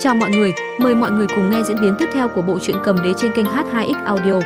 Chào mọi người, mời mọi người cùng nghe diễn biến tiếp theo của bộ truyện cầm đế trên kênh H2X Audio.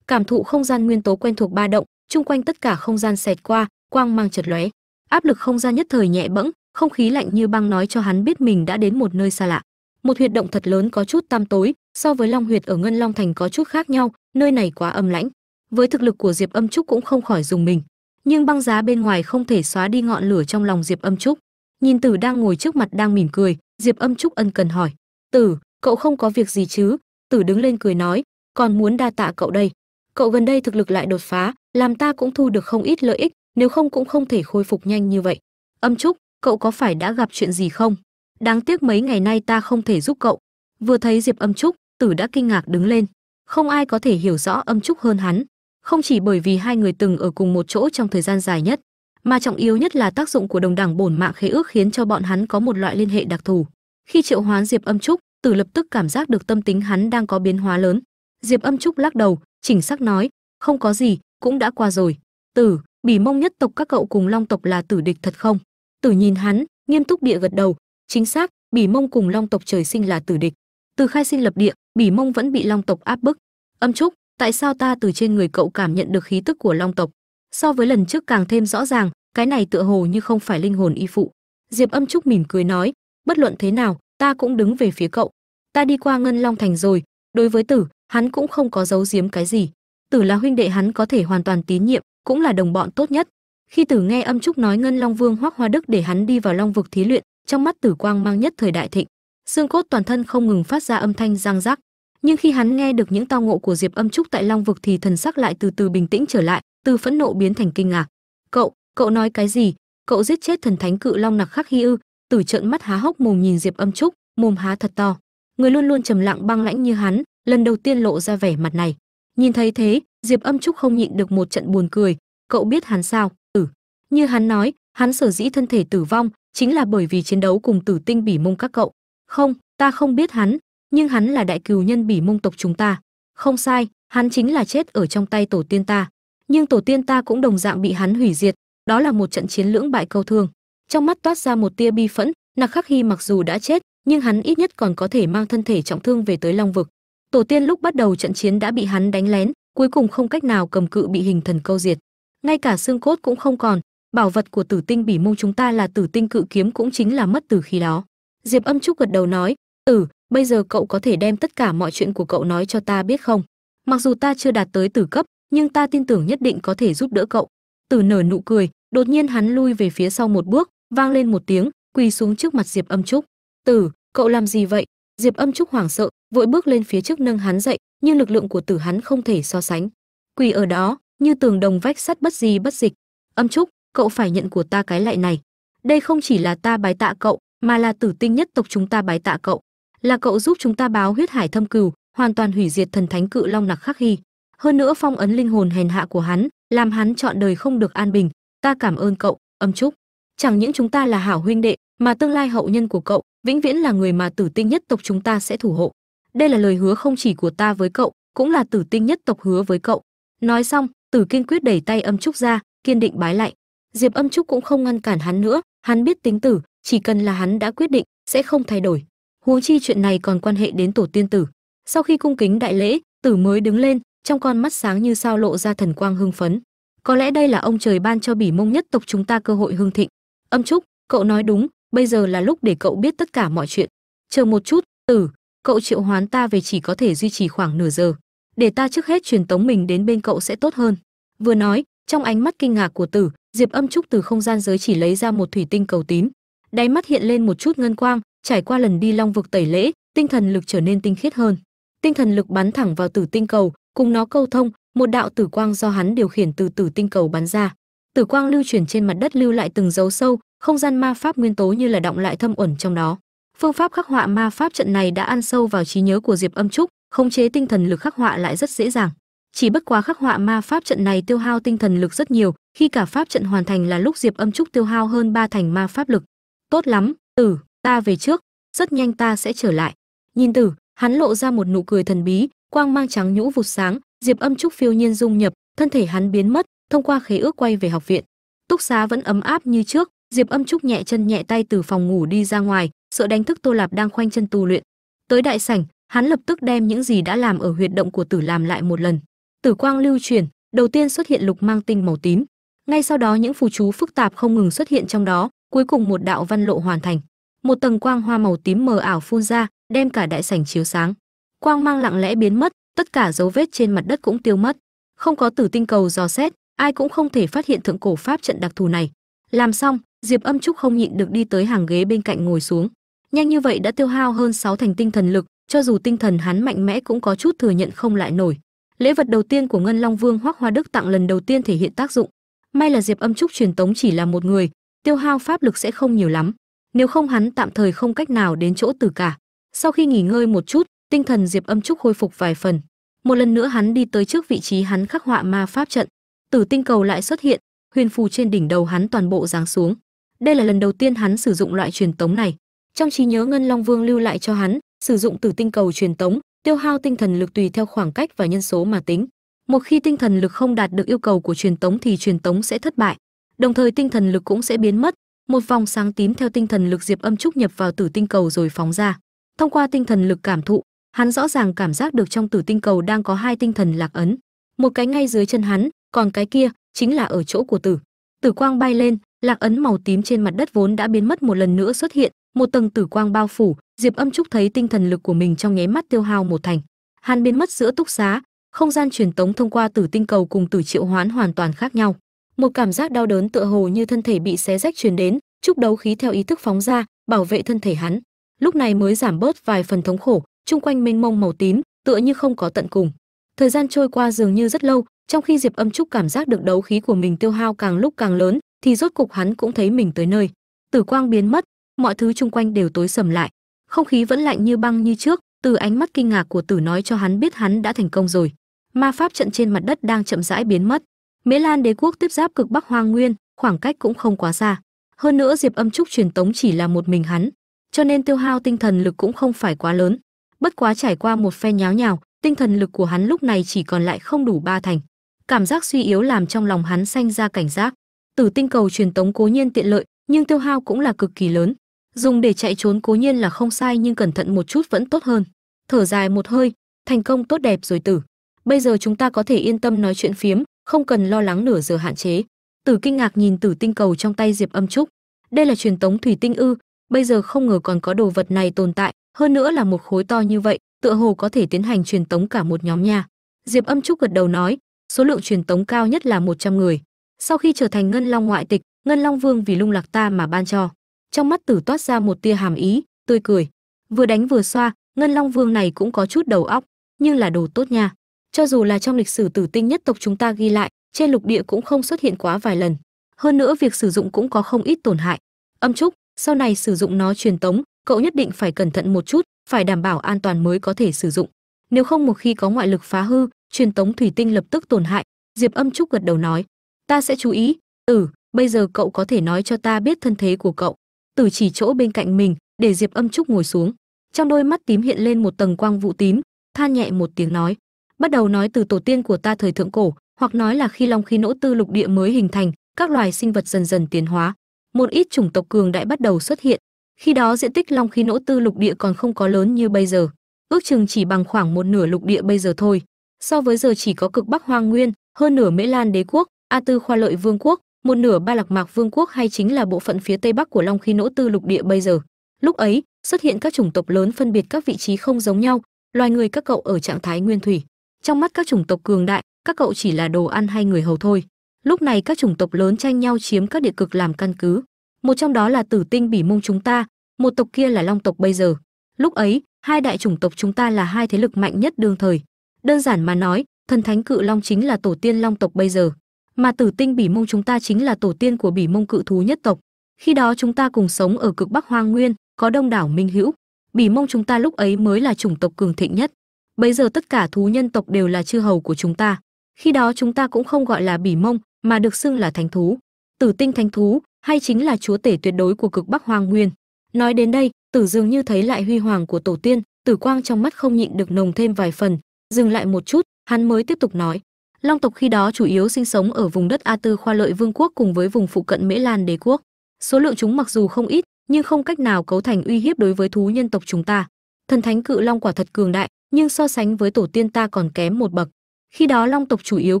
Cảm thụ không gian nguyên tố quen thuộc ba động, chung quanh tất cả không gian xẹt qua, quang mang chợt lóe. Áp lực không gian nhất thời nhẹ bẫng, không khí lạnh như băng nói cho hắn biết mình đã đến một nơi xa lạ. Một huyệt động thật lớn có chút tăm tối, so với Long huyệt ở Ngân Long thành có chút khác nhau, nơi này quá âm lãnh. Với thực lực của Diệp Âm Trúc cũng không khỏi dùng mình, nhưng băng giá bên ngoài không thể xóa đi ngọn lửa trong lòng Diệp Âm Trúc. Nhìn Tử đang ngồi trước mặt đang mỉm cười, Diệp Âm Trúc ân cần hỏi: "Tử, cậu không có việc gì chứ?" Tử đứng lên cười nói: "Còn muốn đa tạ cậu đây. Cậu gần đây thực lực lại đột phá, làm ta cũng thu được không ít lợi ích, nếu không cũng không thể khôi phục nhanh như vậy. Âm Trúc, cậu có phải đã gặp chuyện gì không? Đáng tiếc mấy ngày nay ta không thể giúp cậu." Vừa thấy Diệp Âm Trúc, Tử đã kinh ngạc đứng lên. Không ai có thể hiểu rõ Âm Trúc hơn hắn, không chỉ bởi vì hai người từng ở cùng một chỗ trong thời gian dài nhất, mà trọng yếu nhất là tác dụng của đồng đẳng bổn mạng khế ước khiến cho bọn hắn có một loại liên hệ đặc thù. Khi triệu hoán Diệp Âm Trúc, Tử lập tức cảm giác được tâm tính hắn đang có biến hóa lớn. Diệp Âm Trúc lắc đầu, chỉnh sắc nói, không có gì, cũng đã qua rồi. Tử, bỉ mông nhất tộc các cậu cùng long tộc là tử địch thật không? Tử nhìn hắn, nghiêm túc địa gật đầu, chính xác, bỉ mông cùng long tộc trời sinh là tử địch. Từ khai sinh lập địa, bỉ mông vẫn bị long tộc áp bức. Âm Trúc, tại sao ta từ trên người cậu cảm nhận được khí tức của long tộc? So với lần trước càng thêm rõ ràng, cái này tựa hồ như không phải linh hồn y phụ. Diệp âm trúc mỉm cười nói, bất luận thế nào, ta cũng đứng về phía cậu. Ta đi qua ngân long thành rồi, đối với tử, hắn cũng không có giấu giếm cái gì. Tử là huynh đệ hắn có thể hoàn toàn tín nhiệm, cũng là đồng bọn tốt nhất. Khi tử nghe âm trúc nói ngân long vương hoắc hoa đức để hắn đi vào long vực thí luyện, trong mắt tử quang mang nhất thời đại thịnh. Xương cốt toàn thân không ngừng phát ra âm thanh răng rắc nhưng khi hắn nghe được những tao ngộ của diệp âm trúc tại long vực thì thần sắc lại từ từ bình tĩnh trở lại, từ phẫn nộ biến thành kinh ngạc. Cậu cậu nói cái gì? Cậu giết chết thần thánh cự long nặc khắc hy ư? Tử trợn mắt há hốc mồm nhìn diệp âm trúc, mồm há thật to. Người luôn luôn trầm lặng băng lãnh như hắn, lần đầu tiên lộ ra vẻ mặt này. Nhìn thấy thế, diệp âm trúc không nhịn được một trận buồn cười. Cậu biết hắn sao? Ừ. Như hắn nói, hắn sở dĩ thân thể tử vong chính là bởi vì chiến đấu cùng tử tinh bỉ mông các cậu. Không, ta không biết hắn nhưng hắn là đại cừu nhân bỉ mông tộc chúng ta. Không sai, hắn chính là chết ở trong tay tổ tiên ta. Nhưng tổ tiên ta cũng đồng dạng bị hắn hủy diệt. Đó là một trận chiến lưỡng bại câu thương. Trong mắt toát ra một tia bi phẫn, nặc khắc hy mặc dù đã chết, nhưng hắn ít nhất còn có thể mang thân thể trọng thương về tới long vực. Tổ tiên lúc bắt đầu trận chiến đã bị hắn đánh lén, cuối cùng không cách nào cầm cự bị hình thần câu diệt. Ngay cả xương cốt cũng không còn, bảo vật của tử tinh bỉ mông chúng ta là tử tinh cự kiếm cũng chính là mất từ khi đó. Diệp âm trúc gật đầu nói ừ bây giờ cậu có thể đem tất cả mọi chuyện của cậu nói cho ta biết không? Mặc dù ta chưa đạt tới tử cấp, nhưng ta tin tưởng nhất định có thể giúp đỡ cậu. Tử nở nụ cười, đột nhiên hắn lui về phía sau một bước, vang lên một tiếng, quỳ xuống trước mặt diệp âm trúc. Tử, cậu làm gì vậy? Diệp âm trúc hoảng sợ, vội bước lên phía trước nâng hắn dậy, nhưng lực lượng của tử hắn không thể so sánh. Quỳ ở đó, như tường đồng vách sắt bất gì bất dịch. Âm trúc, cậu phải nhận của ta cái lại này. Đây không chỉ là ta bái tạ cậu, mà là tử tinh nhất tộc chúng ta bái tạ cậu là cậu giúp chúng ta báo huyết hải thâm cừu, hoàn toàn hủy diệt thần thánh cự long nặc khắc hy. Hơn nữa phong ấn linh hồn hèn hạ của hắn, làm hắn chọn đời không được an bình. Ta cảm ơn cậu, âm trúc chẳng những chúng ta là hảo huynh đệ, mà tương lai hậu nhân của cậu, vĩnh viễn là người mà tử tinh nhất tộc chúng ta sẽ thủ hộ. Đây là lời hứa không chỉ của ta với cậu, cũng là tử tinh nhất tộc hứa với cậu. Nói xong, tử kiên quyết đẩy tay âm trúc ra, kiên định bái lại diệp âm trúc cũng không ngăn cản hắn nữa, hắn biết tính tử, chỉ cần là hắn đã quyết định, sẽ không thay đổi huống chi chuyện này còn quan hệ đến tổ tiên tử. Sau khi cung kính đại lễ, tử mới đứng lên, trong con mắt sáng như sao lộ ra thần quang hưng phấn. Có lẽ đây là ông trời ban cho bỉ mông nhất tộc chúng ta cơ hội hưng thịnh. Âm trúc, cậu nói đúng, bây giờ là lúc để cậu biết tất cả mọi chuyện. Chờ một chút, tử, cậu triệu hoán ta về chỉ có thể duy trì khoảng nửa giờ. Để ta trước hết truyền tống mình đến bên cậu sẽ tốt hơn. Vừa nói, trong ánh mắt kinh ngạc của tử, diệp âm trúc từ không gian giới chỉ lấy ra một thủy tinh cầu tím. Đáy mắt hiện lên một chút ngân quang trải qua lần đi long vực tẩy lễ, tinh thần lực trở nên tinh khiết hơn. Tinh thần lực bắn thẳng vào tử tinh cầu, cùng nó câu thông, một đạo tử quang do hắn điều khiển từ tử tinh cầu bắn ra. Tử quang lưu chuyển trên mặt đất lưu lại từng dấu sâu, không gian ma pháp nguyên tố như là động lại thâm ẩn trong đó. Phương pháp khắc họa ma pháp trận này đã ăn sâu vào trí nhớ của diệp âm trúc, khống chế tinh thần lực khắc họa lại rất dễ dàng. Chỉ bất quá khắc họa ma pháp trận này tiêu hao tinh thần lực rất nhiều, khi cả pháp trận hoàn thành là lúc diệp âm trúc tiêu hao hơn ba thành ma pháp lực. Tốt lắm tử ta về trước, rất nhanh ta sẽ trở lại. Nhìn tử, hắn lộ ra một nụ cười thần bí, quang mang trắng nhũ vụt sáng, diệp âm trúc phiêu nhiên dung nhập, thân thể hắn biến mất, thông qua khế ước quay về học viện. Túc xá vẫn ấm áp như trước, diệp âm trúc nhẹ chân nhẹ tay từ phòng ngủ đi ra ngoài, sợ đánh thức tô lạp đang khoanh chân tu luyện. Tới đại sảnh, hắn lập tức đem những gì đã làm ở huyệt động của tử làm lại một lần. Tử quang lưu truyền đầu tiên xuất hiện lục mang tinh màu tím. Ngay sau đó những phù chú phức tạp không ngừng xuất hiện trong đó, cuối cùng một đạo văn lộ hoàn thành một tầng quang hoa màu tím mờ ảo phun ra, đem cả đại sảnh chiếu sáng. Quang mang lặng lẽ biến mất, tất cả dấu vết trên mặt đất cũng tiêu mất. Không có tử tinh cầu dò xét, ai cũng không thể phát hiện thượng cổ pháp trận đặc thù này. Làm xong, diệp âm trúc không nhịn được đi tới hàng ghế bên cạnh ngồi xuống. Nhanh như vậy đã tiêu hao hơn 6 thành tinh thần lực, cho dù tinh thần hắn mạnh mẽ cũng có chút thừa nhận không lại nổi. Lễ vật đầu tiên của ngân long vương hoắc hoa đức tặng lần đầu tiên thể hiện tác dụng. May là diệp âm trúc truyền tống chỉ là một người, tiêu hao pháp lực sẽ không nhiều lắm nếu không hắn tạm thời không cách nào đến chỗ tử cả. Sau khi nghỉ ngơi một chút, tinh thần diệp âm trúc khôi phục vài phần. Một lần nữa hắn đi tới trước vị trí hắn khắc họa ma pháp trận. Tử tinh cầu lại xuất hiện, huyền phù trên đỉnh đầu hắn toàn bộ giáng xuống. Đây là lần đầu tiên hắn sử dụng loại truyền tống này. Trong trí nhớ ngân long vương lưu lại cho hắn, sử dụng tử tinh cầu truyền tống, tiêu hao tinh thần lực tùy theo khoảng cách và nhân số mà tính. Một khi tinh thần lực không đạt được yêu cầu của truyền tống thì truyền tống sẽ thất bại. Đồng thời tinh thần lực cũng sẽ biến mất một vòng sáng tím theo tinh thần lực diệp âm trúc nhập vào tử tinh cầu rồi phóng ra. Thông qua tinh thần lực cảm thụ, hắn rõ ràng cảm giác được trong tử tinh cầu đang có hai tinh thần lạc ấn. Một cái ngay dưới chân hắn, còn cái kia chính là ở chỗ của tử. Tử quang bay lên, lạc ấn màu tím trên mặt đất vốn đã biến mất một lần nữa xuất hiện. Một tầng tử quang bao phủ, diệp âm trúc thấy tinh thần lực của mình trong nháy mắt tiêu hao một thành. Hắn biến mất giữa túc xá, không gian truyền tống thông qua tử tinh cầu cùng tử triệu hoán hoàn toàn khác nhau một cảm giác đau đớn tựa hồ như thân thể bị xé rách truyền đến, chúc đấu khí theo ý thức phóng ra, bảo vệ thân thể hắn. Lúc này mới giảm bớt vài phần thống khổ, chung quanh mênh mông màu tím, tựa như không có tận cùng. Thời gian trôi qua dường như rất lâu, trong khi diệp âm trúc cảm giác được đấu khí của mình tiêu hao càng lúc càng lớn, thì rốt cục hắn cũng thấy mình tới nơi. Tử quang biến mất, mọi thứ chung quanh đều tối sầm lại. Không khí vẫn lạnh như băng như trước, từ ánh mắt kinh ngạc của tử nói cho hắn biết hắn đã thành công rồi. Ma pháp trận trên mặt đất đang chậm rãi biến mất mễ lan đế quốc tiếp giáp cực bắc hoang nguyên, khoảng cách cũng không quá xa. Hơn nữa diệp âm trúc truyền tống chỉ là một mình hắn, cho nên tiêu hao tinh thần lực cũng không phải quá lớn. Bất quá trải qua một phen nháo nhào, tinh thần lực của hắn lúc này chỉ còn lại không đủ ba thành. Cảm giác suy yếu làm trong lòng hắn sanh ra cảnh giác. Tử tinh cầu truyền tống cố nhiên tiện lợi, nhưng tiêu hao cũng là cực kỳ lớn. Dùng để chạy trốn cố nhiên là không sai nhưng cẩn thận một chút vẫn tốt hơn. Thở dài một hơi, thành công tốt đẹp rồi tử. Bây giờ chúng ta có thể yên tâm nói chuyện phiếm không cần lo lắng nửa giờ hạn chế. Tử kinh ngạc nhìn tử tinh cầu trong tay diệp âm trúc, đây là truyền tống thủy tinh ư, bây giờ không ngờ còn có đồ vật này tồn tại, hơn nữa là một khối to như vậy, tựa hồ có thể tiến hành truyền tống cả một nhóm nha. Diệp âm trúc gật đầu nói, số lượng truyền tống cao nhất là 100 người. Sau khi trở thành ngân long ngoại tịch, ngân long vương vì lung lạc ta mà ban cho. Trong mắt tử toát ra một tia hàm ý, tươi cười. Vừa đánh vừa xoa, ngân long vương này cũng có chút đầu óc, nhưng là đồ tốt nha cho dù là trong lịch sử tử tinh nhất tộc chúng ta ghi lại, trên lục địa cũng không xuất hiện quá vài lần. Hơn nữa việc sử dụng cũng có không ít tổn hại. Âm trúc, sau này sử dụng nó truyền tống, cậu nhất định phải cẩn thận một chút, phải đảm bảo an toàn mới có thể sử dụng. Nếu không một khi có ngoại lực phá hư, truyền tống thủy tinh lập tức tổn hại. Diệp âm trúc gật đầu nói, ta sẽ chú ý. Ừ bây giờ cậu có thể nói cho ta biết thân thế của cậu. Tử chỉ chỗ bên cạnh mình, để diệp âm trúc ngồi xuống. Trong đôi mắt tím hiện lên một tầng quang vụ tím, than nhẹ một tiếng nói bắt đầu nói từ tổ tiên của ta thời thượng cổ, hoặc nói là khi long khí nỗ tư lục địa mới hình thành, các loài sinh vật dần dần tiến hóa. Một ít chủng tộc cường đại bắt đầu xuất hiện. Khi đó diện tích long khí nỗ tư lục địa còn không có lớn như bây giờ. Ước chừng chỉ bằng khoảng một nửa lục địa bây giờ thôi. So với giờ chỉ có cực bắc hoang nguyên, hơn nửa mễ lan đế quốc, a tư khoa lợi vương quốc, một nửa ba lạc mạc vương quốc hay chính là bộ phận phía tây bắc của long khí nỗ tư lục địa bây giờ. Lúc ấy, xuất hiện các chủng tộc lớn phân biệt các vị trí không giống nhau, loài người các cậu ở trạng thái nguyên thủy trong mắt các chủng tộc cường đại, các cậu chỉ là đồ ăn hay người hầu thôi. Lúc này các chủng tộc lớn tranh nhau chiếm các địa cực làm căn cứ. Một trong đó là tử tinh bỉ mông chúng ta, một tộc kia là long tộc bây giờ. Lúc ấy, hai đại chủng tộc chúng ta là hai thế lực mạnh nhất đương thời. Đơn giản mà nói, thần thánh cự long chính là tổ tiên long tộc bây giờ, mà tử tinh bỉ mông chúng ta chính là tổ tiên của bỉ mông cự thú nhất tộc. Khi đó chúng ta cùng sống ở cực bắc hoang nguyên, có đông đảo minh hữu. Bỉ mông chúng ta lúc ấy mới là chủng tộc cường thịnh nhất bây giờ tất cả thú nhân tộc đều là chư hầu của chúng ta. Khi đó chúng ta cũng không gọi là bỉ mông, mà được xưng là thánh thú. Tử tinh thánh thú, hay chính là chúa tể tuyệt đối của cực bắc hoang nguyên. Nói đến đây, tử dường như thấy lại huy hoàng của tổ tiên, tử quang trong mắt không nhịn được nồng thêm vài phần. Dừng lại một chút, hắn mới tiếp tục nói. Long tộc khi đó chủ yếu sinh sống ở vùng đất a tư khoa lợi vương quốc cùng với vùng phụ cận mễ lan đế quốc. Số lượng chúng mặc dù không ít, nhưng không cách nào cấu thành uy hiếp đối với thú nhân tộc chúng ta. Thần thánh cự long quả thật cường đại nhưng so sánh với tổ tiên ta còn kém một bậc. Khi đó long tộc chủ yếu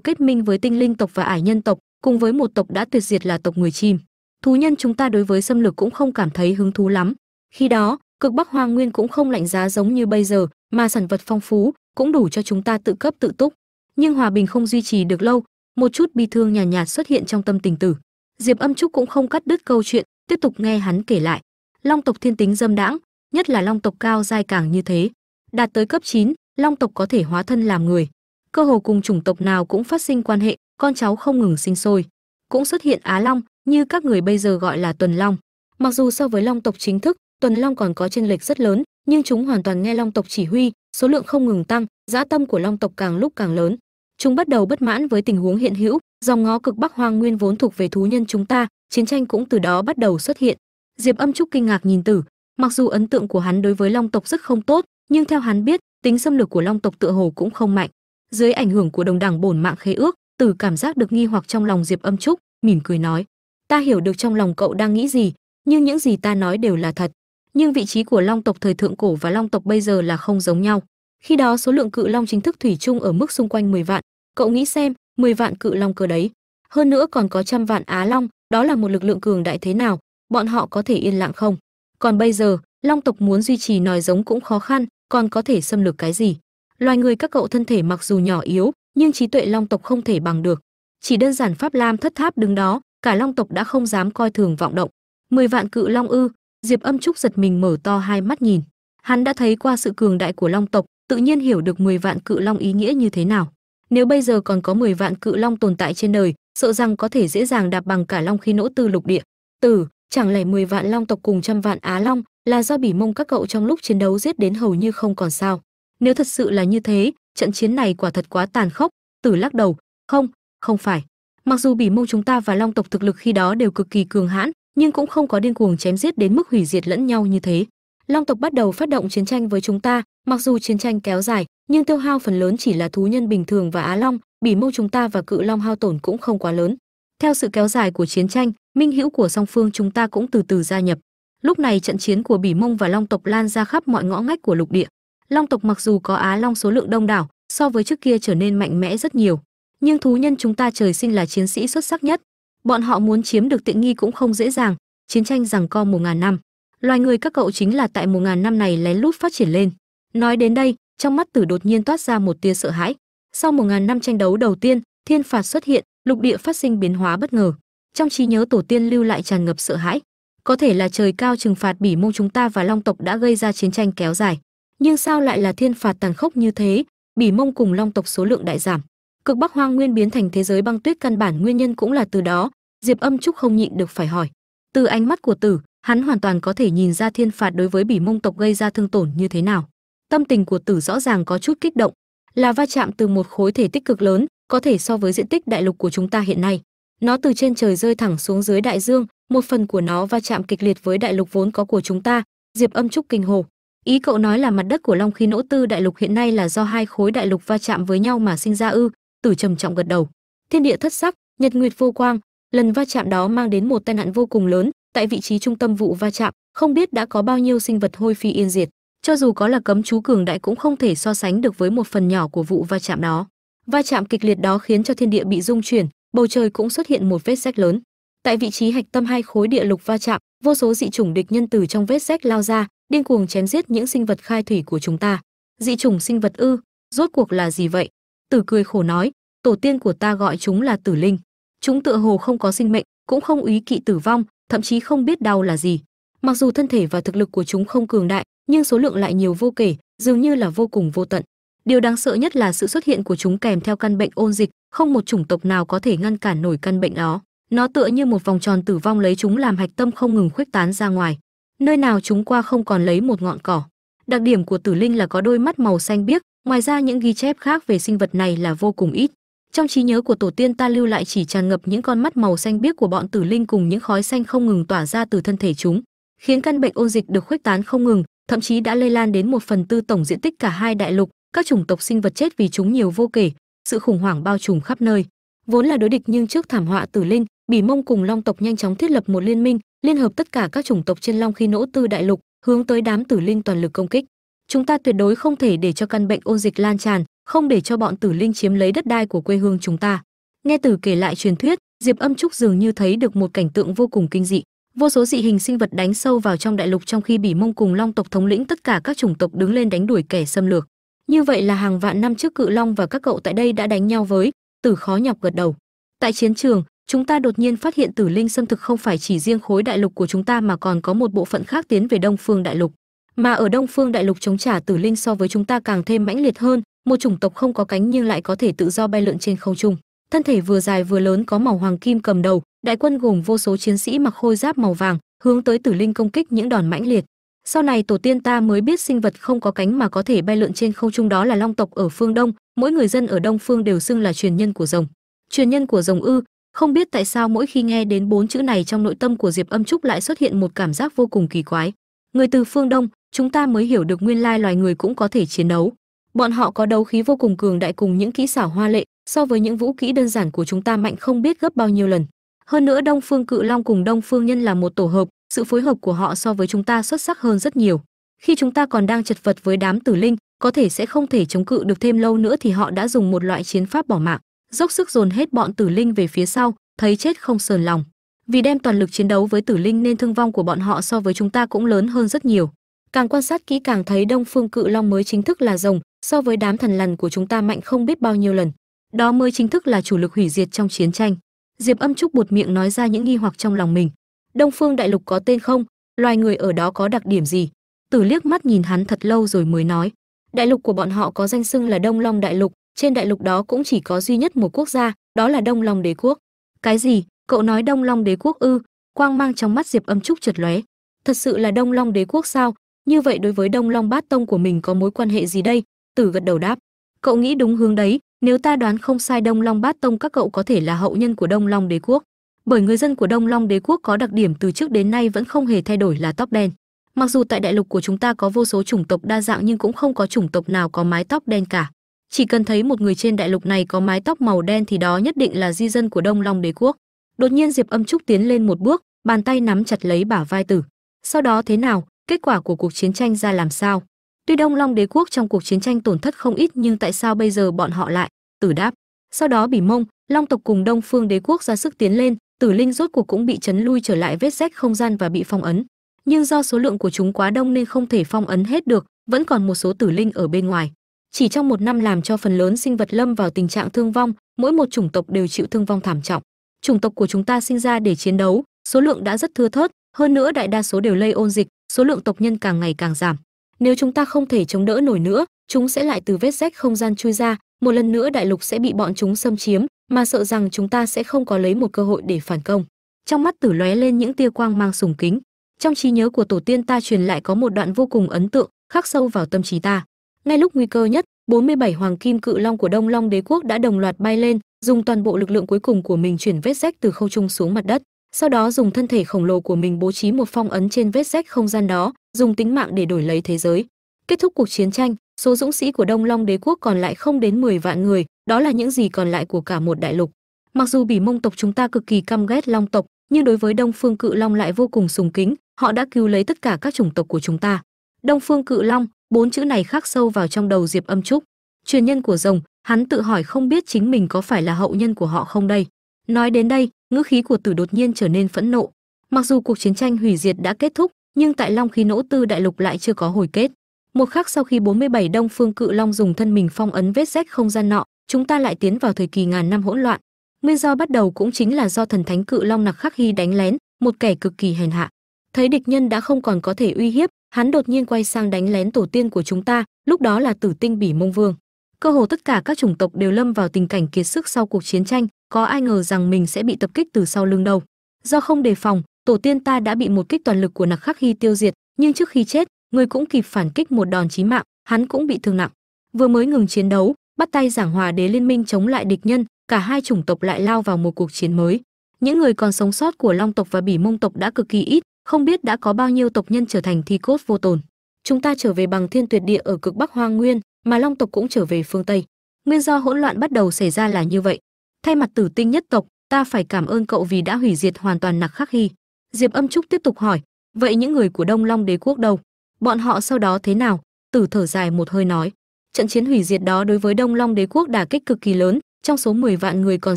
kết minh với tinh linh tộc và ải nhân tộc cùng với một tộc đã tuyệt diệt là tộc người chim. Thú nhân chúng ta đối với xâm lược cũng không cảm thấy hứng thú lắm. Khi đó cực bắc hoang nguyên cũng không lạnh giá giống như bây giờ mà sản vật phong phú cũng đủ cho chúng ta tự cấp tự túc. Nhưng hòa bình không duy trì được lâu một chút bi thương nhàn nhạt, nhạt xuất hiện trong tâm tình tử. Diệp âm trúc cũng không cắt đứt câu chuyện tiếp tục nghe hắn kể lại. Long tộc thiên tính dâm đãng nhất là long tộc cao giai càng như thế đạt tới cấp 9, long tộc có thể hóa thân làm người. Cơ hồ cùng chủng tộc nào cũng phát sinh quan hệ con cháu không ngừng sinh sôi. Cũng xuất hiện á long như các người bây giờ gọi là tuần long. Mặc dù so với long tộc chính thức tuần long còn có chênh lệch rất lớn nhưng chúng hoàn toàn nghe long tộc chỉ huy số lượng không ngừng tăng dã tâm của long tộc càng lúc càng lớn. Chúng bắt đầu bất mãn với tình huống hiện hữu dòng ngó cực bắc hoang nguyên vốn thuộc về thú nhân chúng ta chiến tranh cũng từ đó bắt đầu xuất hiện. Diệp âm trúc kinh ngạc nhìn tử mặc dù ấn tượng của hắn đối với long tộc rất không tốt nhưng theo hắn biết, tính xâm lược của long tộc tựa hồ cũng không mạnh. Dưới ảnh hưởng của đồng đẳng bổn mạng khế ước, từ cảm giác được nghi hoặc trong lòng diệp âm trúc, mỉm cười nói, ta hiểu được trong lòng cậu đang nghĩ gì, nhưng những gì ta nói đều là thật. Nhưng vị trí của long tộc thời thượng cổ và long tộc bây giờ là không giống nhau. Khi đó số lượng cự long chính thức thủy chung ở mức xung quanh 10 vạn, cậu nghĩ xem 10 vạn cự long cơ đấy. Hơn nữa còn có trăm vạn á long, đó là một lực lượng cường đại thế nào, bọn họ có thể yên lặng không? Còn bây giờ, long tộc muốn duy trì nòi giống cũng khó khăn còn có thể xâm lược cái gì? Loài người các cậu thân thể mặc dù nhỏ yếu, nhưng trí tuệ long tộc không thể bằng được. Chỉ đơn giản pháp lam thất tháp đứng đó, cả long tộc đã không dám coi thường vọng động. Mười vạn cự long ư? Diệp âm trúc giật mình mở to hai mắt nhìn. Hắn đã thấy qua sự cường đại của long tộc, tự nhiên hiểu được 10 vạn cự long ý nghĩa như thế nào. Nếu bây giờ còn có 10 vạn cự long tồn tại trên đời, sợ rằng có thể dễ dàng đạp bằng cả long khi nỗ từ lục địa. Tử, chẳng lẽ 10 vạn long tộc cùng trăm vạn á long là do bỉ mông các cậu trong lúc chiến đấu giết đến hầu như không còn sao. Nếu thật sự là như thế, trận chiến này quả thật quá tàn khốc. Tử lắc đầu, không không phải. Mặc dù bỉ mông chúng ta và long tộc thực lực khi đó đều cực kỳ cường hãn, nhưng cũng không có điên cuồng chém giết đến mức hủy diệt lẫn nhau như thế. Long tộc bắt đầu phát động chiến tranh với chúng ta, mặc dù chiến tranh kéo dài, nhưng tiêu hao phần lớn chỉ là thú nhân bình thường và á long, bỉ mông chúng ta và cự long hao tổn cũng không quá lớn. Theo sự kéo dài của chiến tranh, minh hữu của song phương chúng ta cũng từ từ gia nhập lúc này trận chiến của bỉ mông và long tộc lan ra khắp mọi ngõ ngách của lục địa. Long tộc mặc dù có á long số lượng đông đảo, so với trước kia trở nên mạnh mẽ rất nhiều. Nhưng thú nhân chúng ta trời sinh là chiến sĩ xuất sắc nhất. Bọn họ muốn chiếm được tiện nghi cũng không dễ dàng, chiến tranh rằng co một ngàn năm. Loài người các cậu chính là tại một ngàn năm này lén lút phát triển lên. Nói đến đây, trong mắt tử đột nhiên toát ra một tia sợ hãi. Sau một ngàn năm tranh đấu đầu tiên, thiên phạt xuất hiện, lục địa phát sinh biến hóa bất ngờ. Trong trí nhớ tổ tiên lưu lại tràn ngập sợ hãi có thể là trời cao trừng phạt bỉ mông chúng ta và long tộc đã gây ra chiến tranh kéo dài. Nhưng sao lại là thiên phạt tàn khốc như thế? Bỉ mông cùng long tộc số lượng đại giảm. Cực bắc hoang nguyên biến thành thế giới băng tuyết căn bản nguyên nhân cũng là từ đó. Diệp âm trúc không nhịn được phải hỏi. Từ ánh mắt của tử, hắn hoàn toàn có thể nhìn ra thiên phạt đối với bỉ mông tộc gây ra thương tổn như thế nào. Tâm tình của tử rõ ràng có chút kích động. Là va chạm từ một khối thể tích cực lớn, có thể so với diện tích đại lục của chúng ta hiện nay. Nó từ trên trời rơi thẳng xuống dưới đại dương một phần của nó va chạm kịch liệt với đại lục vốn có của chúng ta, diệp âm trúc kinh hồ. Ý cậu nói là mặt đất của long khí nỗ tư đại lục hiện nay là do hai khối đại lục va chạm với nhau mà sinh ra ư, tử trầm trọng gật đầu. Thiên địa thất sắc, nhật nguyệt vô quang, lần va chạm đó mang đến một tai nạn vô cùng lớn, tại vị trí trung tâm vụ va chạm, không biết đã có bao nhiêu sinh vật hôi phi yên diệt. Cho dù có là cấm chú cường đại cũng không thể so sánh được với một phần nhỏ của vụ va chạm đó. Va chạm kịch liệt đó khiến cho thiên địa bị rung chuyển, bầu trời cũng xuất hiện một vết rách lớn tại vị trí hạch tâm hai khối địa lục va chạm, vô số dị chủng địch nhân từ trong vết rách lao ra, điên cuồng chém giết những sinh vật khai thủy của chúng ta. Dị chủng sinh vật ư? Rốt cuộc là gì vậy? Tử cười khổ nói, tổ tiên của ta gọi chúng là tử linh. Chúng tựa hồ không có sinh mệnh, cũng không ý kỵ tử vong, thậm chí không biết đau là gì. Mặc dù thân thể và thực lực của chúng không cường đại, nhưng số lượng lại nhiều vô kể, dường như là vô cùng vô tận. Điều đáng sợ nhất là sự xuất hiện của chúng kèm theo căn bệnh ôn dịch, không một chủng tộc nào có thể ngăn cản nổi căn bệnh đó nó tựa như một vòng tròn tử vong lấy chúng làm hạch tâm không ngừng khuếch tán ra ngoài. Nơi nào chúng qua không còn lấy một ngọn cỏ. Đặc điểm của tử linh là có đôi mắt màu xanh biếc, ngoài ra những ghi chép khác về sinh vật này là vô cùng ít. Trong trí nhớ của tổ tiên ta lưu lại chỉ tràn ngập những con mắt màu xanh biếc của bọn tử linh cùng những khói xanh không ngừng tỏa ra từ thân thể chúng, khiến căn bệnh ôn dịch được khuếch tán không ngừng, thậm chí đã lây lan đến một phần tư tổng diện tích cả hai đại lục, các chủng tộc sinh vật chết vì chúng nhiều vô kể, sự khủng hoảng bao trùm khắp nơi vốn là đối địch nhưng trước thảm họa tử linh, bỉ mông cùng long tộc nhanh chóng thiết lập một liên minh, liên hợp tất cả các chủng tộc trên long khi nỗ tư đại lục, hướng tới đám tử linh toàn lực công kích. Chúng ta tuyệt đối không thể để cho căn bệnh ôn dịch lan tràn, không để cho bọn tử linh chiếm lấy đất đai của quê hương chúng ta. Nghe tử kể lại truyền thuyết, diệp âm trúc dường như thấy được một cảnh tượng vô cùng kinh dị. Vô số dị hình sinh vật đánh sâu vào trong đại lục trong khi bỉ mông cùng long tộc thống lĩnh tất cả các chủng tộc đứng lên đánh đuổi kẻ xâm lược. Như vậy là hàng vạn năm trước cự long và các cậu tại đây đã đánh nhau với tử khó nhọc gật đầu. Tại chiến trường, chúng ta đột nhiên phát hiện tử linh xâm thực không phải chỉ riêng khối đại lục của chúng ta mà còn có một bộ phận khác tiến về đông phương đại lục. Mà ở đông phương đại lục chống trả tử linh so với chúng ta càng thêm mãnh liệt hơn, một chủng tộc không có cánh nhưng lại có thể tự do bay lượn trên không trung. Thân thể vừa dài vừa lớn có màu hoàng kim cầm đầu, đại quân gồm vô số chiến sĩ mặc khôi giáp màu vàng, hướng tới tử linh công kích những đòn mãnh liệt sau này tổ tiên ta mới biết sinh vật không có cánh mà có thể bay lượn trên không trung đó là long tộc ở phương đông. Mỗi người dân ở đông phương đều xưng là truyền nhân của rồng. Truyền nhân của rồng ư? Không biết tại sao mỗi khi nghe đến bốn chữ này trong nội tâm của diệp âm trúc lại xuất hiện một cảm giác vô cùng kỳ quái. Người từ phương đông, chúng ta mới hiểu được nguyên lai loài người cũng có thể chiến đấu. Bọn họ có đấu khí vô cùng cường đại cùng những kỹ xảo hoa lệ, so với những vũ kỹ đơn giản của chúng ta mạnh không biết gấp bao nhiêu lần. Hơn nữa đông phương cự long cùng đông phương nhân là một tổ hợp sự phối hợp của họ so với chúng ta xuất sắc hơn rất nhiều. Khi chúng ta còn đang chật vật với đám tử linh, có thể sẽ không thể chống cự được thêm lâu nữa thì họ đã dùng một loại chiến pháp bỏ mạng, dốc sức dồn hết bọn tử linh về phía sau, thấy chết không sờn lòng. Vì đem toàn lực chiến đấu với tử linh nên thương vong của bọn họ so với chúng ta cũng lớn hơn rất nhiều. Càng quan sát kỹ càng thấy đông phương cự long mới chính thức là rồng, so với đám thần lằn của chúng ta mạnh không biết bao nhiêu lần. Đó mới chính thức là chủ lực hủy diệt trong chiến tranh. Diệp âm trúc buột miệng nói ra những nghi hoặc trong lòng mình đông phương đại lục có tên không? Loài người ở đó có đặc điểm gì? Tử liếc mắt nhìn hắn thật lâu rồi mới nói. Đại lục của bọn họ có danh xưng là đông long đại lục. Trên đại lục đó cũng chỉ có duy nhất một quốc gia, đó là đông long đế quốc. Cái gì? Cậu nói đông long đế quốc ư? Quang mang trong mắt diệp âm trúc chợt lóe. Thật sự là đông long đế quốc sao? Như vậy đối với đông long bát tông của mình có mối quan hệ gì đây? Tử gật đầu đáp. Cậu nghĩ đúng hướng đấy. Nếu ta đoán không sai đông long bát tông, các cậu có thể là hậu nhân của đông long đế quốc bởi người dân của đông long đế quốc có đặc điểm từ trước đến nay vẫn không hề thay đổi là tóc đen. Mặc dù tại đại lục của chúng ta có vô số chủng tộc đa dạng nhưng cũng không có chủng tộc nào có mái tóc đen cả. Chỉ cần thấy một người trên đại lục này có mái tóc màu đen thì đó nhất định là di dân của đông long đế quốc. Đột nhiên diệp âm trúc tiến lên một bước, bàn tay nắm chặt lấy bả vai tử. Sau đó thế nào? Kết quả của cuộc chiến tranh ra làm sao? Tuy đông long đế quốc trong cuộc chiến tranh tổn thất không ít nhưng tại sao bây giờ bọn họ lại? Tử đáp. Sau đó bỉ mông, long tộc cùng đông phương đế quốc ra sức tiến lên tử linh rốt cuộc cũng bị chấn lui trở lại vết rách không gian và bị phong ấn. Nhưng do số lượng của chúng quá đông nên không thể phong ấn hết được, vẫn còn một số tử linh ở bên ngoài. Chỉ trong một năm làm cho phần lớn sinh vật lâm vào tình trạng thương vong, mỗi một chủng tộc đều chịu thương vong thảm trọng. Chủng tộc của chúng ta sinh ra để chiến đấu, số lượng đã rất thưa thớt, hơn nữa đại đa số đều lây ôn dịch, số lượng tộc nhân càng ngày càng giảm. Nếu chúng ta không thể chống đỡ nổi nữa, chúng sẽ lại từ vết rách không gian chui ra, một lần nữa đại lục sẽ bị bọn chúng xâm chiếm mà sợ rằng chúng ta sẽ không có lấy một cơ hội để phản công. Trong mắt tử lóe lên những tia quang mang sùng kính, trong trí nhớ của tổ tiên ta truyền lại có một đoạn vô cùng ấn tượng, khắc sâu vào tâm trí ta. Ngay lúc nguy cơ nhất 47 hoàng kim cự long của đông long đế quốc đã đồng loạt bay lên, dùng toàn bộ lực lượng cuối cùng của mình chuyển vết rách từ khâu trung xuống mặt đất. Sau đó dùng thân thể khổng lồ của mình bố trí một phong ấn trên vết rách không gian đó, dùng tính mạng để đổi lấy thế giới. Kết thúc cuộc chiến tranh, số dũng sĩ của đông long đế quốc còn lại không đến 10 vạn người đó là những gì còn lại của cả một đại lục. Mặc dù bỉ mông tộc chúng ta cực kỳ căm ghét long tộc, nhưng đối với đông phương cự long lại vô cùng sùng kính, họ đã cứu lấy tất cả các chủng tộc của chúng ta. Đông phương cự long, bốn chữ này khắc sâu vào trong đầu diệp âm trúc. Truyền nhân của rồng, hắn tự hỏi không biết chính mình có phải là hậu nhân của họ không đây. Nói đến đây, ngữ khí của tử đột nhiên trở nên phẫn nộ. Mặc dù cuộc chiến tranh hủy diệt đã kết thúc, nhưng tại long khí nỗ tư đại lục lại chưa có hồi kết. Một khắc sau khi 47 đông phương cự long dùng thân mình phong ấn vết rách không gian nọ chúng ta lại tiến vào thời kỳ ngàn năm hỗn loạn. Nguyên do bắt đầu cũng chính là do thần thánh cự long nặc khắc hy đánh lén, một kẻ cực kỳ hèn hạ. Thấy địch nhân đã không còn có thể uy hiếp, hắn đột nhiên quay sang đánh lén tổ tiên của chúng ta, lúc đó là tử tinh bỉ mông vương. Cơ hồ tất cả các chủng tộc đều lâm vào tình cảnh kiệt sức sau cuộc chiến tranh, có ai ngờ rằng mình sẽ bị tập kích từ sau lưng đâu. Do không đề phòng, tổ tiên ta đã bị một kích toàn lực của nặc khắc hy tiêu diệt, nhưng trước khi chết, người cũng kịp phản kích một đòn chí mạng, hắn cũng bị thương nặng. Vừa mới ngừng chiến đấu bắt tay giảng hòa đế liên minh chống lại địch nhân, cả hai chủng tộc lại lao vào một cuộc chiến mới. Những người còn sống sót của long tộc và bỉ mông tộc đã cực kỳ ít, không biết đã có bao nhiêu tộc nhân trở thành thi cốt vô tồn. Chúng ta trở về bằng thiên tuyệt địa ở cực bắc hoang nguyên, mà long tộc cũng trở về phương tây. Nguyên do hỗn loạn bắt đầu xảy ra là như vậy. Thay mặt tử tinh nhất tộc, ta phải cảm ơn cậu vì đã hủy diệt hoàn toàn nặc khắc hy. Diệp âm trúc tiếp tục hỏi, vậy những người của đông long đế quốc đâu? Bọn họ sau đó thế nào? Tử thở dài một hơi nói trận chiến hủy diệt đó đối với đông long đế quốc đả kích cực kỳ lớn, trong số 10 vạn người còn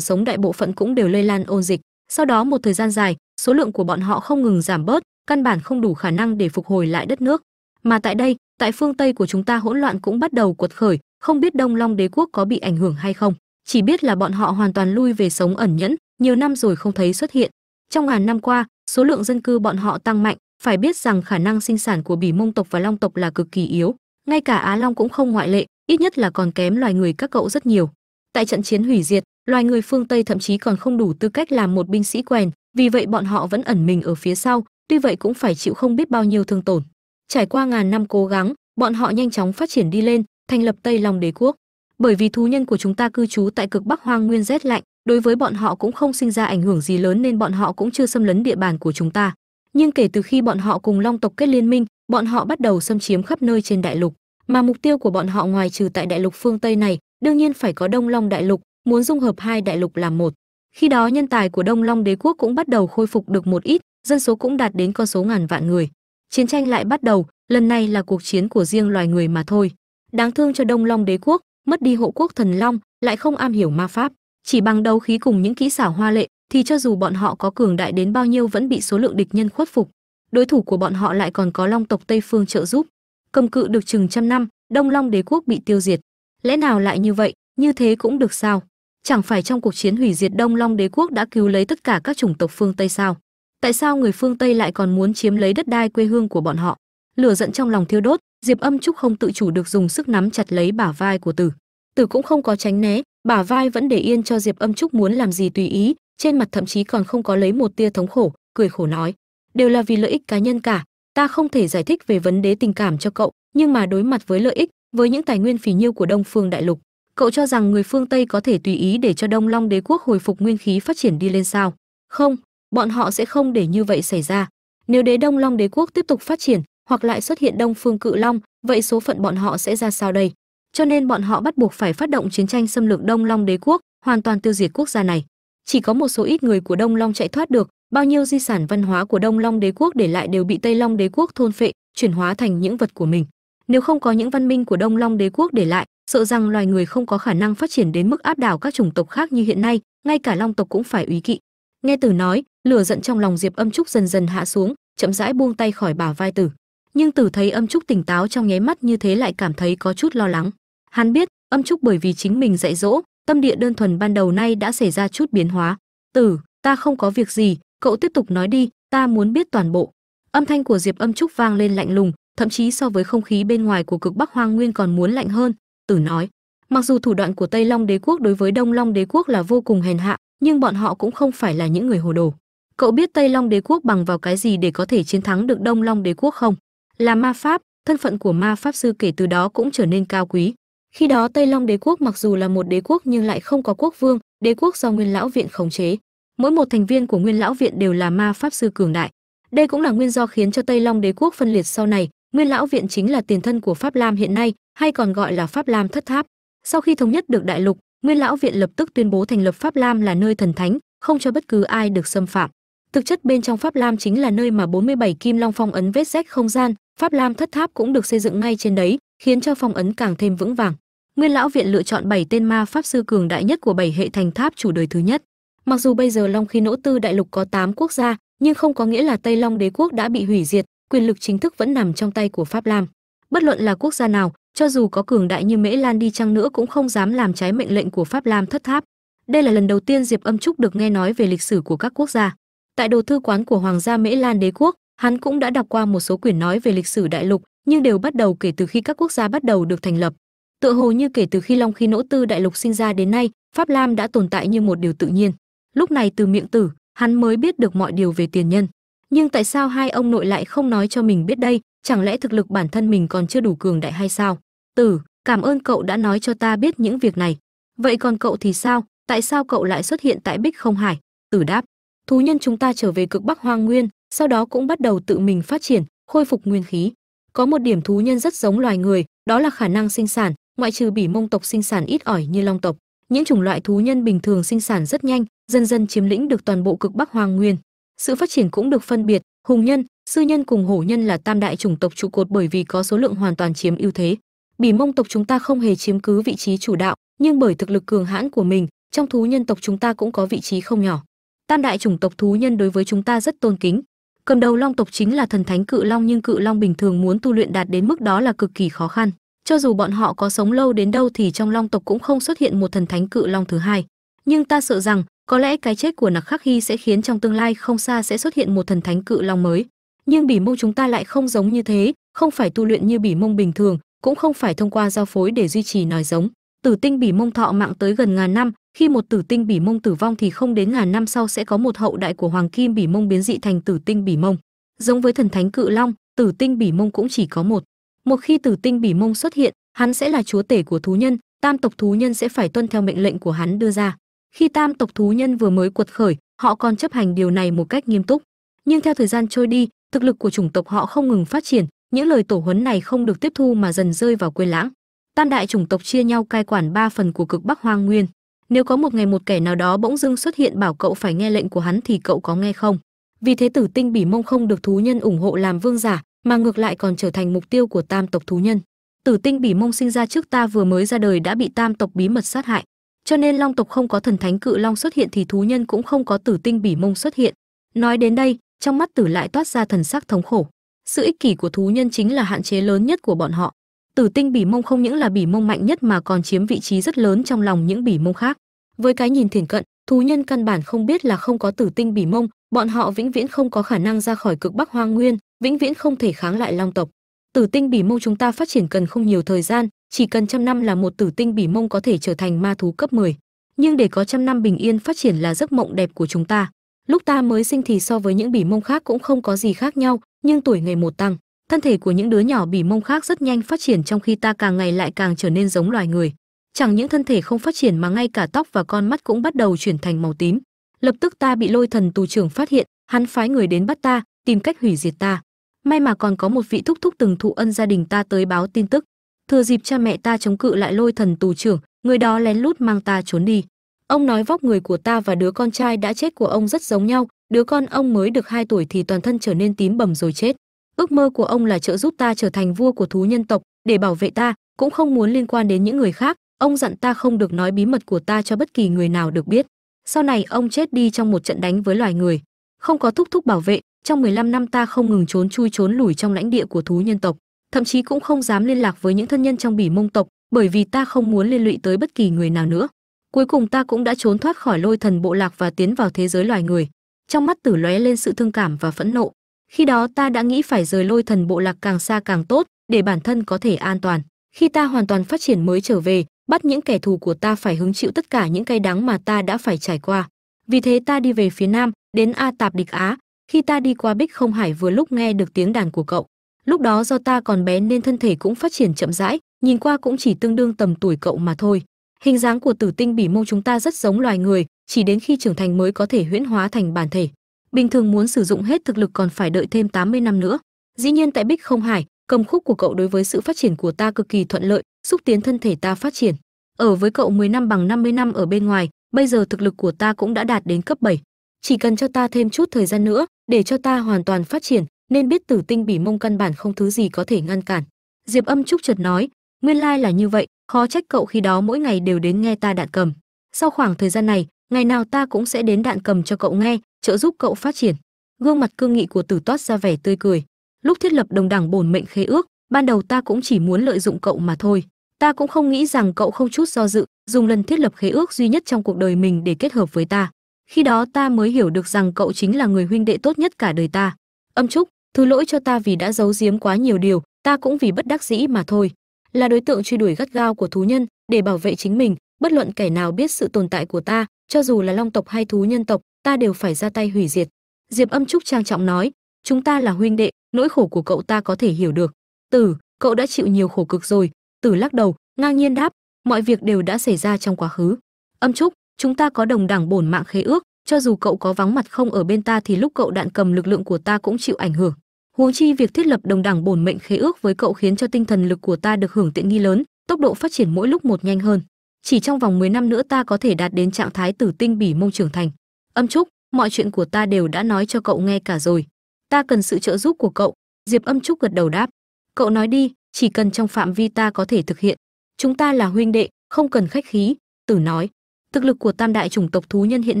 sống đại bộ phận cũng đều lây lan ôn dịch. Sau đó một thời gian dài, số lượng của bọn họ không ngừng giảm bớt, căn bản không đủ khả năng để phục hồi lại đất nước. Mà tại đây, tại phương tây của chúng ta hỗn loạn cũng bắt đầu cuột khởi, không biết đông long đế quốc có bị ảnh hưởng hay không. Chỉ biết là bọn họ hoàn toàn lui về sống ẩn nhẫn, nhiều năm rồi không thấy xuất hiện. Trong ngàn năm qua, số lượng dân cư bọn họ tăng mạnh, phải biết rằng khả năng sinh sản của bỉ mông tộc và long tộc là cực kỳ yếu. Ngay cả á long cũng không ngoại lệ ít nhất là còn kém loài người các cậu rất nhiều. Tại trận chiến hủy diệt, loài người phương tây thậm chí còn không đủ tư cách làm một binh sĩ quèn, vì vậy bọn họ vẫn ẩn mình ở phía sau, tuy vậy cũng phải chịu không biết bao nhiêu thương tổn. Trải qua ngàn năm cố gắng, bọn họ nhanh chóng phát triển đi lên, thành lập tây long đế quốc. Bởi vì thú nhân của chúng ta cư trú tại cực bắc hoang nguyên rét lạnh, đối với bọn họ cũng không sinh ra ảnh hưởng gì lớn nên bọn họ cũng chưa xâm lấn địa bàn của chúng ta. Nhưng kể từ khi bọn họ cùng long tộc kết liên minh, bọn họ bắt đầu xâm chiếm khắp nơi trên đại lục mà mục tiêu của bọn họ ngoài trừ tại đại lục phương tây này, đương nhiên phải có đông long đại lục, muốn dung hợp hai đại lục làm một. Khi đó nhân tài của đông long đế quốc cũng bắt đầu khôi phục được một ít, dân số cũng đạt đến con số ngàn vạn người. Chiến tranh lại bắt đầu, lần này là cuộc chiến của riêng loài người mà thôi. Đáng thương cho đông long đế quốc, mất đi hộ quốc thần long, lại không am hiểu ma pháp. Chỉ bằng đấu khí cùng những kỹ xảo hoa lệ, thì cho dù bọn họ có cường đại đến bao nhiêu vẫn bị số lượng địch nhân khuất phục. Đối thủ của bọn họ lại còn có long tộc tây phương trợ giúp cầm cự được chừng trăm năm, đông long đế quốc bị tiêu diệt. Lẽ nào lại như vậy, như thế cũng được sao? Chẳng phải trong cuộc chiến hủy diệt đông long đế quốc đã cứu lấy tất cả các chủng tộc phương tây sao? Tại sao người phương tây lại còn muốn chiếm lấy đất đai quê hương của bọn họ? Lửa giận trong lòng thiêu đốt, diệp âm trúc không tự chủ được dùng sức nắm chặt lấy bả vai của tử. Tử cũng không có tránh né, bả vai vẫn để yên cho diệp âm trúc muốn làm gì tùy ý, trên mặt thậm chí còn không có lấy một tia thống khổ, cười khổ nói. Đều là vì lợi ích cá nhân cả ta không thể giải thích về vấn đề tình cảm cho cậu, nhưng mà đối mặt với lợi ích, với những tài nguyên phì nhiêu của đông phương đại lục, cậu cho rằng người phương tây có thể tùy ý để cho đông long đế quốc hồi phục nguyên khí phát triển đi lên sao? Không, bọn họ sẽ không để như vậy xảy ra. Nếu đế đông long đế quốc tiếp tục phát triển, hoặc lại xuất hiện đông phương cự long, vậy số phận bọn họ sẽ ra sao đây? Cho nên bọn họ bắt buộc phải phát động chiến tranh xâm lược đông long đế quốc, hoàn toàn tiêu diệt quốc gia này. Chỉ có một số ít người của đông long chạy thoát được bao nhiêu di sản văn hóa của đông long đế quốc để lại đều bị tây long đế quốc thôn phệ, chuyển hóa thành những vật của mình. Nếu không có những văn minh của đông long đế quốc để lại, sợ rằng loài người không có khả năng phát triển đến mức áp đảo các chủng tộc khác như hiện nay, ngay cả long tộc cũng phải úy kỵ. Nghe tử nói, lửa giận trong lòng diệp âm trúc dần dần hạ xuống, chậm rãi buông tay khỏi bả vai tử. Nhưng tử thấy âm trúc tỉnh táo trong nháy mắt như thế lại cảm thấy có chút lo lắng. Hắn biết, âm trúc bởi vì chính mình dạy dỗ, tâm địa đơn thuần ban đầu nay đã xảy ra chút biến hóa. Tử, ta không có việc gì cậu tiếp tục nói đi, ta muốn biết toàn bộ. Âm thanh của diệp âm trúc vang lên lạnh lùng, thậm chí so với không khí bên ngoài của cực bắc hoang nguyên còn muốn lạnh hơn, tử nói. Mặc dù thủ đoạn của tây long đế quốc đối với đông long đế quốc là vô cùng hèn hạ, nhưng bọn họ cũng không phải là những người hồ đồ. Cậu biết tây long đế quốc bằng vào cái gì để có thể chiến thắng được đông long đế quốc không? Là ma pháp, thân phận của ma pháp sư kể từ đó cũng trở nên cao quý. Khi đó tây long đế quốc mặc dù là một đế quốc nhưng lại không có quốc vương, đế quốc do nguyên lão viện khống chế mỗi một thành viên của nguyên lão viện đều là ma pháp sư cường đại. Đây cũng là nguyên do khiến cho tây long đế quốc phân liệt sau này. Nguyên lão viện chính là tiền thân của pháp lam hiện nay, hay còn gọi là pháp lam thất tháp. Sau khi thống nhất được đại lục, nguyên lão viện lập tức tuyên bố thành lập pháp lam là nơi thần thánh, không cho bất cứ ai được xâm phạm. Thực chất bên trong pháp lam chính là nơi mà 47 kim long phong ấn vết rách không gian. Pháp lam thất tháp cũng được xây dựng ngay trên đấy, khiến cho phong ấn càng thêm vững vàng. Nguyên lão viện lựa chọn 7 tên ma pháp sư cường đại nhất của bảy hệ thành tháp chủ đời thứ nhất mặc dù bây giờ long khí nỗ tư đại lục có 8 quốc gia, nhưng không có nghĩa là tây long đế quốc đã bị hủy diệt, quyền lực chính thức vẫn nằm trong tay của pháp lam. Bất luận là quốc gia nào, cho dù có cường đại như mễ lan đi chăng nữa cũng không dám làm trái mệnh lệnh của pháp lam thất tháp. Đây là lần đầu tiên diệp âm trúc được nghe nói về lịch sử của các quốc gia. Tại đồ thư quán của hoàng gia mễ lan đế quốc, hắn cũng đã đọc qua một số quyển nói về lịch sử đại lục, nhưng đều bắt đầu kể từ khi các quốc gia bắt đầu được thành lập. Tựa hồ như kể từ khi long khí nỗ tư đại lục sinh ra đến nay, pháp lam đã tồn tại như một điều tự nhiên lúc này từ miệng tử, hắn mới biết được mọi điều về tiền nhân. Nhưng tại sao hai ông nội lại không nói cho mình biết đây? Chẳng lẽ thực lực bản thân mình còn chưa đủ cường đại hay sao? Tử, cảm ơn cậu đã nói cho ta biết những việc này. Vậy còn cậu thì sao? Tại sao cậu lại xuất hiện tại bích không hải? Tử đáp, thú nhân chúng ta trở về cực bắc hoang nguyên, sau đó cũng bắt đầu tự mình phát triển, khôi phục nguyên khí. Có một điểm thú nhân rất giống loài người, đó là khả năng sinh sản, ngoại trừ bỉ mông tộc sinh sản ít ỏi như long tộc. Những chủng loại thú nhân bình thường sinh sản rất nhanh dần dần chiếm lĩnh được toàn bộ cực bắc hoàng nguyên. Sự phát triển cũng được phân biệt, hùng nhân, sư nhân cùng hổ nhân là tam đại chủng tộc trụ cột bởi vì có số lượng hoàn toàn chiếm ưu thế. Bỉ mông tộc chúng ta không hề chiếm cứ vị trí chủ đạo, nhưng bởi thực lực cường hãn của mình, trong thú nhân tộc chúng ta cũng có vị trí không nhỏ. Tam đại chủng tộc thú nhân đối với chúng ta rất tôn kính. Cầm đầu long tộc chính là thần thánh cự long, nhưng cự long bình thường muốn tu luyện đạt đến mức đó là cực kỳ khó khăn. Cho dù bọn họ có sống lâu đến đâu thì trong long tộc cũng không xuất hiện một thần thánh cự long thứ hai. Nhưng ta sợ rằng có lẽ cái chết của nặc khắc hy sẽ khiến trong tương lai không xa sẽ xuất hiện một thần thánh cự long mới. Nhưng bỉ mông chúng ta lại không giống như thế, không phải tu luyện như bỉ mông bình thường, cũng không phải thông qua giao phối để duy trì nòi giống. Tử tinh bỉ mông thọ mạng tới gần ngàn năm, khi một tử tinh bỉ mông tử vong thì không đến ngàn năm sau sẽ có một hậu đại của hoàng kim bỉ mông biến dị thành tử tinh bỉ mông. Giống với thần thánh cự long, tử tinh bỉ mông cũng chỉ có một. Một khi tử tinh bỉ mông xuất hiện, hắn sẽ là chúa tể của thú nhân, tam tộc thú nhân sẽ phải tuân theo mệnh lệnh của hắn đưa ra khi tam tộc thú nhân vừa mới quật khởi, họ còn chấp hành điều này một cách nghiêm túc. Nhưng theo thời gian trôi đi, thực lực của chủng tộc họ không ngừng phát triển, những lời tổ huấn này không được tiếp thu mà dần rơi vào quên lãng. Tam đại chủng tộc chia nhau cai quản ba phần của cực bắc hoang nguyên. Nếu có một ngày một kẻ nào đó bỗng dưng xuất hiện bảo cậu phải nghe lệnh của hắn thì cậu có nghe không? Vì thế tử tinh bỉ mông không được thú nhân ủng hộ làm vương giả, mà ngược lại còn trở thành mục tiêu của tam tộc thú nhân. Tử tinh bỉ mông sinh ra trước ta vừa mới ra đời đã bị tam tộc bí mật sát hại cho nên long tộc không có thần thánh cự long xuất hiện thì thú nhân cũng không có tử tinh bỉ mông xuất hiện. Nói đến đây, trong mắt tử lại toát ra thần sắc thống khổ. Sự ích kỷ của thú nhân chính là hạn chế lớn nhất của bọn họ. Tử tinh bỉ mông không những là bỉ mông mạnh nhất mà còn chiếm vị trí rất lớn trong lòng những bỉ mông khác. Với cái nhìn thiển cận, thú nhân căn bản không biết là không có tử tinh bỉ mông, bọn họ vĩnh viễn không có khả năng ra khỏi cực bắc hoang nguyên, vĩnh viễn không thể kháng lại long tộc. Tử tinh bỉ mông chúng ta phát triển cần không nhiều thời gian chỉ cần trăm năm là một tử tinh bỉ mông có thể trở thành ma thú cấp 10. nhưng để có trăm năm bình yên phát triển là giấc mộng đẹp của chúng ta. Lúc ta mới sinh thì so với những bỉ mông khác cũng không có gì khác nhau, nhưng tuổi ngày một tăng, thân thể của những đứa nhỏ bỉ mông khác rất nhanh phát triển trong khi ta càng ngày lại càng trở nên giống loài người. Chẳng những thân thể không phát triển mà ngay cả tóc và con mắt cũng bắt đầu chuyển thành màu tím. Lập tức ta bị lôi thần tù trưởng phát hiện, hắn phái người đến bắt ta, tìm cách hủy diệt ta. May mà còn có một vị thúc thúc từng thụ ân gia đình ta tới báo tin tức thừa dịp cha mẹ ta chống cự lại lôi thần tù trưởng, người đó lén lút mang ta trốn đi. Ông nói vóc người của ta và đứa con trai đã chết của ông rất giống nhau, đứa con ông mới được 2 tuổi thì toàn thân trở nên tím bầm rồi chết. Ước mơ của ông là trợ giúp ta trở thành vua của thú nhân tộc, để bảo vệ ta, cũng không muốn liên quan đến những người khác. Ông dặn ta không được nói bí mật của ta cho bất kỳ người nào được biết. Sau này ông chết đi trong một trận đánh với loài người, không có thúc thúc bảo vệ, trong 15 năm ta không ngừng trốn chui trốn lủi trong lãnh địa của thú nhân tộc thậm chí cũng không dám liên lạc với những thân nhân trong bỉ mông tộc, bởi vì ta không muốn liên lụy tới bất kỳ người nào nữa. Cuối cùng ta cũng đã trốn thoát khỏi lôi thần bộ lạc và tiến vào thế giới loài người. Trong mắt tử lóe lên sự thương cảm và phẫn nộ. Khi đó ta đã nghĩ phải rời lôi thần bộ lạc càng xa càng tốt, để bản thân có thể an toàn. Khi ta hoàn toàn phát triển mới trở về, bắt những kẻ thù của ta phải hứng chịu tất cả những cay đắng mà ta đã phải trải qua. Vì thế ta đi về phía nam, đến a tạp địch á. Khi ta đi qua bích không hải vừa lúc nghe được tiếng đàn của cậu lúc đó do ta còn bé nên thân thể cũng phát triển chậm rãi, nhìn qua cũng chỉ tương đương tầm tuổi cậu mà thôi. Hình dáng của tử tinh bỉ mông chúng ta rất giống loài người, chỉ đến khi trưởng thành mới có thể huyễn hóa thành bản thể. Bình thường muốn sử dụng hết thực lực còn phải đợi thêm 80 năm nữa. Dĩ nhiên tại bích không hải cầm khúc của cậu đối với sự phát triển của ta cực kỳ thuận lợi, xúc tiến thân thể ta phát triển. Ở với cậu 10 năm bằng 50 năm ở bên ngoài, bây giờ thực lực của ta cũng đã đạt đến cấp 7 chỉ cần cho ta thêm chút thời gian nữa, để cho ta hoàn toàn phát triển nên biết tử tinh bỉ mông căn bản không thứ gì có thể ngăn cản. Diệp âm trúc chợt nói, nguyên lai là như vậy, khó trách cậu khi đó mỗi ngày đều đến nghe ta đạn cầm. Sau khoảng thời gian này, ngày nào ta cũng sẽ đến đạn cầm cho cậu nghe, trợ giúp cậu phát triển. Gương mặt cương nghị của tử toát ra vẻ tươi cười. Lúc thiết lập đồng đảng bổn mệnh khế ước, ban đầu ta cũng chỉ muốn lợi dụng cậu mà thôi. Ta cũng không nghĩ rằng cậu không chút do dự, dùng lần thiết lập khế ước duy nhất trong cuộc đời mình để kết hợp với ta. Khi đó ta mới hiểu được rằng cậu chính là người huynh đệ tốt nhất cả đời ta. Âm trúc thứ lỗi cho ta vì đã giấu giếm quá nhiều điều, ta cũng vì bất đắc dĩ mà thôi. Là đối tượng truy đuổi gắt gao của thú nhân, để bảo vệ chính mình, bất luận kẻ nào biết sự tồn tại của ta, cho dù là long tộc hay thú nhân tộc, ta đều phải ra tay hủy diệt. Diệp âm trúc trang trọng nói, chúng ta là huynh đệ, nỗi khổ của cậu ta có thể hiểu được. Tử cậu đã chịu nhiều khổ cực rồi. Tử lắc đầu, ngang nhiên đáp, mọi việc đều đã xảy ra trong quá khứ. Âm trúc, chúng ta có đồng đẳng bổn mạng khế ước cho dù cậu có vắng mặt không ở bên ta thì lúc cậu đạn cầm lực lượng của ta cũng chịu ảnh hưởng. Huống chi việc thiết lập đồng đẳng bổn mệnh khế ước với cậu khiến cho tinh thần lực của ta được hưởng tiện nghi lớn, tốc độ phát triển mỗi lúc một nhanh hơn. Chỉ trong vòng 10 năm nữa ta có thể đạt đến trạng thái tử tinh bỉ mông trưởng thành. Âm trúc mọi chuyện của ta đều đã nói cho cậu nghe cả rồi. Ta cần sự trợ giúp của cậu. Diệp âm trúc gật đầu đáp. Cậu nói đi, chỉ cần trong phạm vi ta có thể thực hiện. Chúng ta là huynh đệ, không cần khách khí, tử nói thực lực của tam đại chủng tộc thú nhân hiện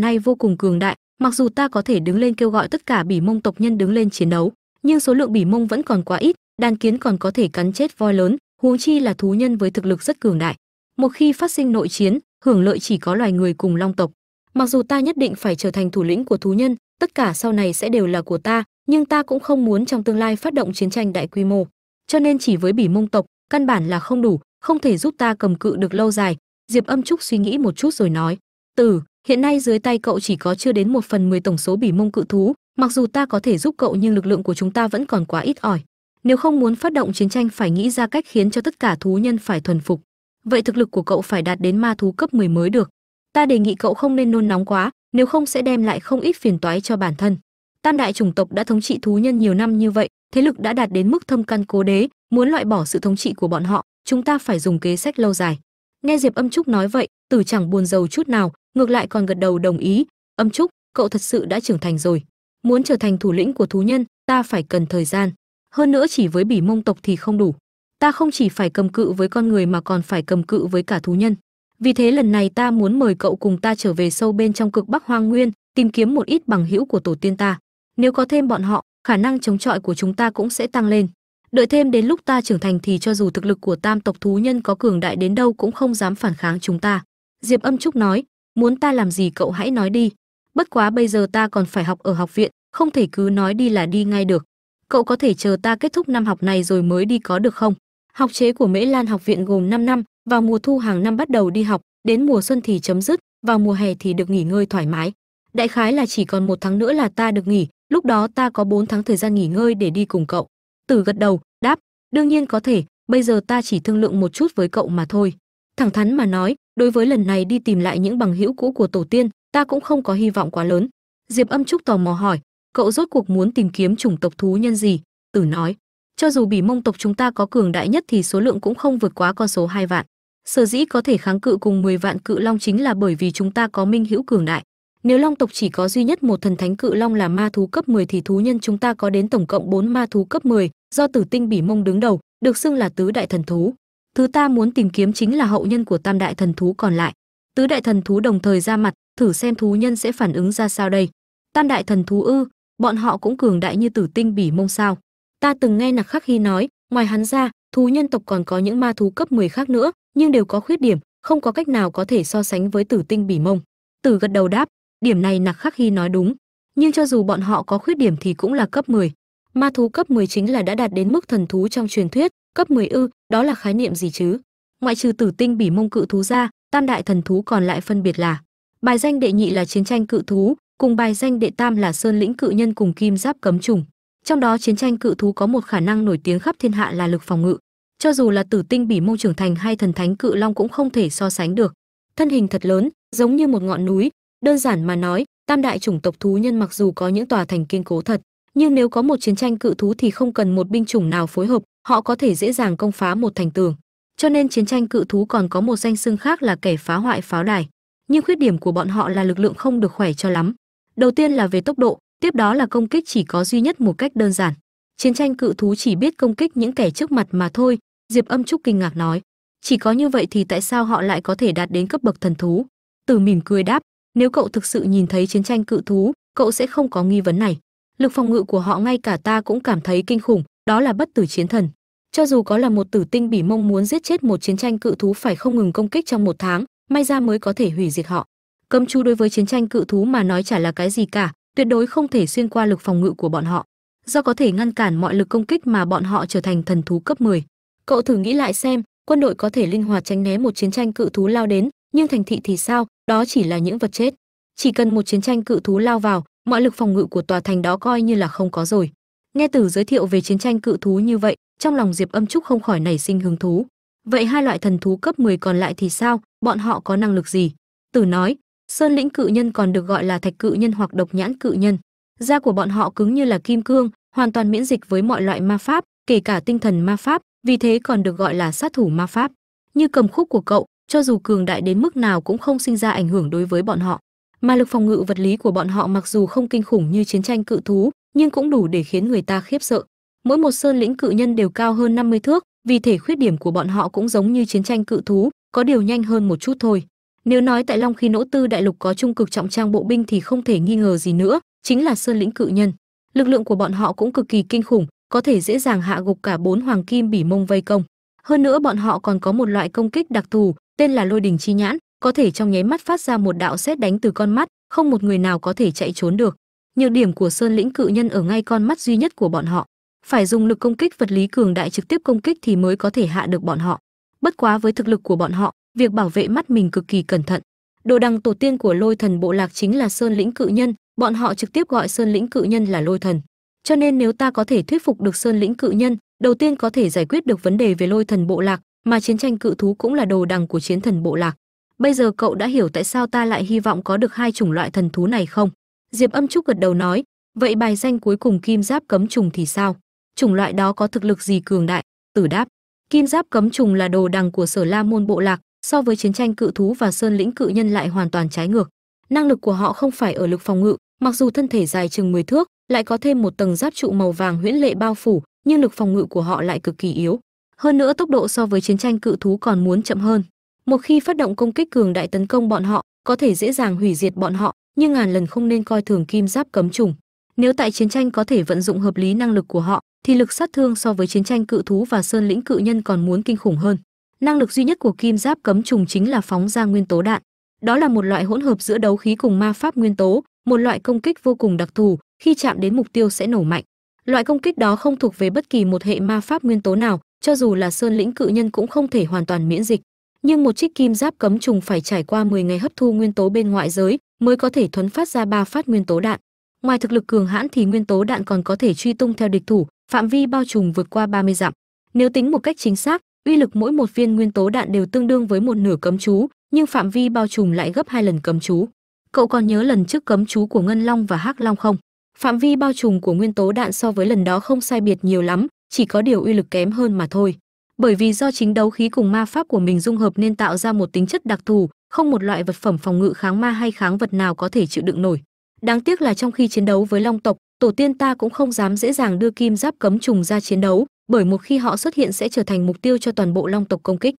nay vô cùng cường đại, mặc dù ta có thể đứng lên kêu gọi tất cả bỉ mông tộc nhân đứng lên chiến đấu, nhưng số lượng bỉ mông vẫn còn quá ít đàn kiến còn có thể cắn chết voi lớn, huống chi là thú nhân với thực lực rất cường đại. Một khi phát sinh nội chiến, hưởng lợi chỉ có loài người cùng long tộc. Mặc dù ta nhất định phải trở thành thủ lĩnh của thú nhân, tất cả sau này sẽ đều là của ta, nhưng ta cũng không muốn trong tương lai phát động chiến tranh đại quy mô. Cho nên chỉ với bỉ mông tộc, căn bản là không đủ, không thể giúp ta cầm cự được lâu dài diệp âm trúc suy nghĩ một chút rồi nói tử hiện nay dưới tay cậu chỉ có chưa đến một phần mười tổng số bỉ mông cự thú, mặc dù ta có thể giúp cậu nhưng lực lượng của chúng ta vẫn còn quá ít ỏi. Nếu không muốn phát động chiến tranh phải nghĩ ra cách khiến cho tất cả thú nhân phải thuần phục. Vậy thực lực của cậu phải đạt đến ma thú cấp 10 mới được. Ta đề nghị cậu không nên nôn nóng quá, nếu không sẽ đem lại không ít phiền toái cho bản thân. Tam đại chủng tộc đã thống trị thú nhân nhiều năm như vậy, thế lực đã đạt đến mức thâm căn cố đế, muốn loại bỏ sự thống trị của bọn họ, chúng ta phải dùng kế sách lâu dài nghe diệp âm trúc nói vậy, tử chẳng buồn giàu chút nào, ngược lại còn gật đầu đồng ý. Âm trúc, cậu thật sự đã trưởng thành rồi. Muốn trở thành thủ lĩnh của thú nhân, ta phải cần thời gian. Hơn nữa chỉ với bỉ mông tộc thì không đủ. Ta không chỉ phải cầm cự với con người mà còn phải cầm cự với cả thú nhân. Vì thế lần này ta muốn mời cậu cùng ta trở về sâu bên trong cực bắc hoang nguyên, tìm kiếm một ít bằng hữu của tổ tiên ta. Nếu có thêm bọn họ, khả năng chống chọi của chúng ta cũng sẽ tăng lên đợi thêm đến lúc ta trưởng thành thì cho dù thực lực của tam tộc thú nhân có cường đại đến đâu cũng không dám phản kháng chúng ta. Diệp âm trúc nói, muốn ta làm gì cậu hãy nói đi. Bất quá bây giờ ta còn phải học ở học viện, không thể cứ nói đi là đi ngay được. Cậu có thể chờ ta kết thúc năm học này rồi mới đi có được không? Học chế của mễ lan học viện gồm 5 năm, vào mùa thu hàng năm bắt đầu đi học, đến mùa xuân thì chấm dứt, vào mùa hè thì được nghỉ ngơi thoải mái. Đại khái là chỉ còn một tháng nữa là ta được nghỉ, lúc đó ta có 4 tháng thời gian nghỉ ngơi để đi cùng cậu tử gật đầu, đáp, đương nhiên có thể, bây giờ ta chỉ thương lượng một chút với cậu mà thôi. Thẳng thắn mà nói, đối với lần này đi tìm lại những bằng hữu cũ của tổ tiên, ta cũng không có hy vọng quá lớn. Diệp âm trúc tò mò hỏi, cậu rốt cuộc muốn tìm kiếm chủng tộc thú nhân gì? Tử nói, cho dù bỉ mông tộc chúng ta có cường đại nhất thì số lượng cũng không vượt quá con số hai vạn. Sở dĩ có thể kháng cự cùng 10 vạn cự long chính là bởi vì chúng ta có minh hữu cường đại nếu long tộc chỉ có duy nhất một thần thánh cự long là ma thú cấp 10 thì thú nhân chúng ta có đến tổng cộng 4 ma thú cấp 10, do tử tinh bỉ mông đứng đầu, được xưng là tứ đại thần thú. Thứ ta muốn tìm kiếm chính là hậu nhân của tam đại thần thú còn lại. Tứ đại thần thú đồng thời ra mặt, thử xem thú nhân sẽ phản ứng ra sao đây. Tam đại thần thú ư, bọn họ cũng cường đại như tử tinh bỉ mông sao? Ta từng nghe Nặc Khắc Hy nói, ngoài hắn ra, thú nhân tộc còn có những ma thú cấp 10 khác nữa, nhưng đều có khuyết điểm, không có cách nào có thể so sánh với tử tinh bỉ mông. Tử gật đầu đáp, điểm này Nặc Khắc Hy nói đúng, nhưng cho dù bọn họ có khuyết điểm thì cũng là cấp 10. Ma thú cấp 10 chính là đã đạt đến mức thần thú trong truyền thuyết, cấp 10 ư, đó là khái niệm gì chứ? Ngoại trừ tử tinh bỉ mông cự thú ra, tam đại thần thú còn lại phân biệt là bài danh đệ nhị là chiến tranh cự thú, cùng bài danh đệ tam là sơn lĩnh cự nhân cùng kim giáp cấm trùng. Trong đó chiến tranh cự thú có một khả năng nổi tiếng khắp thiên hạ là lực phòng ngự. Cho dù là tử tinh bỉ mông trưởng thành hay thần thánh cự long cũng không thể so sánh được. Thân hình thật lớn, giống như một ngọn núi, đơn giản mà nói, tam đại chủng tộc thú nhân mặc dù có những tòa thành kiên cố thật, nhưng nếu có một chiến tranh cự thú thì không cần một binh chủng nào phối hợp, họ có thể dễ dàng công phá một thành tường. Cho nên chiến tranh cự thú còn có một danh xưng khác là kẻ phá hoại pháo đài. Nhưng khuyết điểm của bọn họ là lực lượng không được khỏe cho lắm. Đầu tiên là về tốc độ, tiếp đó là công kích chỉ có duy nhất một cách đơn giản. Chiến tranh cự thú chỉ biết công kích những kẻ trước mặt mà thôi, Diệp Âm Trúc kinh ngạc nói. Chỉ có như vậy thì tại sao họ lại có thể đạt đến cấp bậc thần thú? Từ mỉm cười đáp, nếu cậu thực sự nhìn thấy chiến tranh cự thú, cậu sẽ không có nghi vấn này. Lực phòng ngự của họ ngay cả ta cũng cảm thấy kinh khủng, đó là bất tử chiến thần. Cho dù có là một tử tinh bỉ mông muốn giết chết một chiến tranh cự thú phải không ngừng công kích trong một tháng, may ra mới có thể hủy diệt họ. Cấm chú đối với chiến tranh cự thú mà nói chả là cái gì cả, tuyệt đối không thể xuyên qua lực phòng ngự của bọn họ. Do có thể ngăn cản mọi lực công kích mà bọn họ trở thành thần thú cấp 10. Cậu thử nghĩ lại xem, quân đội có thể linh hoạt tránh né một chiến tranh cự thú lao đến, nhưng thành thị thì sao, đó chỉ là những vật chết. Chỉ cần một chiến tranh cự thú lao vào, mọi lực phòng ngự của tòa thành đó coi như là không có rồi. Nghe từ giới thiệu về chiến tranh cự thú như vậy, trong lòng Diệp Âm Trúc không khỏi nảy sinh hứng thú. Vậy hai loại thần thú cấp 10 còn lại thì sao, bọn họ có năng lực gì? Tử nói, Sơn lĩnh cự nhân còn được gọi là thạch cự nhân hoặc độc nhãn cự nhân. Da của bọn họ cứng như là kim cương, hoàn toàn miễn dịch với mọi loại ma pháp, kể cả tinh thần ma pháp, vì thế còn được gọi là sát thủ ma pháp. như cầm khúc của cậu cho dù cường đại đến mức nào cũng không sinh ra ảnh hưởng đối với bọn họ. Mà lực phòng ngự vật lý của bọn họ mặc dù không kinh khủng như chiến tranh cự thú, nhưng cũng đủ để khiến người ta khiếp sợ. Mỗi một sơn lĩnh cự nhân đều cao hơn 50 thước, vì thể khuyết điểm của bọn họ cũng giống như chiến tranh cự thú, có điều nhanh hơn một chút thôi. Nếu nói tại long khi nỗ tư đại lục có trung cực trọng trang bộ binh thì không thể nghi ngờ gì nữa, chính là sơn lĩnh cự nhân. Lực lượng của bọn họ cũng cực kỳ kinh khủng, có thể dễ dàng hạ gục cả bốn hoàng kim bỉ mông vây công. Hơn nữa bọn họ còn có một loại công kích đặc thù tên là lôi đình chi nhãn, có thể trong nháy mắt phát ra một đạo sét đánh từ con mắt, không một người nào có thể chạy trốn được. Nhược điểm của sơn lĩnh cự nhân ở ngay con mắt duy nhất của bọn họ. Phải dùng lực công kích vật lý cường đại trực tiếp công kích thì mới có thể hạ được bọn họ. Bất quá với thực lực của bọn họ, việc bảo vệ mắt mình cực kỳ cẩn thận. Đồ đằng tổ tiên của lôi thần bộ lạc chính là sơn lĩnh cự nhân, bọn họ trực tiếp gọi sơn lĩnh cự nhân là lôi thần. Cho nên nếu ta có thể thuyết phục được sơn lĩnh cự nhân, đầu tiên có thể giải quyết được vấn đề về lôi thần bộ lạc mà chiến tranh cự thú cũng là đồ đằng của chiến thần bộ lạc. Bây giờ cậu đã hiểu tại sao ta lại hy vọng có được hai chủng loại thần thú này không? Diệp âm trúc gật đầu nói, vậy bài danh cuối cùng kim giáp cấm trùng thì sao? Chủng loại đó có thực lực gì cường đại? Tử đáp, kim giáp cấm trùng là đồ đằng của sở la môn bộ lạc, so với chiến tranh cự thú và sơn lĩnh cự nhân lại hoàn toàn trái ngược. Năng lực của họ không phải ở lực phòng ngự, mặc dù thân thể dài chừng 10 thước, lại có thêm một tầng giáp trụ màu vàng huyễn lệ bao phủ, nhưng lực phòng ngự của họ lại cực kỳ yếu hơn nữa tốc độ so với chiến tranh cự thú còn muốn chậm hơn. Một khi phát động công kích cường đại tấn công bọn họ, có thể dễ dàng hủy diệt bọn họ, nhưng ngàn lần không nên coi thường kim giáp cấm trùng. Nếu tại chiến tranh có thể vận dụng hợp lý năng lực của họ, thì lực sát thương so với chiến tranh cự thú và sơn lĩnh cự nhân còn muốn kinh khủng hơn. Năng lực duy nhất của kim giáp cấm trùng chính là phóng ra nguyên tố đạn. Đó là một loại hỗn hợp giữa đấu khí cùng ma pháp nguyên tố, một loại công kích vô cùng đặc thù, khi chạm đến mục tiêu sẽ nổ mạnh. Loại công kích đó không thuộc về bất kỳ một hệ ma pháp nguyên tố nào cho dù là sơn lĩnh cự nhân cũng không thể hoàn toàn miễn dịch. Nhưng một chiếc kim giáp cấm trùng phải trải qua 10 ngày hấp thu nguyên tố bên ngoại giới mới có thể thuấn phát ra ba phát nguyên tố đạn. Ngoài thực lực cường hãn thì nguyên tố đạn còn có thể truy tung theo địch thủ, phạm vi bao trùm vượt qua 30 dặm. Nếu tính một cách chính xác, uy lực mỗi một viên nguyên tố đạn đều tương đương với một nửa cấm chú, nhưng phạm vi bao trùm lại gấp hai lần cấm chú. Cậu còn nhớ lần trước cấm chú của ngân long và hắc long không? Phạm vi bao trùm của nguyên tố đạn so với lần đó không sai biệt nhiều lắm chỉ có điều uy lực kém hơn mà thôi. Bởi vì do chính đấu khí cùng ma pháp của mình dung hợp nên tạo ra một tính chất đặc thù, không một loại vật phẩm phòng ngự kháng ma hay kháng vật nào có thể chịu đựng nổi. Đáng tiếc là trong khi chiến đấu với long tộc, tổ tiên ta cũng không dám dễ dàng đưa kim giáp cấm trùng ra chiến đấu, bởi một khi họ xuất hiện sẽ trở thành mục tiêu cho toàn bộ long tộc công kích.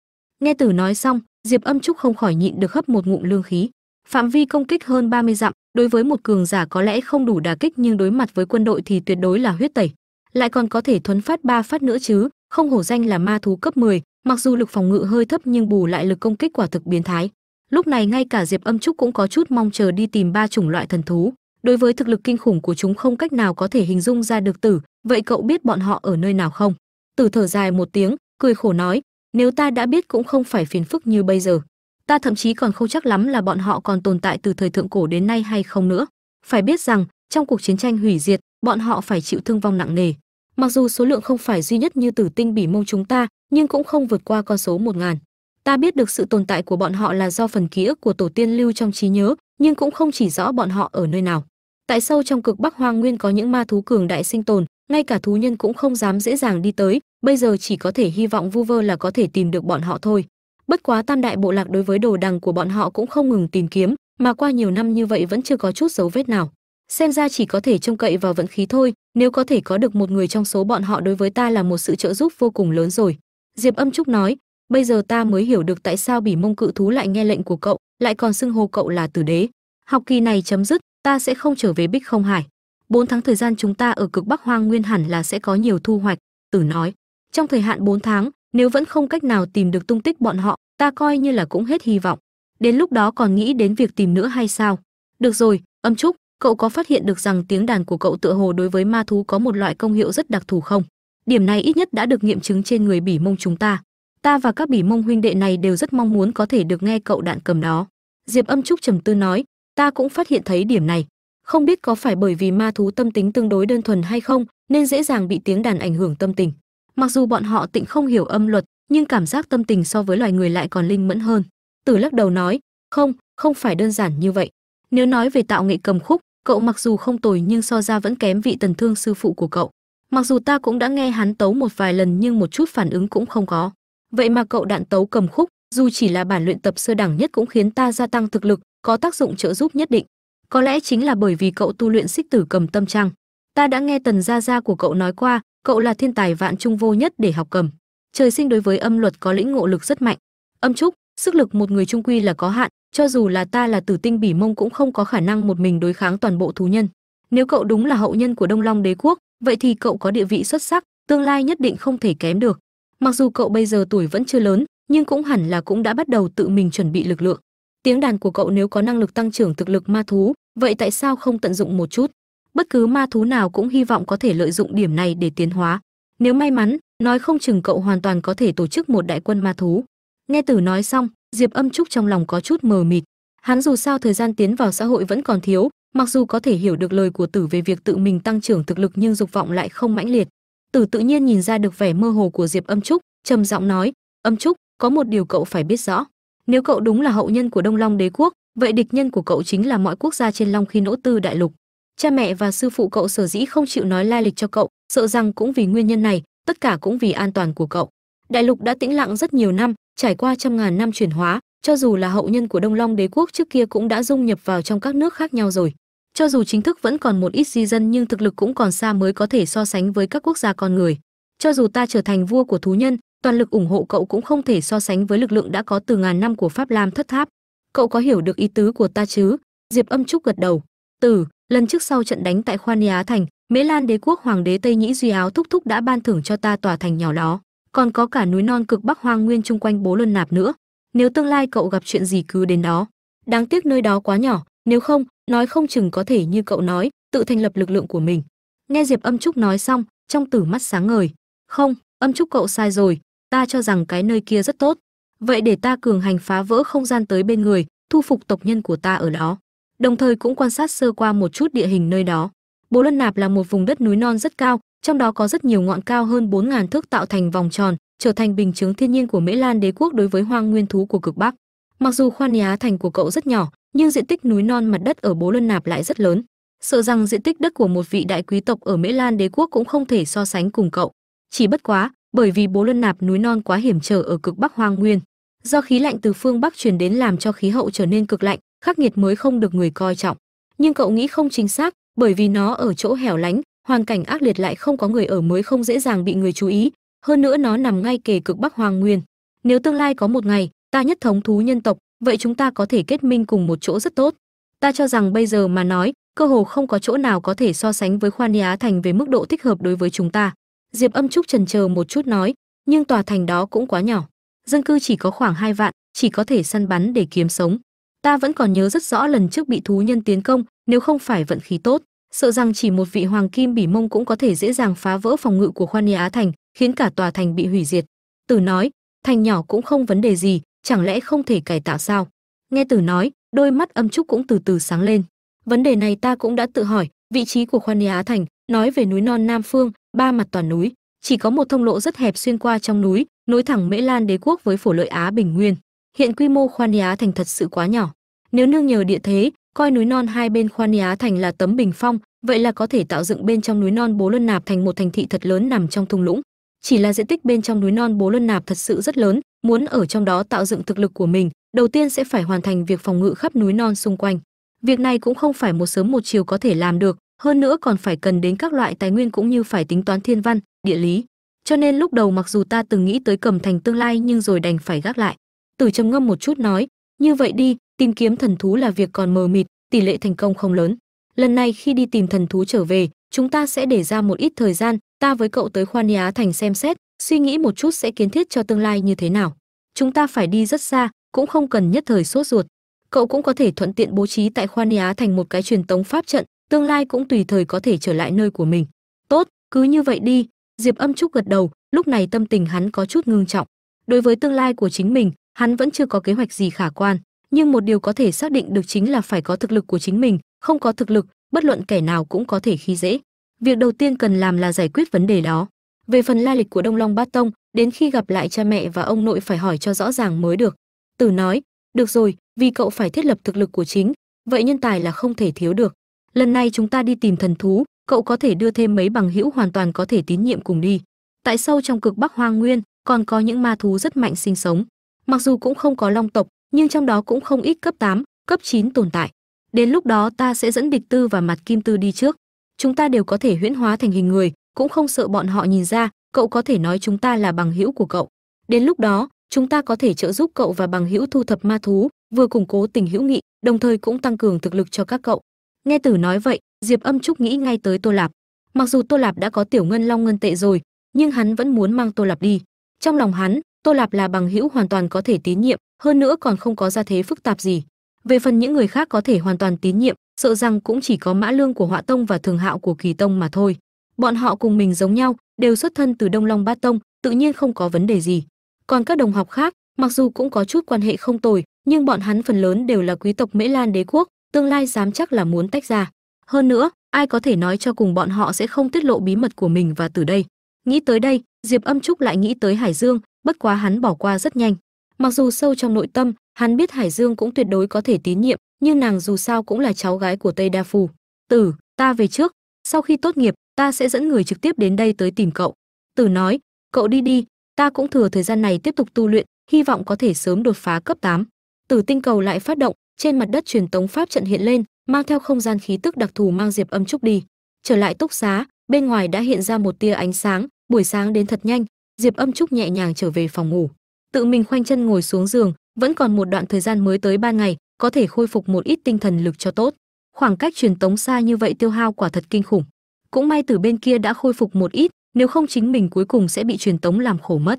Nghe tử nói xong, diệp âm trúc không khỏi nhịn được hấp một ngụm lương khí. Phạm vi công kích hơn 30 dặm, đối với một cường giả có lẽ không đủ đả kích nhưng đối mặt với quân đội thì tuyệt đối là huyết tẩy lại còn có thể thuấn phát ba phát nữa chứ không hổ danh là ma thú cấp 10, mặc dù lực phòng ngự hơi thấp nhưng bù lại lực công kích quả thực biến thái. Lúc này ngay cả diệp âm trúc cũng có chút mong chờ đi tìm ba chủng loại thần thú. Đối với thực lực kinh khủng của chúng không cách nào có thể hình dung ra được tử vậy cậu biết bọn họ ở nơi nào không? Tử thở dài một tiếng cười khổ nói nếu ta đã biết cũng không phải phiền phức như bây giờ. Ta thậm chí còn không chắc lắm là bọn họ còn tồn tại từ thời thượng cổ đến nay hay không nữa. Phải biết rằng trong cuộc chiến tranh hủy diệt bọn họ phải chịu thương vong nặng nề. Mặc dù số lượng không phải duy nhất như tử tinh bỉ mông chúng ta, nhưng cũng không vượt qua con số một ngàn. Ta biết được sự tồn tại của bọn họ là do phần ký ức của tổ tiên lưu trong trí nhớ, nhưng cũng không chỉ rõ bọn họ ở nơi nào. Tại sâu trong cực bắc hoang nguyên có những ma thú cường đại sinh tồn, ngay cả thú nhân cũng không dám dễ dàng đi tới, bây giờ chỉ có thể hy vọng vu vơ là có thể tìm được bọn họ thôi. Bất quá tam đại bộ lạc đối với đồ đằng của bọn họ cũng không ngừng tìm kiếm, mà qua nhiều năm như vậy vẫn chưa có chút dấu vết nào xem ra chỉ có thể trông cậy vào vận khí thôi, nếu có thể có được một người trong số bọn họ đối với ta là một sự trợ giúp vô cùng lớn rồi. Diệp âm trúc nói, bây giờ ta mới hiểu được tại sao bỉ mông cự thú lại nghe lệnh của cậu, lại còn xưng hô cậu là tử đế. Học kỳ này chấm dứt, ta sẽ không trở về bích không hải. Bốn tháng thời gian chúng ta ở cực bắc hoang nguyên hẳn là sẽ có nhiều thu hoạch. Tử nói, trong thời hạn 4 tháng, nếu vẫn không cách nào tìm được tung tích bọn họ, ta coi như là cũng hết hy vọng. Đến lúc đó còn nghĩ đến việc tìm nữa hay sao? Được rồi, âm trúc cậu có phát hiện được rằng tiếng đàn của cậu tựa hồ đối với ma thú có một loại công hiệu rất đặc thù không? Điểm này ít nhất đã được nghiệm chứng trên người bỉ mông chúng ta. Ta và các bỉ mông huynh đệ này đều rất mong muốn có thể được nghe cậu đạn cầm đó. Diệp âm trúc trầm tư nói, ta cũng phát hiện thấy điểm này. Không biết có phải bởi vì ma thú tâm tính tương đối đơn thuần hay không, nên dễ dàng bị tiếng đàn ảnh hưởng tâm tình. Mặc dù bọn họ tịnh không hiểu âm luật, nhưng cảm giác tâm tình so với loài người lại còn linh mẫn hơn. Tử lắc đầu nói, không không phải đơn giản như vậy. Nếu nói về tạo nghệ cầm khúc cậu mặc dù không tồi nhưng so ra vẫn kém vị tần thương sư phụ của cậu. Mặc dù ta cũng đã nghe hắn tấu một vài lần nhưng một chút phản ứng cũng không có. Vậy mà cậu đạn tấu cầm khúc, dù chỉ là bản luyện tập sơ đẳng nhất cũng khiến ta gia tăng thực lực, có tác dụng trợ giúp nhất định. Có lẽ chính là bởi vì cậu tu luyện xích tử cầm tâm trang. Ta đã nghe tần gia gia của cậu nói qua, cậu là thiên tài vạn trung vô nhất để học cầm. Trời sinh đối với âm luật có lĩnh ngộ lực rất mạnh. Âm trúc, sức lực một người trung quy là có hạn cho dù là ta là tử tinh bỉ mông cũng không có khả năng một mình đối kháng toàn bộ thú nhân. Nếu cậu đúng là hậu nhân của đông long đế quốc, vậy thì cậu có địa vị xuất sắc, tương lai nhất định không thể kém được. Mặc dù cậu bây giờ tuổi vẫn chưa lớn, nhưng cũng hẳn là cũng đã bắt đầu tự mình chuẩn bị lực lượng. Tiếng đàn của cậu nếu có năng lực tăng trưởng thực lực ma thú, vậy tại sao không tận dụng một chút? Bất cứ ma thú nào cũng hy vọng có thể lợi dụng điểm này để tiến hóa. Nếu may mắn, nói không chừng cậu hoàn toàn có thể tổ chức một đại quân ma thú. Nghe tử nói xong diệp âm trúc trong lòng có chút mờ mịt. Hắn dù sao thời gian tiến vào xã hội vẫn còn thiếu, mặc dù có thể hiểu được lời của tử về việc tự mình tăng trưởng thực lực nhưng dục vọng lại không mãnh liệt. Tử tự nhiên nhìn ra được vẻ mơ hồ của diệp âm trúc, trầm giọng nói, âm trúc, có một điều cậu phải biết rõ. Nếu cậu đúng là hậu nhân của đông long đế quốc, vậy địch nhân của cậu chính là mọi quốc gia trên long khi nỗ tư đại lục. Cha mẹ và sư phụ cậu sở dĩ không chịu nói lai lịch cho cậu, sợ rằng cũng vì nguyên nhân này, tất cả cũng vì an toàn của cậu. Đại lục đã tĩnh lặng rất nhiều năm trải qua trăm ngàn năm chuyển hóa, cho dù là hậu nhân của đông long đế quốc trước kia cũng đã dung nhập vào trong các nước khác nhau rồi. Cho dù chính thức vẫn còn một ít di dân nhưng thực lực cũng còn xa mới có thể so sánh với các quốc gia con người. Cho dù ta trở thành vua của thú nhân, toàn lực ủng hộ cậu cũng không thể so sánh với lực lượng đã có từ ngàn năm của pháp lam thất tháp. Cậu có hiểu được ý tứ của ta chứ? Diệp âm trúc gật đầu. Tử lần trước sau trận đánh tại khoan á thành, mễ lan đế quốc hoàng đế tây nhĩ duy áo thúc thúc đã ban thưởng cho ta tòa thành nhỏ đó còn có cả núi non cực bắc hoang nguyên chung quanh bố luân nạp nữa. Nếu tương lai cậu gặp chuyện gì cứ đến đó. Đáng tiếc nơi đó quá nhỏ, nếu không, nói không chừng có thể như cậu nói, tự thành lập lực lượng của mình. Nghe diệp âm trúc nói xong, trong tử mắt sáng ngời. Không, âm trúc cậu sai rồi, ta cho rằng cái nơi kia rất tốt. Vậy để ta cường hành phá vỡ không gian tới bên người, thu phục tộc nhân của ta ở đó. Đồng thời cũng quan sát sơ qua một chút địa hình nơi đó. Bố lân nạp là một vùng đất núi non rất cao trong đó có rất nhiều ngọn cao hơn 4.000 thước tạo thành vòng tròn, trở thành bình chứng thiên nhiên của mễ lan đế quốc đối với hoang nguyên thú của cực bắc. Mặc dù khoan nhá thành của cậu rất nhỏ, nhưng diện tích núi non mặt đất ở bố lân nạp lại rất lớn. Sợ rằng diện tích đất của một vị đại quý tộc ở mễ lan đế quốc cũng không thể so sánh cùng cậu. Chỉ bất quá, bởi vì bố lân nạp núi non quá hiểm trở ở cực bắc hoang nguyên, do khí lạnh từ phương bắc truyền đến làm cho khí hậu trở nên cực lạnh, khắc nghiệt mới không được người coi trọng. Nhưng cậu nghĩ không chính xác, bởi vì nó ở chỗ hẻo lánh hoàn cảnh ác liệt lại không có người ở mới không dễ dàng bị người chú ý, hơn nữa nó nằm ngay kề cực bắc Hoàng nguyên. Nếu tương lai có một ngày, ta nhất thống thú nhân tộc, vậy chúng ta có thể kết minh cùng một chỗ rất tốt. Ta cho rằng bây giờ mà nói, cơ hồ không có chỗ nào có thể so sánh với khoan á thành về mức độ thích hợp đối với chúng ta. Diệp âm trúc trần chờ một chút nói, nhưng tòa thành đó cũng quá nhỏ. Dân cư chỉ có khoảng hai vạn, chỉ có thể săn bắn để kiếm sống. Ta vẫn còn nhớ rất rõ lần trước bị thú nhân tiến công, nếu không phải vận khí tốt sợ rằng chỉ một vị hoàng kim bỉ mông cũng có thể dễ dàng phá vỡ phòng ngự của khoan á thành, khiến cả tòa thành bị hủy diệt. Tử nói, thành nhỏ cũng không vấn đề gì, chẳng lẽ không thể cải tạo sao? Nghe tử nói, đôi mắt âm trúc cũng từ từ sáng lên. Vấn đề này ta cũng đã tự hỏi, vị trí của khoan á thành, nói về núi non nam phương, ba mặt toàn núi, chỉ có một thông lộ rất hẹp xuyên qua trong núi, nối thẳng mễ lan đế quốc với phổ lợi á bình nguyên. Hiện quy mô khoan á thành thật sự quá nhỏ. Nếu nương nhờ địa thế coi núi non hai bên khoan á thành là tấm bình phong, vậy là có thể tạo dựng bên trong núi non bố luân nạp thành một thành thị thật lớn nằm trong thung lũng. Chỉ là diện tích bên trong núi non bố luân nạp thật sự rất lớn, muốn ở trong đó tạo dựng thực lực của mình, đầu tiên sẽ phải hoàn thành việc phòng ngự khắp núi non xung quanh. Việc này cũng không phải một sớm một chiều có thể làm được, hơn nữa còn phải cần đến các loại tài nguyên cũng như phải tính toán thiên văn, địa lý. Cho nên lúc đầu mặc dù ta từng nghĩ tới cầm thành tương lai nhưng rồi đành phải gác lại. Tử trầm ngâm một chút nói như vậy đi, tìm kiếm thần thú là việc còn mờ mịt, tỷ lệ thành công không lớn. Lần này khi đi tìm thần thú trở về, chúng ta sẽ để ra một ít thời gian, ta với cậu tới khoan á thành xem xét, suy nghĩ một chút sẽ kiến thiết cho tương lai như thế nào. Chúng ta phải đi rất xa, cũng không cần nhất thời sốt ruột. Cậu cũng có thể thuận tiện bố trí tại khoan á thành một cái truyền tống pháp trận, tương lai cũng tùy thời có thể trở lại nơi của mình. Tốt, cứ như vậy đi. Diệp âm trúc gật đầu, lúc này tâm tình hắn có chút ngưng trọng. Đối với tương lai của chính mình hắn vẫn chưa có kế hoạch gì khả quan, nhưng một điều có thể xác định được chính là phải có thực lực của chính mình, không có thực lực, bất luận kẻ nào cũng có thể khi dễ. Việc đầu tiên cần làm là giải quyết vấn đề đó. Về phần lai lịch của đông long bát tông, đến khi gặp lại cha mẹ và ông nội phải hỏi cho rõ ràng mới được. Tử nói, được rồi, vì cậu phải thiết lập thực lực của chính, vậy nhân tài là không thể thiếu được. Lần này chúng ta đi tìm thần thú, cậu có thể đưa thêm mấy bằng hữu hoàn toàn có thể tín nhiệm cùng đi. Tại sâu trong cực bắc hoang nguyên còn có những ma thú rất mạnh sinh sống? Mặc dù cũng không có long tộc nhưng trong đó cũng không ít cấp 8, cấp 9 tồn tại. Đến lúc đó ta sẽ dẫn địch tư và mặt kim tư đi trước. Chúng ta đều có thể huyễn hóa thành hình người cũng không sợ bọn họ nhìn ra cậu có thể nói chúng ta là bằng hữu của cậu. Đến lúc đó chúng ta có thể trợ giúp cậu và bằng hữu thu thập ma thú vừa củng cố tình hữu nghị đồng thời cũng tăng cường thực lực cho các cậu. Nghe tử nói vậy diệp âm trúc nghĩ ngay tới tô lạp. Mặc dù tô lạp đã có tiểu ngân long ngân tệ rồi nhưng hắn vẫn muốn mang tô lạp đi. Trong lòng hắn tô lạp là bằng hữu hoàn toàn có thể tín nhiệm, hơn nữa còn không có gia thế phức tạp gì. Về phần những người khác có thể hoàn toàn tín nhiệm, sợ rằng cũng chỉ có mã lương của họa tông và thường hạo của kỳ tông mà thôi. Bọn họ cùng mình giống nhau, đều xuất thân từ đông long bát tông, tự nhiên không có vấn đề gì. Còn các đồng học khác, mặc dù cũng có chút quan hệ không tồi, nhưng bọn hắn phần lớn đều là quý tộc mễ lan đế quốc, tương lai dám chắc là muốn tách ra. Hơn nữa, ai có thể nói cho cùng bọn họ sẽ không tiết lộ bí mật của mình và từ đây. Nghĩ tới đây, diệp âm trúc lại nghĩ tới hải dương bất quá hắn bỏ qua rất nhanh. Mặc dù sâu trong nội tâm, hắn biết hải dương cũng tuyệt đối có thể tín nhiệm, nhưng nàng dù sao cũng là cháu gái của tây đa phù tử, ta về trước. Sau khi tốt nghiệp, ta sẽ dẫn người trực tiếp đến đây tới tìm cậu. Tử nói, cậu đi đi, ta cũng thừa thời gian này tiếp tục tu luyện, hy vọng có thể sớm đột phá cấp 8. tử tinh cầu lại phát động, trên mặt đất truyền tống pháp trận hiện lên, mang theo không gian khí tức đặc thù mang diệp âm trúc đi. Trở lại túc xá, bên ngoài đã hiện ra một tia ánh sáng, buổi sáng đến thật nhanh diệp âm trúc nhẹ nhàng trở về phòng ngủ. Tự mình khoanh chân ngồi xuống giường, vẫn còn một đoạn thời gian mới tới ban ngày, có thể khôi phục một ít tinh thần lực cho tốt. Khoảng cách truyền tống xa như vậy tiêu hao quả thật kinh khủng. Cũng may từ bên kia đã khôi phục một ít, nếu không chính mình cuối cùng sẽ bị truyền tống làm khổ mất.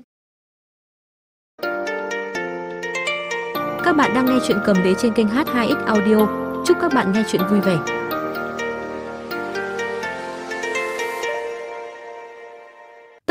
Các bạn đang nghe chuyện cầm đế trên kênh h2x audio. Chúc các bạn nghe chuyện vui vẻ.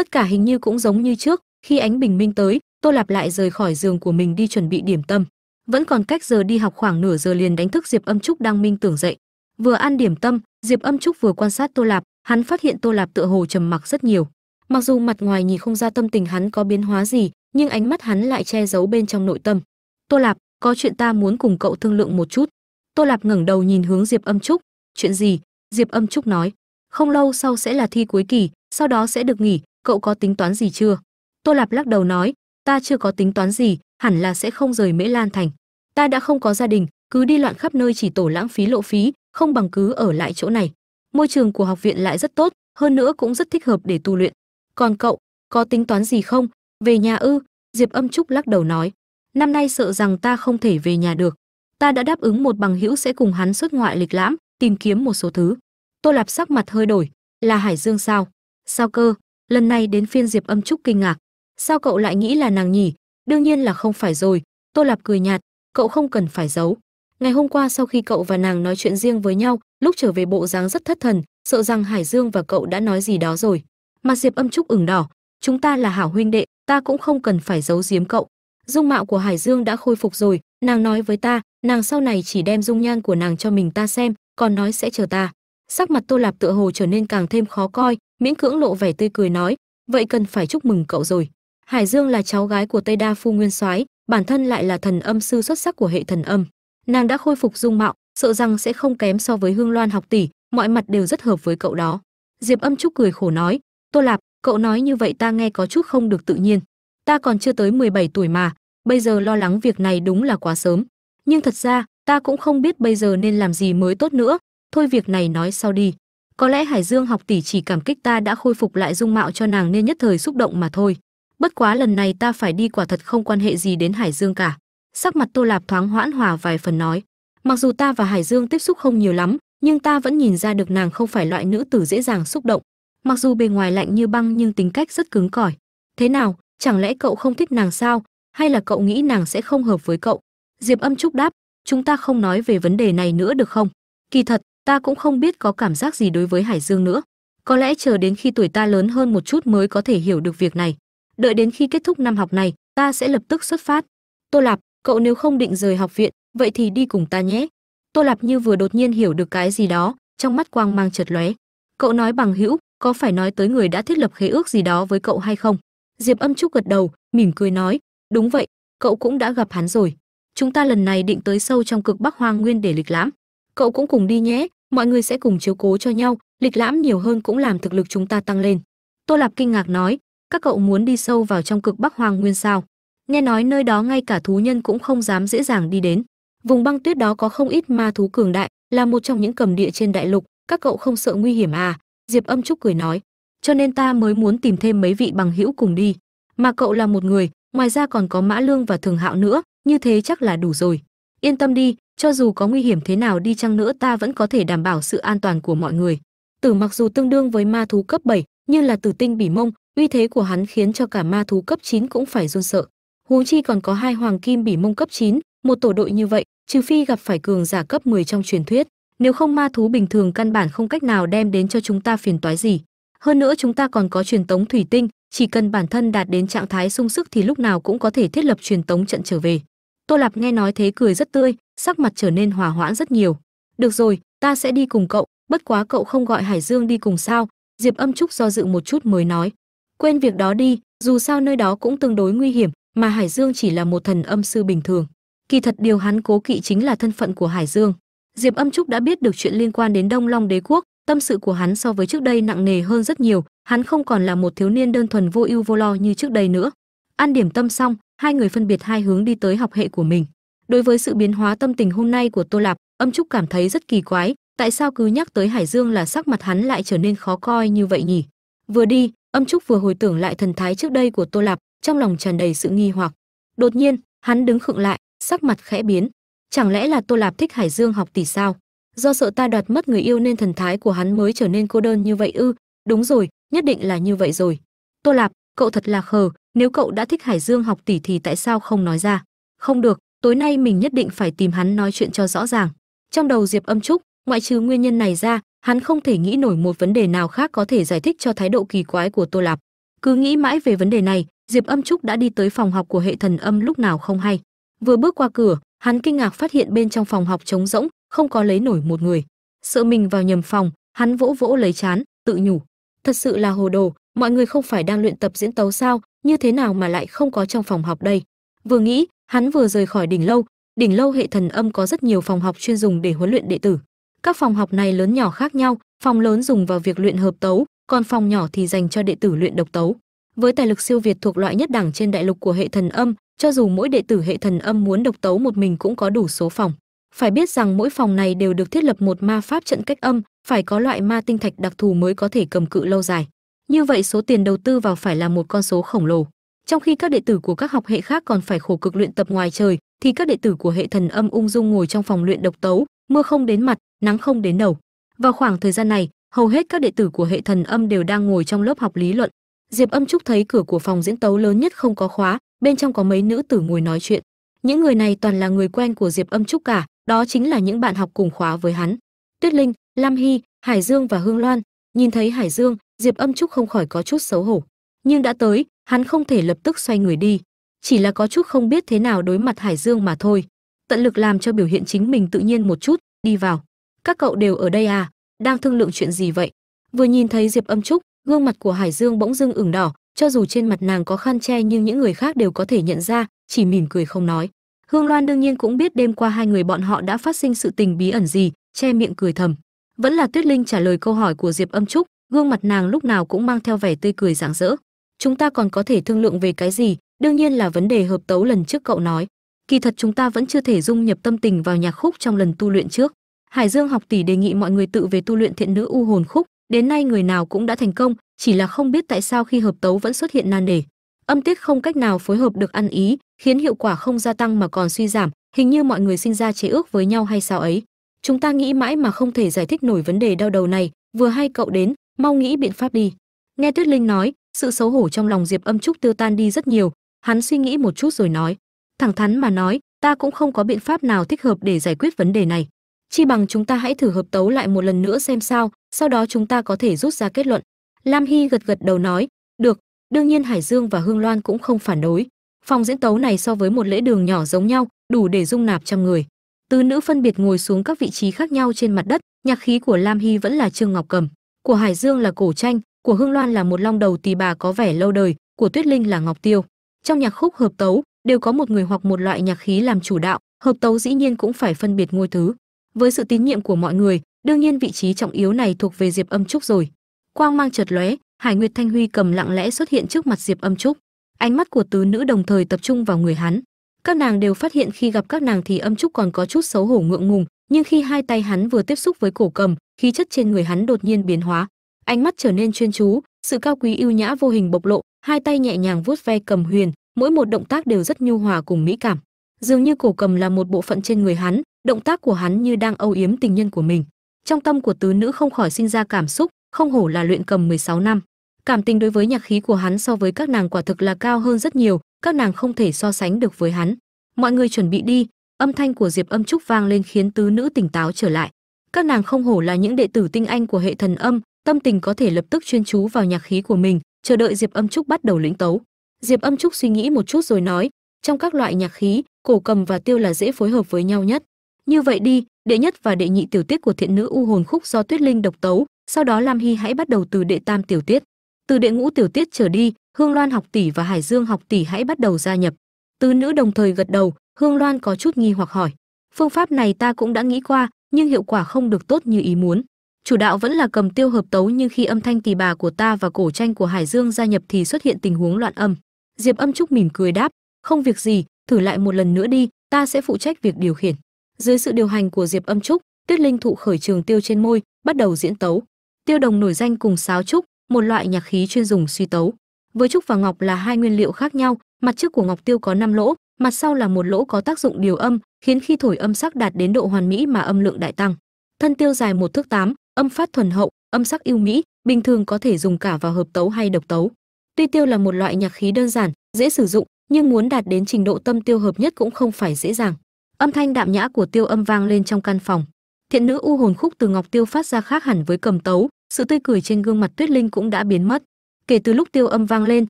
Tất cả hình như cũng giống như trước, khi ánh bình minh tới, tô lạp lại rời khỏi giường của mình đi chuẩn bị điểm tâm. Vẫn còn cách giờ đi học khoảng nửa giờ liền đánh thức diệp âm trúc đang minh tưởng dậy. Vừa ăn điểm tâm, diệp âm trúc vừa quan sát tô lạp, hắn phát hiện tô lạp tựa hồ trầm mặc rất nhiều. Mặc dù mặt ngoài nhìn không ra tâm tình hắn có biến hóa gì, nhưng ánh mắt hắn lại che giấu bên trong nội tâm. Tô lạp, có chuyện ta muốn cùng cậu thương lượng một chút. Tô lạp ngẩng đầu nhìn hướng diệp âm trúc. Chuyện gì? Diệp âm trúc nói. Không lâu sau sẽ là thi cuối kỳ, sau đó sẽ được nghỉ cậu có tính toán gì chưa? Tô lạp lắc đầu nói, ta chưa có tính toán gì, hẳn là sẽ không rời mễ lan thành. Ta đã không có gia đình, cứ đi loạn khắp nơi chỉ tổ lãng phí lộ phí, không bằng cứ ở lại chỗ này. Môi trường của học viện lại rất tốt, hơn nữa cũng rất thích hợp để tu luyện. Còn cậu, có tính toán gì không? Về nhà ư? Diệp âm trúc lắc đầu nói, năm nay sợ rằng ta không thể về nhà được. Ta đã đáp ứng một bằng hữu sẽ cùng hắn xuất ngoại lịch lãm, tìm kiếm một số thứ. Tô lạp sắc mặt hơi đổi, là hải dương sao? Sao cơ? Lần này đến phiên diệp âm trúc kinh ngạc. Sao cậu lại nghĩ là nàng nhỉ? Đương nhiên là không phải rồi. Tô lạp cười nhạt. Cậu không cần phải giấu. Ngày hôm qua sau khi cậu và nàng nói chuyện riêng với nhau, lúc trở về bộ dáng rất thất thần, sợ rằng hải dương và cậu đã nói gì đó rồi. Mặt diệp âm trúc ửng đỏ. Chúng ta là hảo huynh đệ, ta cũng không cần phải giấu giếm cậu. Dung mạo của hải dương đã khôi phục rồi. Nàng nói với ta, nàng sau này chỉ đem dung nhan của nàng cho mình ta xem, còn nói sẽ chờ ta. Sắc mặt tô lạp tựa hồ trở nên càng thêm khó coi miễn cưỡng lộ vẻ tươi cười nói, vậy cần phải chúc mừng cậu rồi. Hải dương là cháu gái của tây đa phu nguyên soái, bản thân lại là thần âm sư xuất sắc của hệ thần âm. Nàng đã khôi phục dung mạo, sợ rằng sẽ không kém so với hương loan học tỷ, mọi mặt đều rất hợp với cậu đó. Diệp âm trúc cười khổ nói, tô lạp, cậu nói như vậy ta nghe có chút không được tự nhiên. Ta còn chưa tới 17 tuổi mà, bây giờ lo lắng việc này đúng là quá sớm. Nhưng thật ra, ta cũng không biết bây giờ nên làm gì mới tốt nữa. Thôi việc này nói sau đi có lẽ hải dương học tỷ chỉ cảm kích ta đã khôi phục lại dung mạo cho nàng nên nhất thời xúc động mà thôi. Bất quá lần này ta phải đi quả thật không quan hệ gì đến hải dương cả. Sắc mặt tô lạp thoáng hoãn hòa vài phần nói. Mặc dù ta và hải dương tiếp xúc không nhiều lắm, nhưng ta vẫn nhìn ra được nàng không phải loại nữ tử dễ dàng xúc động. Mặc dù bề ngoài lạnh như băng nhưng tính cách rất cứng cỏi. Thế nào, chẳng lẽ cậu không thích nàng sao? Hay là cậu nghĩ nàng sẽ không hợp với cậu? Diệp âm trúc đáp, chúng ta không nói về vấn đề này nữa được không? Kỳ thật ta cũng không biết có cảm giác gì đối với hải dương nữa. Có lẽ chờ đến khi tuổi ta lớn hơn một chút mới có thể hiểu được việc này. Đợi đến khi kết thúc năm học này, ta sẽ lập tức xuất phát. Tô lạp, cậu nếu không định rời học viện, vậy thì đi cùng ta nhé. Tô lạp như vừa đột nhiên hiểu được cái gì đó, trong mắt quang mang chợt lóe. Cậu nói bằng hữu, có phải nói tới người đã thiết lập khế ước gì đó với cậu hay không? Diệp âm trúc gật đầu, mỉm cười nói, đúng vậy, cậu cũng đã gặp hắn rồi. Chúng ta lần này định tới sâu trong cực bắc hoang nguyên để lịch lãm. Cậu cũng cùng đi nhé mọi người sẽ cùng chiếu cố cho nhau, lịch lãm nhiều hơn cũng làm thực lực chúng ta tăng lên. Tô lạp kinh ngạc nói, các cậu muốn đi sâu vào trong cực bắc hoàng nguyên sao? Nghe nói nơi đó ngay cả thú nhân cũng không dám dễ dàng đi đến. Vùng băng tuyết đó có không ít ma thú cường đại, là một trong những cầm địa trên đại lục, các cậu không sợ nguy hiểm à? Diệp âm trúc cười nói, cho nên ta mới muốn tìm thêm mấy vị bằng hữu cùng đi. Mà cậu là một người, ngoài ra còn có mã lương và thường hạo nữa, như thế chắc là đủ rồi. Yên tâm đi cho dù có nguy hiểm thế nào đi chăng nữa ta vẫn có thể đảm bảo sự an toàn của mọi người. Tử mặc dù tương đương với ma thú cấp 7, nhưng là tử tinh bỉ mông uy thế của hắn khiến cho cả ma thú cấp 9 cũng phải run sợ. Huống chi còn có hai hoàng kim bỉ mông cấp 9, một tổ đội như vậy trừ phi gặp phải cường giả cấp 10 trong truyền thuyết. Nếu không ma thú bình thường căn bản không cách nào đem đến cho chúng ta phiền toái gì. Hơn nữa chúng ta còn có truyền tống thủy tinh chỉ cần bản thân đạt đến trạng thái sung sức thì lúc nào cũng có thể thiết lập truyền tống trận trở về. Tô lạp nghe nói thế cười rất tươi sắc mặt trở nên hòa hoãn rất nhiều. Được rồi, ta sẽ đi cùng cậu, bất quá cậu không gọi hải dương đi cùng sao? Diệp âm trúc do dự một chút mới nói. Quên việc đó đi, dù sao nơi đó cũng tương đối nguy hiểm, mà hải dương chỉ là một thần âm sư bình thường. Kỳ thật điều hắn cố kỵ chính là thân phận của hải dương. Diệp âm trúc đã biết được chuyện liên quan đến đông long đế quốc, tâm sự của hắn so với trước đây nặng nề hơn rất nhiều, hắn không còn là một thiếu niên đơn thuần vô ưu vô lo như trước đây nữa. Ăn điểm tâm xong, hai người phân biệt hai hướng đi tới học hệ của mình đối với sự biến hóa tâm tình hôm nay của tô lạp, âm trúc cảm thấy rất kỳ quái, tại sao cứ nhắc tới hải dương là sắc mặt hắn lại trở nên khó coi như vậy nhỉ? Vừa đi, âm trúc vừa hồi tưởng lại thần thái trước đây của tô lạp, trong lòng tràn đầy sự nghi hoặc. Đột nhiên, hắn đứng khựng lại, sắc mặt khẽ biến. Chẳng lẽ là tô lạp thích hải dương học tỷ sao? Do sợ ta đoạt mất người yêu nên thần thái của hắn mới trở nên cô đơn như vậy ư? Đúng rồi, nhất định là như vậy rồi. Tô lạp, cậu thật là khờ, nếu cậu đã thích hải dương học tỷ thì tại sao không nói ra? Không được tối nay mình nhất định phải tìm hắn nói chuyện cho rõ ràng. Trong đầu diệp âm trúc, ngoại trừ nguyên nhân này ra, hắn không thể nghĩ nổi một vấn đề nào khác có thể giải thích cho thái độ kỳ quái của tô lạp. Cứ nghĩ mãi về vấn đề này, diệp âm trúc đã đi tới phòng học của hệ thần âm lúc nào không hay. Vừa bước qua cửa, hắn kinh ngạc phát hiện bên trong phòng học trống rỗng, không có lấy nổi một người. Sợ mình vào nhầm phòng, hắn vỗ vỗ lấy chán, tự nhủ. Thật sự là hồ đồ, mọi người không phải đang luyện tập diễn tấu sao, như thế nào mà lại không có trong phòng học đây? Vừa nghĩ hắn vừa rời khỏi đỉnh lâu đỉnh lâu hệ thần âm có rất nhiều phòng học chuyên dùng để huấn luyện đệ tử. Các phòng học này lớn nhỏ khác nhau, phòng lớn dùng vào việc luyện hợp tấu, còn phòng nhỏ thì dành cho đệ tử luyện độc tấu. Với tài lực siêu việt thuộc loại nhất đẳng trên đại lục của hệ thần âm, cho dù mỗi đệ tử hệ thần âm muốn độc tấu một mình cũng có đủ số phòng. Phải biết rằng mỗi phòng này đều được thiết lập một ma pháp trận cách âm, phải có loại ma tinh thạch đặc thù mới có thể cầm cự lâu dài. Như vậy số tiền đầu tư vào phải là một con số khổng lồ trong khi các đệ tử của các học hệ khác còn phải khổ cực luyện tập ngoài trời, thì các đệ tử của hệ thần âm ung dung ngồi trong phòng luyện độc tấu, mưa không đến mặt, nắng không đến đầu. Vào khoảng thời gian này, hầu hết các đệ tử của hệ thần âm đều đang ngồi trong lớp học lý luận. Diệp âm trúc thấy cửa của phòng diễn tấu lớn nhất không có khóa, bên trong có mấy nữ tử ngồi nói chuyện. Những người này toàn là người quen của diệp âm trúc cả, đó chính là những bạn học cùng khóa với hắn. Tuyết linh, lam hy, hải dương và hương loan. Nhìn thấy hải dương, diệp âm trúc không khỏi có chút xấu hổ. Nhưng đã tới hắn không thể lập tức xoay người đi, chỉ là có chút không biết thế nào đối mặt hải dương mà thôi. Tận lực làm cho biểu hiện chính mình tự nhiên một chút, đi vào. Các cậu đều ở đây à? Đang thương lượng chuyện gì vậy? Vừa nhìn thấy diệp âm trúc, gương mặt của hải dương bỗng dưng ửng đỏ, cho dù trên mặt nàng có khăn che nhưng những người khác đều có thể nhận ra, chỉ mỉm cười không nói. Hương loan đương nhiên cũng biết đêm qua hai người bọn họ đã phát sinh sự tình bí ẩn gì, che miệng cười thầm. Vẫn là tuyết linh trả lời câu hỏi của diệp âm trúc, gương mặt nàng lúc nào cũng mang theo vẻ tươi cười rạng rỡ chúng ta còn có thể thương lượng về cái gì? Đương nhiên là vấn đề hợp tấu lần trước cậu nói. Kỳ thật chúng ta vẫn chưa thể dung nhập tâm tình vào nhạc khúc trong lần tu luyện trước. Hải dương học tỷ đề nghị mọi người tự về tu luyện thiện nữ u hồn khúc. Đến nay người nào cũng đã thành công, chỉ là không biết tại sao khi hợp tấu vẫn xuất hiện nan đề. Âm tiết không cách nào phối hợp được ăn ý, khiến hiệu quả không gia tăng mà còn suy giảm, hình như mọi người sinh ra chế ước với nhau hay sao ấy. Chúng ta nghĩ mãi mà không thể giải thích nổi vấn đề đau đầu này. Vừa hay cậu đến, mau nghĩ biện pháp đi. Nghe tuyết linh nói sự xấu hổ trong lòng diệp âm trúc tiêu tan đi rất nhiều. Hắn suy nghĩ một chút rồi nói, thẳng thắn mà nói, ta cũng không có biện pháp nào thích hợp để giải quyết vấn đề này. Chi bằng chúng ta hãy thử hợp tấu lại một lần nữa xem sao, sau đó chúng ta có thể rút ra kết luận. Lam hy gật gật đầu nói, được, đương nhiên hải dương và hương loan cũng không phản đối. Phòng diễn tấu này so với một lễ đường nhỏ giống nhau, đủ để dung nạp trăm người. Tứ nữ phân biệt ngồi xuống các vị trí khác nhau trên mặt đất, nhạc khí của lam hy vẫn là trương ngọc cầm của hải dương là cổ tranh của hương loan là một long đầu tỳ bà có vẻ lâu đời của tuyết linh là ngọc tiêu trong nhạc khúc hợp tấu đều có một người hoặc một loại nhạc khí làm chủ đạo hợp tấu dĩ nhiên cũng phải phân biệt ngôi thứ với sự tín nhiệm của mọi người đương nhiên vị trí trọng yếu này thuộc về diệp âm trúc rồi quang mang chợt lóe Hải Nguyệt Thanh Huy cầm lặng lẽ xuất hiện trước mặt Diệp Âm Trúc. Ánh mắt của tứ nữ đồng thời tập trung vào người hắn. Các nàng đều phát hiện khi gặp các nàng thì Âm Trúc còn có chút xấu hổ ngượng ngùng, nhưng khi hai tay hắn vừa tiếp xúc với cổ cầm, khí chất trên người hắn đột nhiên biến hóa. Ánh mắt trở nên chuyên chú, sự cao quý yêu nhã vô hình bộc lộ, hai tay nhẹ nhàng vuốt ve cầm huyền, mỗi một động tác đều rất nhu hòa cùng mỹ cảm. Dường như cổ cầm là một bộ phận trên người hắn, động tác của hắn như đang âu yếm tình nhân của mình. Trong tâm của tứ nữ không khỏi sinh ra cảm xúc, không hổ là luyện cầm 16 năm. Cảm tình đối với nhạc khí của hắn so với các nàng quả thực là cao hơn rất nhiều, các nàng không thể so sánh được với hắn. Mọi người chuẩn bị đi, âm thanh của Diệp Âm Trúc vang lên khiến tứ nữ tỉnh táo trở lại. Các nàng không hổ là những đệ tử tinh anh của hệ thần âm, tâm tình có thể lập tức chuyên chú vào nhạc khí của mình, chờ đợi Diệp Âm Trúc bắt đầu lĩnh tấu. Diệp Âm Trúc suy nghĩ một chút rồi nói, trong các loại nhạc khí, cổ cầm và tiêu là dễ phối hợp với nhau nhất. Như vậy đi, đệ nhất và đệ nhị tiểu tiết của thiện nữ u hồn khúc do Tuyết Linh độc tấu, sau đó Lam Hy hãy bắt đầu từ đệ tam tiểu tiết. Từ đệ ngũ tiểu tiết trở đi, Hương Loan học tỷ và Hải Dương học tỷ hãy bắt đầu gia nhập. Tứ nữ đồng thời gật đầu, Hương Loan có chút nghi hoặc hỏi: "Phương pháp này ta cũng đã nghĩ qua, nhưng hiệu quả không được tốt như ý muốn. Chủ đạo vẫn là cầm tiêu hợp tấu nhưng khi âm thanh tỳ bà của ta và cổ tranh của Hải Dương gia nhập thì xuất hiện tình huống loạn âm." Diệp Âm Trúc mỉm cười đáp: "Không việc gì, thử lại một lần nữa đi, ta sẽ phụ trách việc điều khiển." Dưới sự điều hành của Diệp Âm Trúc, Tuyết Linh thụ khởi trường tiêu trên môi, bắt đầu diễn tấu. Tiêu đồng nổi danh cùng sáo trúc, một loại nhạc khí chuyên dùng suy tấu. Với trúc và ngọc là hai nguyên liệu khác nhau, mặt trước của ngọc tiêu có 5 lỗ, mặt sau là một lỗ có tác dụng điều âm, khiến khi thổi âm sắc đạt đến độ hoàn mỹ mà âm lượng đại tăng. Thân tiêu dài một thước tám, âm phát thuần hậu, âm sắc yêu mỹ, bình thường có thể dùng cả vào hợp tấu hay độc tấu. Tuy tiêu là một loại nhạc khí đơn giản, dễ sử dụng, nhưng muốn đạt đến trình độ tâm tiêu hợp nhất cũng không phải dễ dàng. Âm thanh đạm nhã của tiêu âm vang lên trong căn phòng. Thiện nữ u hồn khúc từ ngọc tiêu phát ra khác hẳn với cầm tấu, sự tươi cười trên gương mặt Tuyết Linh cũng đã biến mất. Kể từ lúc tiêu âm vang lên,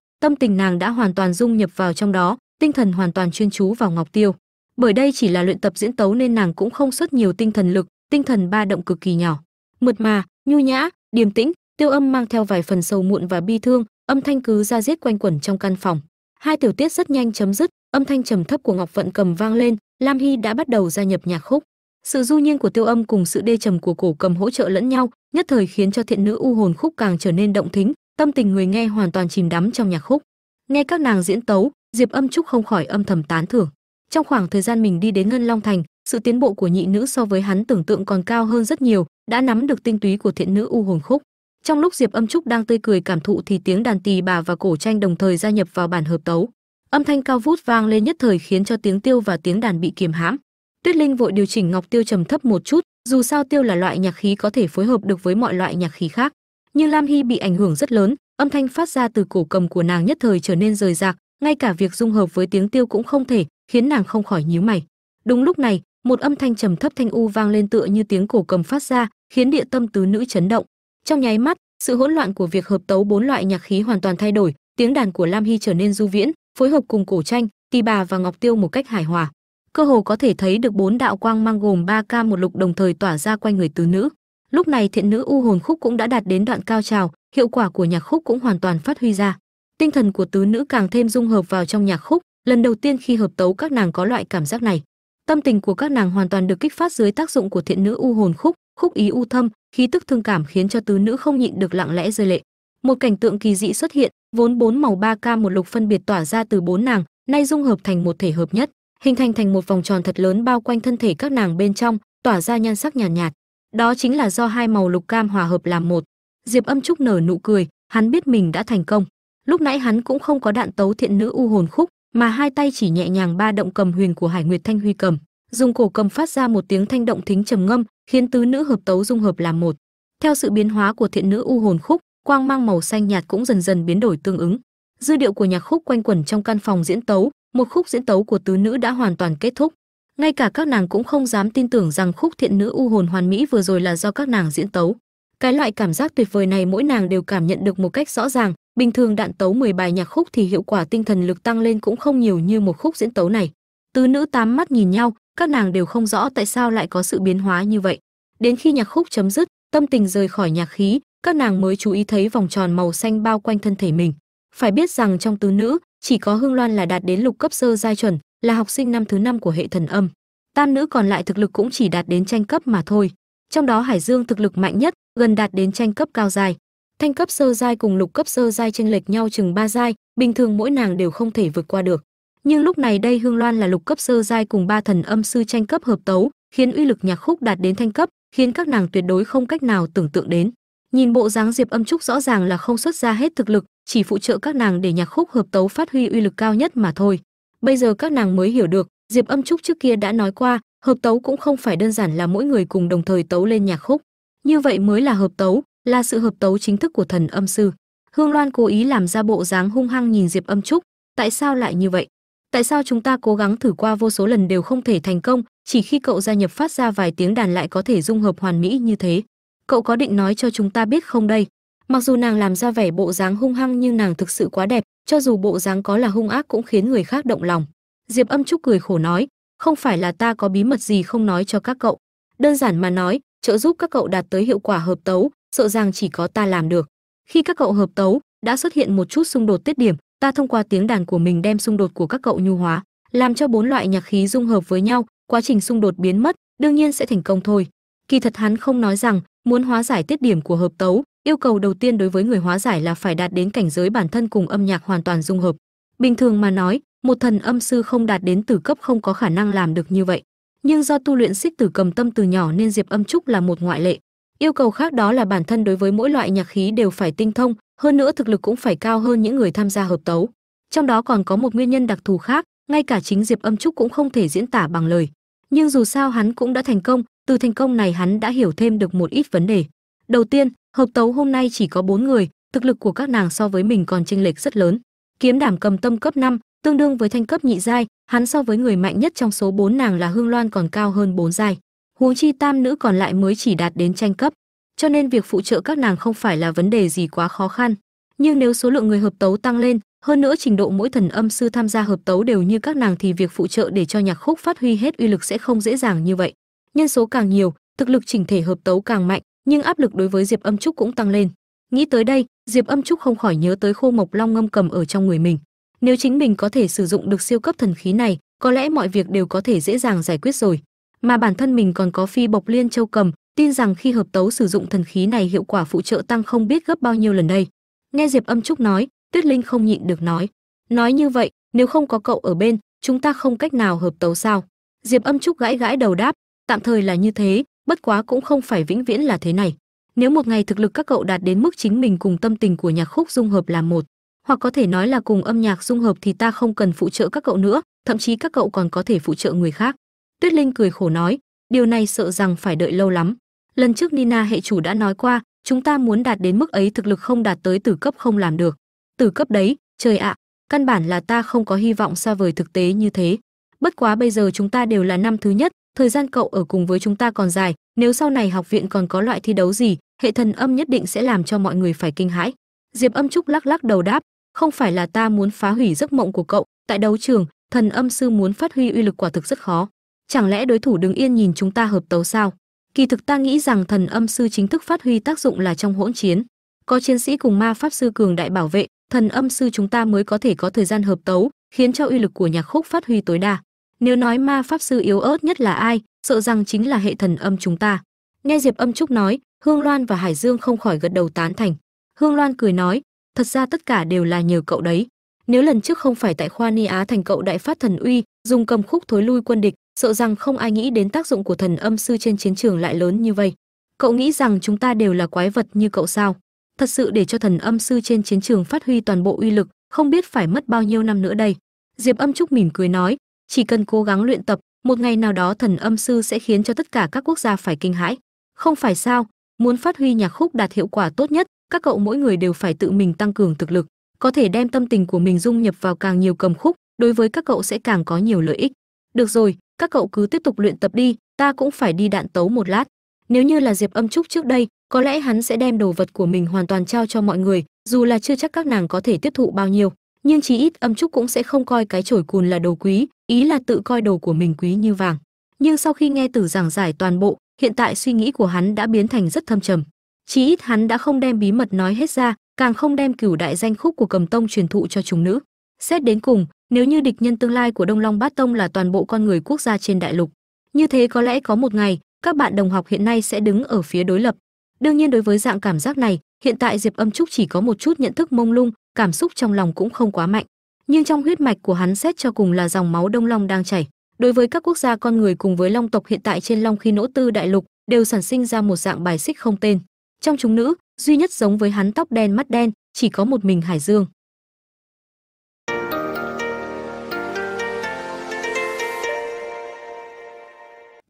tâm tình nàng đã hoàn toàn dung nhập vào trong đó, tinh thần hoàn toàn chuyên chú vào ngọc tiêu. Bởi đây chỉ là luyện tập diễn tấu nên nàng cũng không xuất nhiều tinh thần lực, tinh thần ba động cực kỳ nhỏ. Mượt mà, nhu nhã, điềm tĩnh, tiêu âm mang theo vài phần sầu muộn và bi thương, âm thanh cứ ra giết quanh quẩn trong căn phòng. Hai tiểu tiết rất nhanh chấm dứt, âm thanh trầm thấp của Ngọc Vận cầm vang lên, Lam Hy đã bắt đầu gia nhập nhạc khúc. Sự du nhiên của tiêu âm cùng sự đê trầm của cổ cầm hỗ trợ lẫn nhau, nhất thời khiến cho thiện nữ u hồn khúc càng trở nên động thính, tâm tình người nghe hoàn toàn chìm đắm trong nhạc khúc. Nghe các nàng diễn tấu, Diệp Âm Trúc không khỏi âm thầm tán thưởng. Trong khoảng thời gian mình đi đến Ngân Long Thành, sự tiến bộ của nhị nữ so với hắn tưởng tượng còn cao hơn rất nhiều, đã nắm được tinh túy của thiện nữ u hồn khúc. Trong lúc Diệp Âm Trúc đang tươi cười cảm thụ thì tiếng đàn tỳ bà và cổ tranh đồng thời gia nhập vào bản hợp tấu. Âm thanh cao vút vang lên nhất thời khiến cho tiếng tiêu và tiếng đàn bị kiềm hãm. Tuyết Linh vội điều chỉnh ngọc tiêu trầm thấp một chút, dù sao tiêu là loại nhạc khí có thể phối hợp được với mọi loại nhạc khí khác. Nhưng Lam Hy bị ảnh hưởng rất lớn, âm thanh phát ra từ cổ cầm của nàng nhất thời trở nên rời rạc, ngay cả việc dung hợp với tiếng tiêu cũng không thể, khiến nàng không khỏi nhíu mày. Đúng lúc này, một âm thanh trầm thấp thanh u vang lên tựa như tiếng cổ cầm phát ra, khiến địa tâm tứ nữ chấn động. Trong nháy mắt, sự hỗn loạn của việc hợp tấu bốn loại nhạc khí hoàn toàn thay đổi, tiếng đàn của Lam Hy trở nên du viễn, phối hợp cùng cổ tranh, tỳ bà và ngọc tiêu một cách hài hòa. Cơ hồ có thể thấy được bốn đạo quang mang gồm ba ca một lục đồng thời tỏa ra quanh người tứ nữ. Lúc này thiện nữ u hồn khúc cũng đã đạt đến đoạn cao trào, hiệu quả của nhạc khúc cũng hoàn toàn phát huy ra. Tinh thần của tứ nữ càng thêm dung hợp vào trong nhạc khúc, lần đầu tiên khi hợp tấu các nàng có loại cảm giác này. Tâm tình của các nàng hoàn toàn được kích phát dưới tác dụng của thiện nữ u hồn khúc, khúc ý u thâm, khí tức thương cảm khiến cho tứ nữ không nhịn được lặng lẽ rơi lệ. Một cảnh tượng kỳ dị xuất hiện, vốn bốn màu ba ca một lục phân biệt tỏa ra từ bốn nàng, nay dung hợp thành một thể hợp nhất, hình thành thành một vòng tròn thật lớn bao quanh thân thể các nàng bên trong, tỏa ra nhan sắc nhàn nhạt, nhạt. Đó chính là do hai màu lục cam hòa hợp làm một. Diệp Âm Trúc nở nụ cười, hắn biết mình đã thành công. Lúc nãy hắn cũng không có đạn tấu thiện nữ u hồn khúc, mà hai tay chỉ nhẹ nhàng ba động cầm huyền của Hải Nguyệt Thanh Huy cầm, dùng cổ cầm phát ra một tiếng thanh động thính trầm ngâm, khiến tứ nữ hợp tấu dung hợp làm một. Theo sự biến hóa của thiện nữ u hồn khúc, quang mang màu xanh nhạt cũng dần dần biến đổi tương ứng. Dư điệu của nhạc khúc quanh quẩn trong căn phòng diễn tấu, một khúc diễn tấu của tứ nữ đã hoàn toàn kết thúc. Ngay cả các nàng cũng không dám tin tưởng rằng khúc thiện nữ u hồn hoàn mỹ vừa rồi là do các nàng diễn tấu. Cái loại cảm giác tuyệt vời này mỗi nàng đều cảm nhận được một cách rõ ràng, bình thường đạn tấu 10 bài nhạc khúc thì hiệu quả tinh thần lực tăng lên cũng không nhiều như một khúc diễn tấu này. Tứ nữ tám mắt nhìn nhau, các nàng đều không rõ tại sao lại có sự biến hóa như vậy. Đến khi nhạc khúc chấm dứt, tâm tình rời khỏi nhạc khí, các nàng mới chú ý thấy vòng tròn màu xanh bao quanh thân thể mình. Phải biết rằng trong tứ nữ, chỉ có Hương Loan là đạt đến lục cấp sơ giai chuẩn, là học sinh năm thứ năm của hệ thần âm. Tam nữ còn lại thực lực cũng chỉ đạt đến tranh cấp mà thôi. Trong đó Hải Dương thực lực mạnh nhất, gần đạt đến tranh cấp cao dài thanh cấp sơ giai cùng lục cấp sơ giai chênh lệch nhau chừng ba giai, bình thường mỗi nàng đều không thể vượt qua được. Nhưng lúc này đây hương loan là lục cấp sơ giai cùng ba thần âm sư tranh cấp hợp tấu, khiến uy lực nhạc khúc đạt đến thanh cấp, khiến các nàng tuyệt đối không cách nào tưởng tượng đến. Nhìn bộ dáng diệp âm trúc rõ ràng là không xuất ra hết thực lực, chỉ phụ trợ các nàng để nhạc khúc hợp tấu phát huy uy lực cao nhất mà thôi. Bây giờ các nàng mới hiểu được, diệp âm trúc trước kia đã nói qua, hợp tấu cũng không phải đơn giản là mỗi người cùng đồng thời tấu lên nhạc khúc. Như vậy mới là hợp tấu là sự hợp tấu chính thức của thần âm sư. Hương loan cố ý làm ra bộ dáng hung hăng nhìn diệp âm trúc. Tại sao lại như vậy? Tại sao chúng ta cố gắng thử qua vô số lần đều không thể thành công, chỉ khi cậu gia nhập phát ra vài tiếng đàn lại có thể dung hợp hoàn mỹ như thế? Cậu có định nói cho chúng ta biết không đây? Mặc dù nàng làm ra vẻ bộ dáng hung hăng nhưng nàng thực sự quá đẹp, cho dù bộ dáng có là hung ác cũng khiến người khác động lòng. Diệp âm trúc cười khổ nói, không phải là ta có bí mật gì không nói cho các cậu. Đơn giản mà nói, trợ giúp các cậu đạt tới hiệu quả hợp tấu sợ rằng chỉ có ta làm được. Khi các cậu hợp tấu, đã xuất hiện một chút xung đột tiết điểm, ta thông qua tiếng đàn của mình đem xung đột của các cậu nhu hóa, làm cho bốn loại nhạc khí dung hợp với nhau, quá trình xung đột biến mất, đương nhiên sẽ thành công thôi. Kỳ thật hắn không nói rằng, muốn hóa giải tiết điểm của hợp tấu, yêu cầu đầu tiên đối với người hóa giải là phải đạt đến cảnh giới bản thân cùng âm nhạc hoàn toàn dung hợp. Bình thường mà nói, một thần âm sư không đạt đến tử cấp không có khả năng làm được như vậy. Nhưng do tu luyện xích tử cầm tâm từ nhỏ nên diệp âm trúc là một ngoại lệ yêu cầu khác đó là bản thân đối với mỗi loại nhạc khí đều phải tinh thông hơn nữa thực lực cũng phải cao hơn những người tham gia hợp tấu. Trong đó còn có một nguyên nhân đặc thù khác ngay cả chính diệp âm trúc cũng không thể diễn tả bằng lời. Nhưng dù sao hắn cũng đã thành công từ thành công này hắn đã hiểu thêm được một ít vấn đề. Đầu tiên hợp tấu hôm nay chỉ có bốn người thực lực của các nàng so với mình còn chênh lệch rất lớn. Kiếm đảm cầm tâm cấp 5, tương đương với thanh cấp nhị giai hắn so với người mạnh nhất trong số bốn nàng là hương loan còn cao hơn bốn giai huống chi tam nữ còn lại mới chỉ đạt đến tranh cấp, cho nên việc phụ trợ các nàng không phải là vấn đề gì quá khó khăn. Nhưng nếu số lượng người hợp tấu tăng lên, hơn nữa trình độ mỗi thần âm sư tham gia hợp tấu đều như các nàng thì việc phụ trợ để cho nhạc khúc phát huy hết uy lực sẽ không dễ dàng như vậy. Nhân số càng nhiều, thực lực chỉnh thể hợp tấu càng mạnh, nhưng áp lực đối với diệp âm trúc cũng tăng lên. Nghĩ tới đây, diệp âm trúc không khỏi nhớ tới khô mộc long ngâm cầm ở trong người mình. Nếu chính mình có thể sử dụng được siêu cấp thần khí này, có lẽ mọi việc đều có thể dễ dàng giải quyết rồi mà bản thân mình còn có phi bộc liên châu cầm, tin rằng khi hợp tấu sử dụng thần khí này hiệu quả phụ trợ tăng không biết gấp bao nhiêu lần đây. Nghe diệp âm trúc nói, tuyết linh không nhịn được nói. Nói như vậy, nếu không có cậu ở bên, chúng ta không cách nào hợp tấu sao? Diệp âm trúc gãi gãi đầu đáp, tạm thời là như thế, bất quá cũng không phải vĩnh viễn là thế này. Nếu một ngày thực lực các cậu đạt đến mức chính mình cùng tâm tình của nhạc khúc dung hợp là một, hoặc có thể nói là cùng âm nhạc dung hợp thì ta không cần phụ trợ các cậu nữa, thậm chí các cậu còn có thể phụ trợ người khác tuyết linh cười khổ nói, điều này sợ rằng phải đợi lâu lắm. Lần trước nina hệ chủ đã nói qua, chúng ta muốn đạt đến mức ấy thực lực không đạt tới tử cấp không làm được. Tử cấp đấy, trời ạ, căn bản là ta không có hy vọng xa vời thực tế như thế. Bất quá bây giờ chúng ta đều là năm thứ nhất, thời gian cậu ở cùng với chúng ta còn dài, nếu sau này học viện còn có loại thi đấu gì, hệ thần âm nhất định sẽ làm cho mọi người phải kinh hãi. Diệp âm trúc lắc lắc đầu đáp, không phải là ta muốn phá hủy giấc mộng của cậu, tại đấu trường, thần âm sư muốn phát huy uy lực quả thực rất khó chẳng lẽ đối thủ đứng yên nhìn chúng ta hợp tấu sao? Kỳ thực ta nghĩ rằng thần âm sư chính thức phát huy tác dụng là trong hỗn chiến. Có chiến sĩ cùng ma pháp sư cường đại bảo vệ, thần âm sư chúng ta mới có thể có thời gian hợp tấu, khiến cho uy lực của nhạc khúc phát huy tối đa. Nếu nói ma pháp sư yếu ớt nhất là ai, sợ rằng chính là hệ thần âm chúng ta. Nghe diệp âm trúc nói, hương loan và hải dương không khỏi gật đầu tán thành. Hương loan cười nói, thật ra tất cả đều là nhờ cậu đấy. Nếu lần trước không phải tại khoa ni á thành cậu đại phát thần uy, dùng cầm khúc thối lui quân địch sợ rằng không ai nghĩ đến tác dụng của thần âm sư trên chiến trường lại lớn như vậy. Cậu nghĩ rằng chúng ta đều là quái vật như cậu sao? Thật sự để cho thần âm sư trên chiến trường phát huy toàn bộ uy lực, không biết phải mất bao nhiêu năm nữa đây. Diệp âm trúc mỉm cười nói, chỉ cần cố gắng luyện tập, một ngày nào đó thần âm sư sẽ khiến cho tất cả các quốc gia phải kinh hãi. Không phải sao? Muốn phát huy nhạc khúc đạt hiệu quả tốt nhất, các cậu mỗi người đều phải tự mình tăng cường thực lực, có thể đem tâm tình của mình dung nhập vào càng nhiều cầm khúc, đối với các cậu sẽ càng có nhiều lợi ích. Được rồi các cậu cứ tiếp tục luyện tập đi, ta cũng phải đi đạn tấu một lát. Nếu như là diệp âm trúc trước đây, có lẽ hắn sẽ đem đồ vật của mình hoàn toàn trao cho mọi người, dù là chưa chắc các nàng có thể tiếp thụ bao nhiêu. Nhưng chí ít âm trúc cũng sẽ không coi cái chổi cùn là đồ quý, ý là tự coi đồ của mình quý như vàng. Nhưng sau khi nghe tử giảng giải toàn bộ, hiện tại suy nghĩ của hắn đã biến thành rất thâm trầm. Chí ít hắn đã không đem bí mật nói hết ra, càng không đem cửu đại danh khúc của cầm tông truyền thụ cho chúng nữ. Xét đến cùng nếu như địch nhân tương lai của đông long bát tông là toàn bộ con người quốc gia trên đại lục, như thế có lẽ có một ngày, các bạn đồng học hiện nay sẽ đứng ở phía đối lập. Đương nhiên đối với dạng cảm giác này, hiện tại diệp âm trúc chỉ có một chút nhận thức mông lung, cảm xúc trong lòng cũng không quá mạnh. Nhưng trong huyết mạch của hắn xét cho cùng là dòng máu đông long đang chảy. Đối với các quốc gia con người cùng với long tộc hiện tại trên long khi nỗ tư đại lục, đều sản sinh ra một dạng bài xích không tên. Trong chúng nữ, duy nhất giống với hắn tóc đen mắt đen, chỉ có một mình hải dương.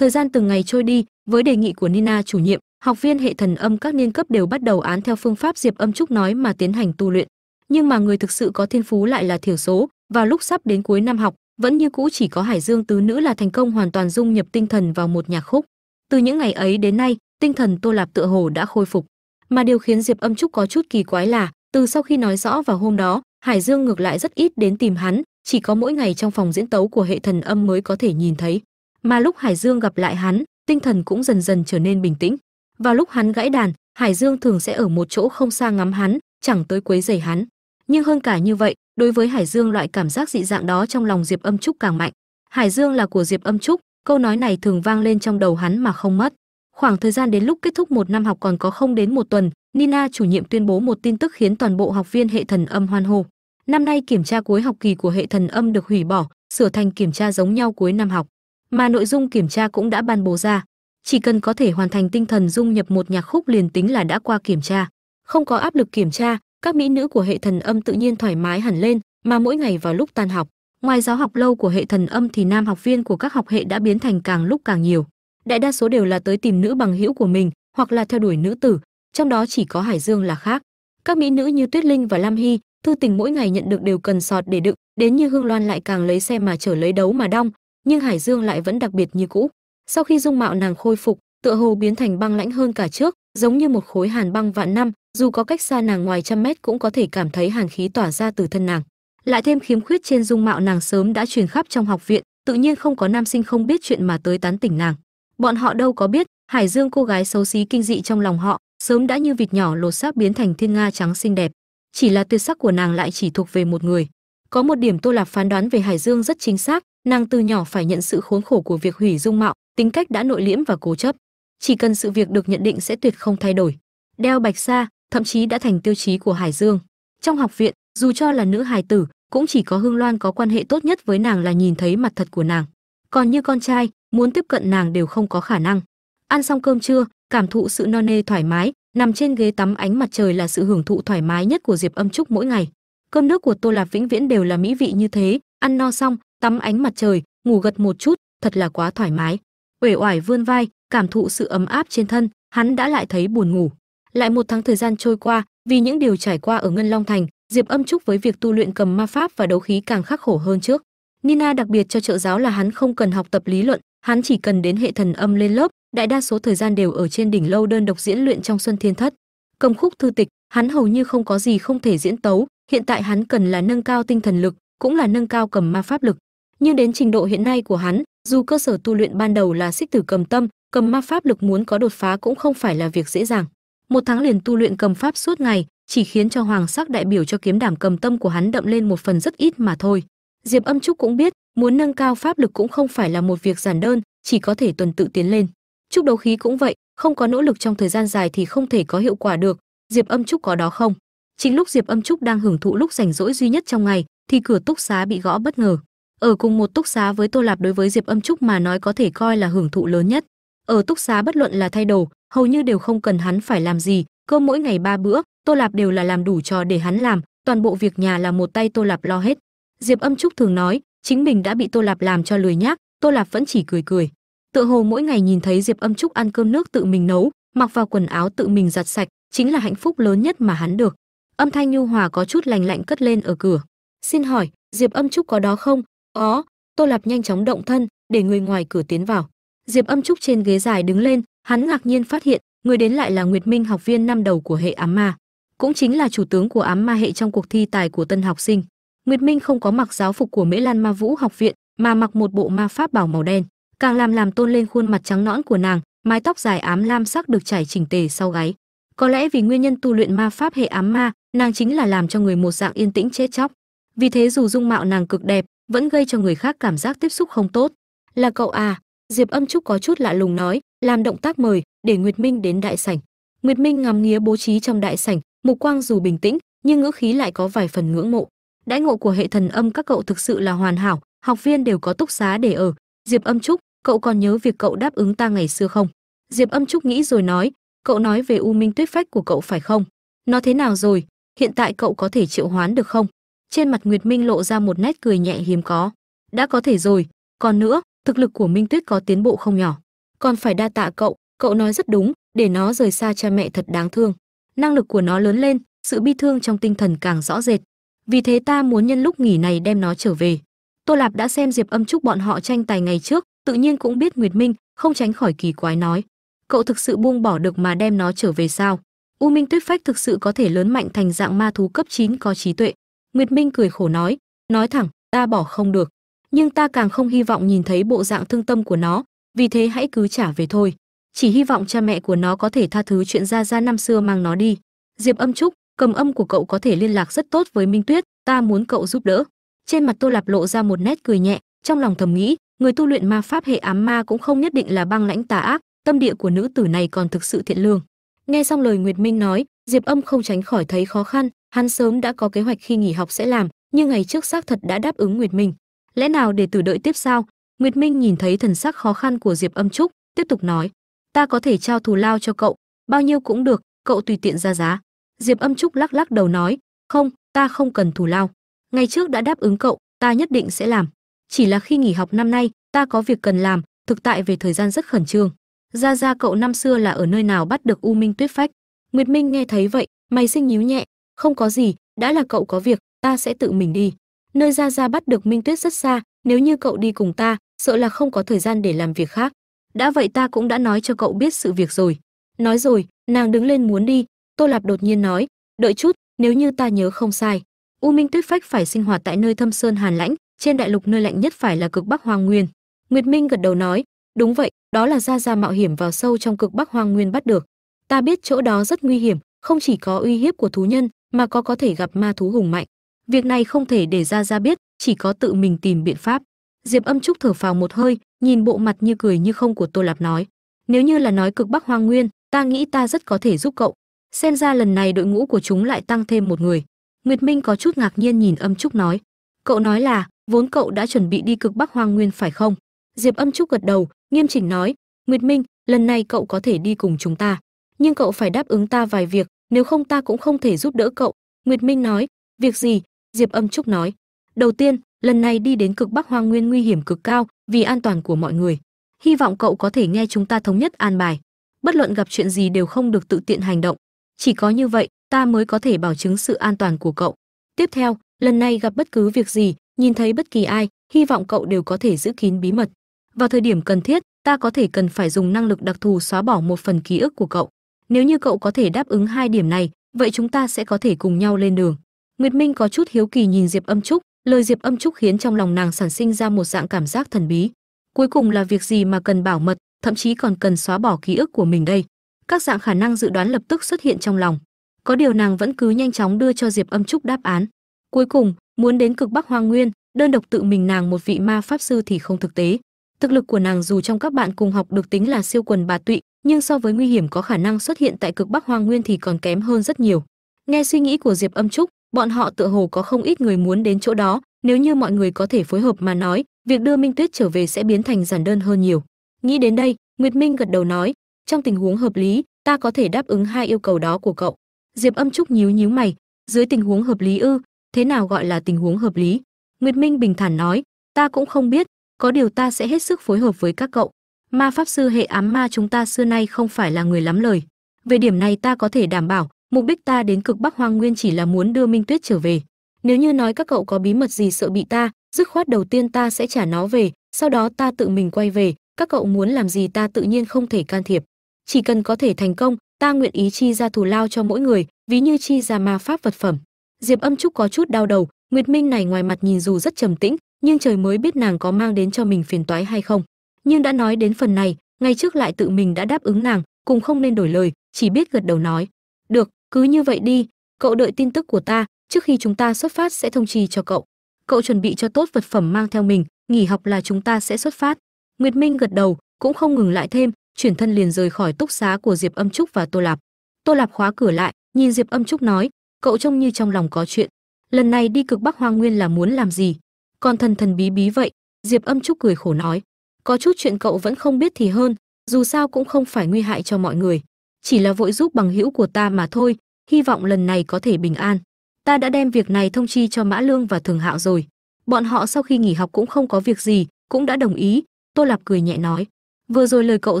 Thời gian từng ngày trôi đi, với đề nghị của nina chủ nhiệm, học viên hệ thần âm các niên cấp đều bắt đầu án theo phương pháp diệp âm trúc nói mà tiến hành tu luyện. Nhưng mà người thực sự có thiên phú lại là thiểu số và lúc sắp đến cuối năm học, vẫn như cũ chỉ có hải dương tứ nữ là thành công hoàn toàn dung nhập tinh thần vào một nhạc khúc. Từ những ngày ấy đến nay, tinh thần tô lạp tựa hồ đã khôi phục. Mà điều khiến diệp âm trúc có chút kỳ quái là, từ sau khi nói rõ vào hôm đó, hải dương ngược lại rất ít đến tìm hắn, chỉ có mỗi ngày trong phòng diễn tấu của hệ thần âm mới có thể nhìn thấy mà lúc hải dương gặp lại hắn, tinh thần cũng dần dần trở nên bình tĩnh. Vào lúc hắn gãy đàn, hải dương thường sẽ ở một chỗ không xa ngắm hắn, chẳng tới quấy rầy hắn. Nhưng hơn cả như vậy, đối với hải dương loại cảm giác dị dạng đó trong lòng diệp âm trúc càng mạnh. Hải dương là của diệp âm trúc, câu nói này thường vang lên trong đầu hắn mà không mất. Khoảng thời gian đến lúc kết thúc một năm học còn có không đến một tuần, nina chủ nhiệm tuyên bố một tin tức khiến toàn bộ học viên hệ thần âm hoan hô. Năm nay kiểm tra cuối học kỳ của hệ thần âm được hủy bỏ, sửa thành kiểm tra giống nhau cuối năm học mà nội dung kiểm tra cũng đã ban bố ra. Chỉ cần có thể hoàn thành tinh thần dung nhập một nhạc khúc liền tính là đã qua kiểm tra. Không có áp lực kiểm tra, các mỹ nữ của hệ thần âm tự nhiên thoải mái hẳn lên, mà mỗi ngày vào lúc tan học. Ngoài giáo học lâu của hệ thần âm thì nam học viên của các học hệ đã biến thành càng lúc càng nhiều. Đại đa số đều là tới tìm nữ bằng hữu của mình, hoặc là theo đuổi nữ tử, trong đó chỉ có hải dương là khác. Các mỹ nữ như tuyết linh và lam hy, thư tình mỗi ngày nhận được đều cần sọt để đựng, đến như hương loan lại càng lấy xe mà trở lấy đấu mà đong nhưng hải dương lại vẫn đặc biệt như cũ. Sau khi dung mạo nàng khôi phục, tựa hồ biến thành băng lãnh hơn cả trước, giống như một khối hàn băng vạn năm, dù có cách xa nàng ngoài trăm mét cũng có thể cảm thấy hàn khí tỏa ra từ thân nàng. Lại thêm khiếm khuyết trên dung mạo nàng sớm đã truyền khắp trong học viện, tự nhiên không có nam sinh không biết chuyện mà tới tán tỉnh nàng. Bọn họ đâu có biết, hải dương cô gái xấu xí kinh dị trong lòng họ, sớm đã như vịt nhỏ lột xác biến thành thiên nga trắng xinh đẹp. Chỉ là tuyệt sắc của nàng lại chỉ thuộc về một người. Có một điểm tô lạp phán đoán về hải dương rất chính xác nàng từ nhỏ phải nhận sự khốn khổ của việc hủy dung mạo, tính cách đã nội liễm và cố chấp. Chỉ cần sự việc được nhận định sẽ tuyệt không thay đổi. Đeo bạch sa, thậm chí đã thành tiêu chí của hải dương. Trong học viện, dù cho là nữ hài tử, cũng chỉ có hương loan có quan hệ tốt nhất với nàng là nhìn thấy mặt thật của nàng. Còn như con trai, muốn tiếp cận nàng đều không có khả năng. Ăn xong cơm trưa, cảm thụ sự no nê thoải mái, nằm trên ghế tắm ánh mặt trời là sự hưởng thụ thoải mái nhất của diệp âm trúc mỗi ngày. Cơm nước của tô lạp vĩnh viễn đều là mỹ vị như thế, ăn no xong tắm ánh mặt trời, ngủ gật một chút, thật là quá thoải mái. Uể oải vươn vai, cảm thụ sự ấm áp trên thân, hắn đã lại thấy buồn ngủ. Lại một tháng thời gian trôi qua, vì những điều trải qua ở ngân long thành, diệp âm trúc với việc tu luyện cầm ma pháp và đấu khí càng khắc khổ hơn trước. Nina đặc biệt cho trợ giáo là hắn không cần học tập lý luận, hắn chỉ cần đến hệ thần âm lên lớp, đại đa số thời gian đều ở trên đỉnh lâu đơn độc diễn luyện trong xuân thiên thất. Cầm khúc thư tịch, hắn hầu như không có gì không thể diễn tấu, hiện tại hắn cần là nâng cao tinh thần lực, cũng là nâng cao cầm ma pháp lực nhưng đến trình độ hiện nay của hắn, dù cơ sở tu luyện ban đầu là xích tử cầm tâm, cầm ma pháp lực muốn có đột phá cũng không phải là việc dễ dàng. Một tháng liền tu luyện cầm pháp suốt ngày, chỉ khiến cho hoàng sắc đại biểu cho kiếm đảm cầm tâm của hắn đậm lên một phần rất ít mà thôi. Diệp âm trúc cũng biết, muốn nâng cao pháp lực cũng không phải là một việc giản đơn, chỉ có thể tuần tự tiến lên. Trúc đấu khí cũng vậy, không có nỗ lực trong thời gian dài thì không thể có hiệu quả được. Diệp âm trúc có đó không? Chính lúc diệp âm trúc đang hưởng thụ lúc rảnh rỗi duy nhất trong ngày, thì cửa túc xá bị gõ bất ngờ ở cùng một túc xá với tô lạp đối với diệp âm trúc mà nói có thể coi là hưởng thụ lớn nhất. Ở túc xá bất luận là thay đồ, hầu như đều không cần hắn phải làm gì cơm mỗi ngày ba bữa, tô lạp đều là làm đủ trò để hắn làm, toàn bộ việc nhà là một tay tô lạp lo hết. Diệp âm trúc thường nói, chính mình đã bị tô lạp làm cho lười nhác, tô lạp vẫn chỉ cười cười. Tựa hồ mỗi ngày nhìn thấy diệp âm trúc ăn cơm nước tự mình nấu, mặc vào quần áo tự mình giặt sạch, chính là hạnh phúc lớn nhất mà hắn được. Âm thanh nhu hòa có chút lành lạnh cất lên ở cửa. Xin hỏi, diệp âm trúc có đó không? Ờ, có tô lạp nhanh chóng động thân, để người ngoài cửa tiến vào. Diệp âm trúc trên ghế dài đứng lên, hắn ngạc nhiên phát hiện, người đến lại là nguyệt minh học viên năm đầu của hệ ám ma. Cũng chính là chủ tướng của ám ma hệ trong cuộc thi tài của tân học sinh. Nguyệt minh không có mặc giáo phục của mễ lan ma vũ học viện, mà mặc một bộ ma pháp bảo màu đen. Càng làm làm tôn lên khuôn mặt trắng nõn của nàng, mái tóc dài ám lam sắc được trải chỉnh tề sau gáy. Có lẽ vì nguyên nhân tu luyện ma pháp hệ ám ma, nàng chính là làm cho người một dạng yên tĩnh chết chóc. Vì thế dù dung mạo nàng cực đẹp vẫn gây cho người khác cảm giác tiếp xúc không tốt. Là cậu à diệp âm trúc có chút lạ lùng nói, làm động tác mời, để nguyệt minh đến đại sảnh. Nguyệt minh ngắm nghía bố trí trong đại sảnh, mục quang dù bình tĩnh, nhưng ngữ khí lại có vài phần ngưỡng mộ. Đãi ngộ của hệ thần âm các cậu thực sự là hoàn hảo, học viên đều có túc xá để ở. Diệp âm trúc, cậu còn nhớ việc cậu đáp ứng ta ngày xưa không? Diệp âm trúc nghĩ rồi nói, cậu nói về u minh tuyết phách của cậu phải không? Nó thế nào rồi? Hiện tại cậu có thể triệu hoán được không? Trên mặt nguyệt minh lộ ra một nét cười nhẹ hiếm có. Đã có thể rồi, còn nữa, thực lực của minh tuyết có tiến bộ không nhỏ. Còn phải đa tạ cậu cậu nói rất đúng, để nó rời xa cha mẹ thật đáng thương. Năng lực của nó lớn lên, sự bi thương trong tinh thần càng rõ rệt. Vì thế ta muốn nhân lúc nghỉ này đem nó trở về. Tô lạp đã xem diệp âm trúc bọn họ tranh tài ngày trước, tự nhiên cũng biết nguyệt minh, không tránh khỏi kỳ quái nói. Cậu thực sự buông bỏ được mà đem nó trở về sao? U minh tuyết phách thực sự có thể lớn mạnh thành dạng ma thú cấp 9 có trí tuệ nguyệt minh cười khổ nói nói thẳng, ta bỏ không được. Nhưng ta càng không hy vọng nhìn thấy bộ dạng thương tâm của nó. Vì thế hãy cứ trả về thôi. Chỉ hy vọng cha mẹ của nó có thể tha thứ chuyện ra ra năm xưa mang nó đi. Diệp âm trúc, cầm âm của cậu có thể liên lạc rất tốt với minh tuyết. Ta muốn cậu giúp đỡ. Trên mặt tô lạp lộ ra một nét cười nhẹ. Trong lòng thầm nghĩ, người tu luyện ma pháp hệ ám ma cũng không nhất định là băng lãnh tà ác. Tâm địa của nữ tử này còn thực sự thiện lương. Nghe xong lời nguyệt minh nói, diệp âm không tránh khỏi thấy khó khăn hắn sớm đã có kế hoạch khi nghỉ học sẽ làm, nhưng ngày trước xác thật đã đáp ứng nguyệt minh. Lẽ nào để tử đợi tiếp sao? Nguyệt minh nhìn thấy thần sắc khó khăn của diệp âm trúc, tiếp tục nói, ta có thể trao thù lao cho cậu, bao nhiêu cũng được, cậu tùy tiện ra giá. Diệp âm trúc lắc lắc đầu nói, không, ta không cần thù lao. Ngày trước đã đáp ứng cậu, ta nhất định sẽ làm. Chỉ là khi nghỉ học năm nay, ta có việc cần làm, thực tại về thời gian rất khẩn trương. Ra ra cậu năm xưa là ở nơi nào bắt được u minh tuyết phách? Nguyệt minh nghe thấy vậy, mày sinh nhíu nhẹ không có gì, đã là cậu có việc, ta sẽ tự mình đi. Nơi ra ra bắt được minh tuyết rất xa, nếu như cậu đi cùng ta, sợ là không có thời gian để làm việc khác. Đã vậy ta cũng đã nói cho cậu biết sự việc rồi. Nói rồi, nàng đứng lên muốn đi, tô lạp đột nhiên nói, đợi chút, nếu như ta nhớ không sai, u minh tuyết phách phải sinh hoạt tại nơi thâm sơn hàn lãnh, trên đại lục nơi lạnh nhất phải là cực bắc hoàng nguyên. Nguyệt minh gật đầu nói, đúng vậy, đó là ra ra mạo hiểm vào sâu trong cực bắc hoàng nguyên bắt được. Ta biết chỗ đó rất nguy hiểm, không chỉ có uy hiếp của thú nhân mà có có thể gặp ma thú hùng mạnh. Việc này không thể để ra ra biết, chỉ có tự mình tìm biện pháp. Diệp âm trúc thở phào một hơi, nhìn bộ mặt như cười như không của tô lạp nói, nếu như là nói cực bắc hoang nguyên, ta nghĩ ta rất có thể giúp cậu. Xem ra lần này đội ngũ của chúng lại tăng thêm một người. Nguyệt minh có chút ngạc nhiên nhìn âm trúc nói, cậu nói là, vốn cậu đã chuẩn bị đi cực bắc hoang nguyên phải không? Diệp âm trúc gật đầu, nghiêm chỉnh nói, nguyệt minh, lần này cậu có thể đi cùng chúng ta, nhưng cậu phải đáp ứng ta vài việc nếu không ta cũng không thể giúp đỡ cậu. Nguyệt minh nói. Việc gì? Diệp âm trúc nói. Đầu tiên, lần này đi đến cực bắc hoang nguyên nguy hiểm cực cao vì an toàn của mọi người. Hy vọng cậu có thể nghe chúng ta thống nhất an bài. Bất luận gặp chuyện gì đều không được tự tiện hành động. Chỉ có như vậy, ta mới có thể bảo chứng sự an toàn của cậu. Tiếp theo, lần này gặp bất cứ việc gì, nhìn thấy bất kỳ ai, hy vọng cậu đều có thể giữ kín bí mật. Vào thời điểm cần thiết, ta có thể cần phải dùng năng lực đặc thù xóa bỏ một phần ký ức của cậu nếu như cậu có thể đáp ứng hai điểm này, vậy chúng ta sẽ có thể cùng nhau lên đường. Nguyệt minh có chút hiếu kỳ nhìn diệp âm trúc, lời diệp âm trúc khiến trong lòng nàng sản sinh ra một dạng cảm giác thần bí. Cuối cùng là việc gì mà cần bảo mật, thậm chí còn cần xóa bỏ ký ức của mình đây? Các dạng khả năng dự đoán lập tức xuất hiện trong lòng. Có điều nàng vẫn cứ nhanh chóng đưa cho diệp âm trúc đáp án. Cuối cùng, muốn đến cực bắc hoang nguyên, đơn độc tự mình nàng một vị ma pháp sư thì không thực tế. Thực lực của nàng dù trong các bạn cùng học được tính là siêu quần bà tụy nhưng so với nguy hiểm có khả năng xuất hiện tại cực bắc hoang nguyên thì còn kém hơn rất nhiều. Nghe suy nghĩ của diệp âm trúc, bọn họ tựa hồ có không ít người muốn đến chỗ đó, nếu như mọi người có thể phối hợp mà nói, việc đưa minh tuyết trở về sẽ biến thành giản đơn hơn nhiều. Nghĩ đến đây, nguyệt minh gật đầu nói, trong tình huống hợp lý, ta có thể đáp ứng hai yêu cầu đó của cậu. Diệp âm trúc nhíu nhíu mày, dưới tình huống hợp lý ư, thế nào gọi là tình huống hợp lý? Nguyệt minh bình thản nói, ta cũng không biết, có điều ta sẽ hết sức phối hợp với các cậu ma pháp sư hệ ám ma chúng ta xưa nay không phải là người lắm lời. Về điểm này ta có thể đảm bảo, mục đích ta đến cực bắc hoang nguyên chỉ là muốn đưa minh tuyết trở về. Nếu như nói các cậu có bí mật gì sợ bị ta, dứt khoát đầu tiên ta sẽ trả nó về, sau đó ta tự mình quay về, các cậu muốn làm gì ta tự nhiên không thể can thiệp. Chỉ cần có thể thành công, ta nguyện ý chi ra thù lao cho mỗi người, ví như chi ra ma pháp vật phẩm. Diệp âm trúc có chút đau đầu, nguyệt minh này ngoài mặt nhìn dù rất trầm tĩnh, nhưng trời mới biết nàng có mang đến cho mình phiền toái hay không nhưng đã nói đến phần này, ngay trước lại tự mình đã đáp ứng nàng cùng không nên đổi lời, chỉ biết gật đầu nói, được, cứ như vậy đi, cậu đợi tin tức của ta, trước khi chúng ta xuất phát sẽ thông trì cho cậu. Cậu chuẩn bị cho tốt vật phẩm mang theo mình, nghỉ học là chúng ta sẽ xuất phát. Nguyệt minh gật đầu, cũng không ngừng lại thêm, chuyển thân liền rời khỏi túc xá của diệp âm trúc và tô lạp. Tô lạp khóa cửa lại, nhìn diệp âm trúc nói, cậu trông như trong lòng có chuyện. Lần này đi cực bắc hoang nguyên là muốn làm gì? Còn thần thần bí bí vậy, diệp âm trúc cười khổ nói có chút chuyện cậu vẫn không biết thì hơn, dù sao cũng không phải nguy hại cho mọi người. Chỉ là vội giúp bằng hữu của ta mà thôi, hy vọng lần này có thể bình an. Ta đã đem việc này thông chi cho mã lương và thường hạo rồi. Bọn họ sau khi nghỉ học cũng không có việc gì, cũng đã đồng ý. Tô lạp cười nhẹ nói, vừa rồi lời cậu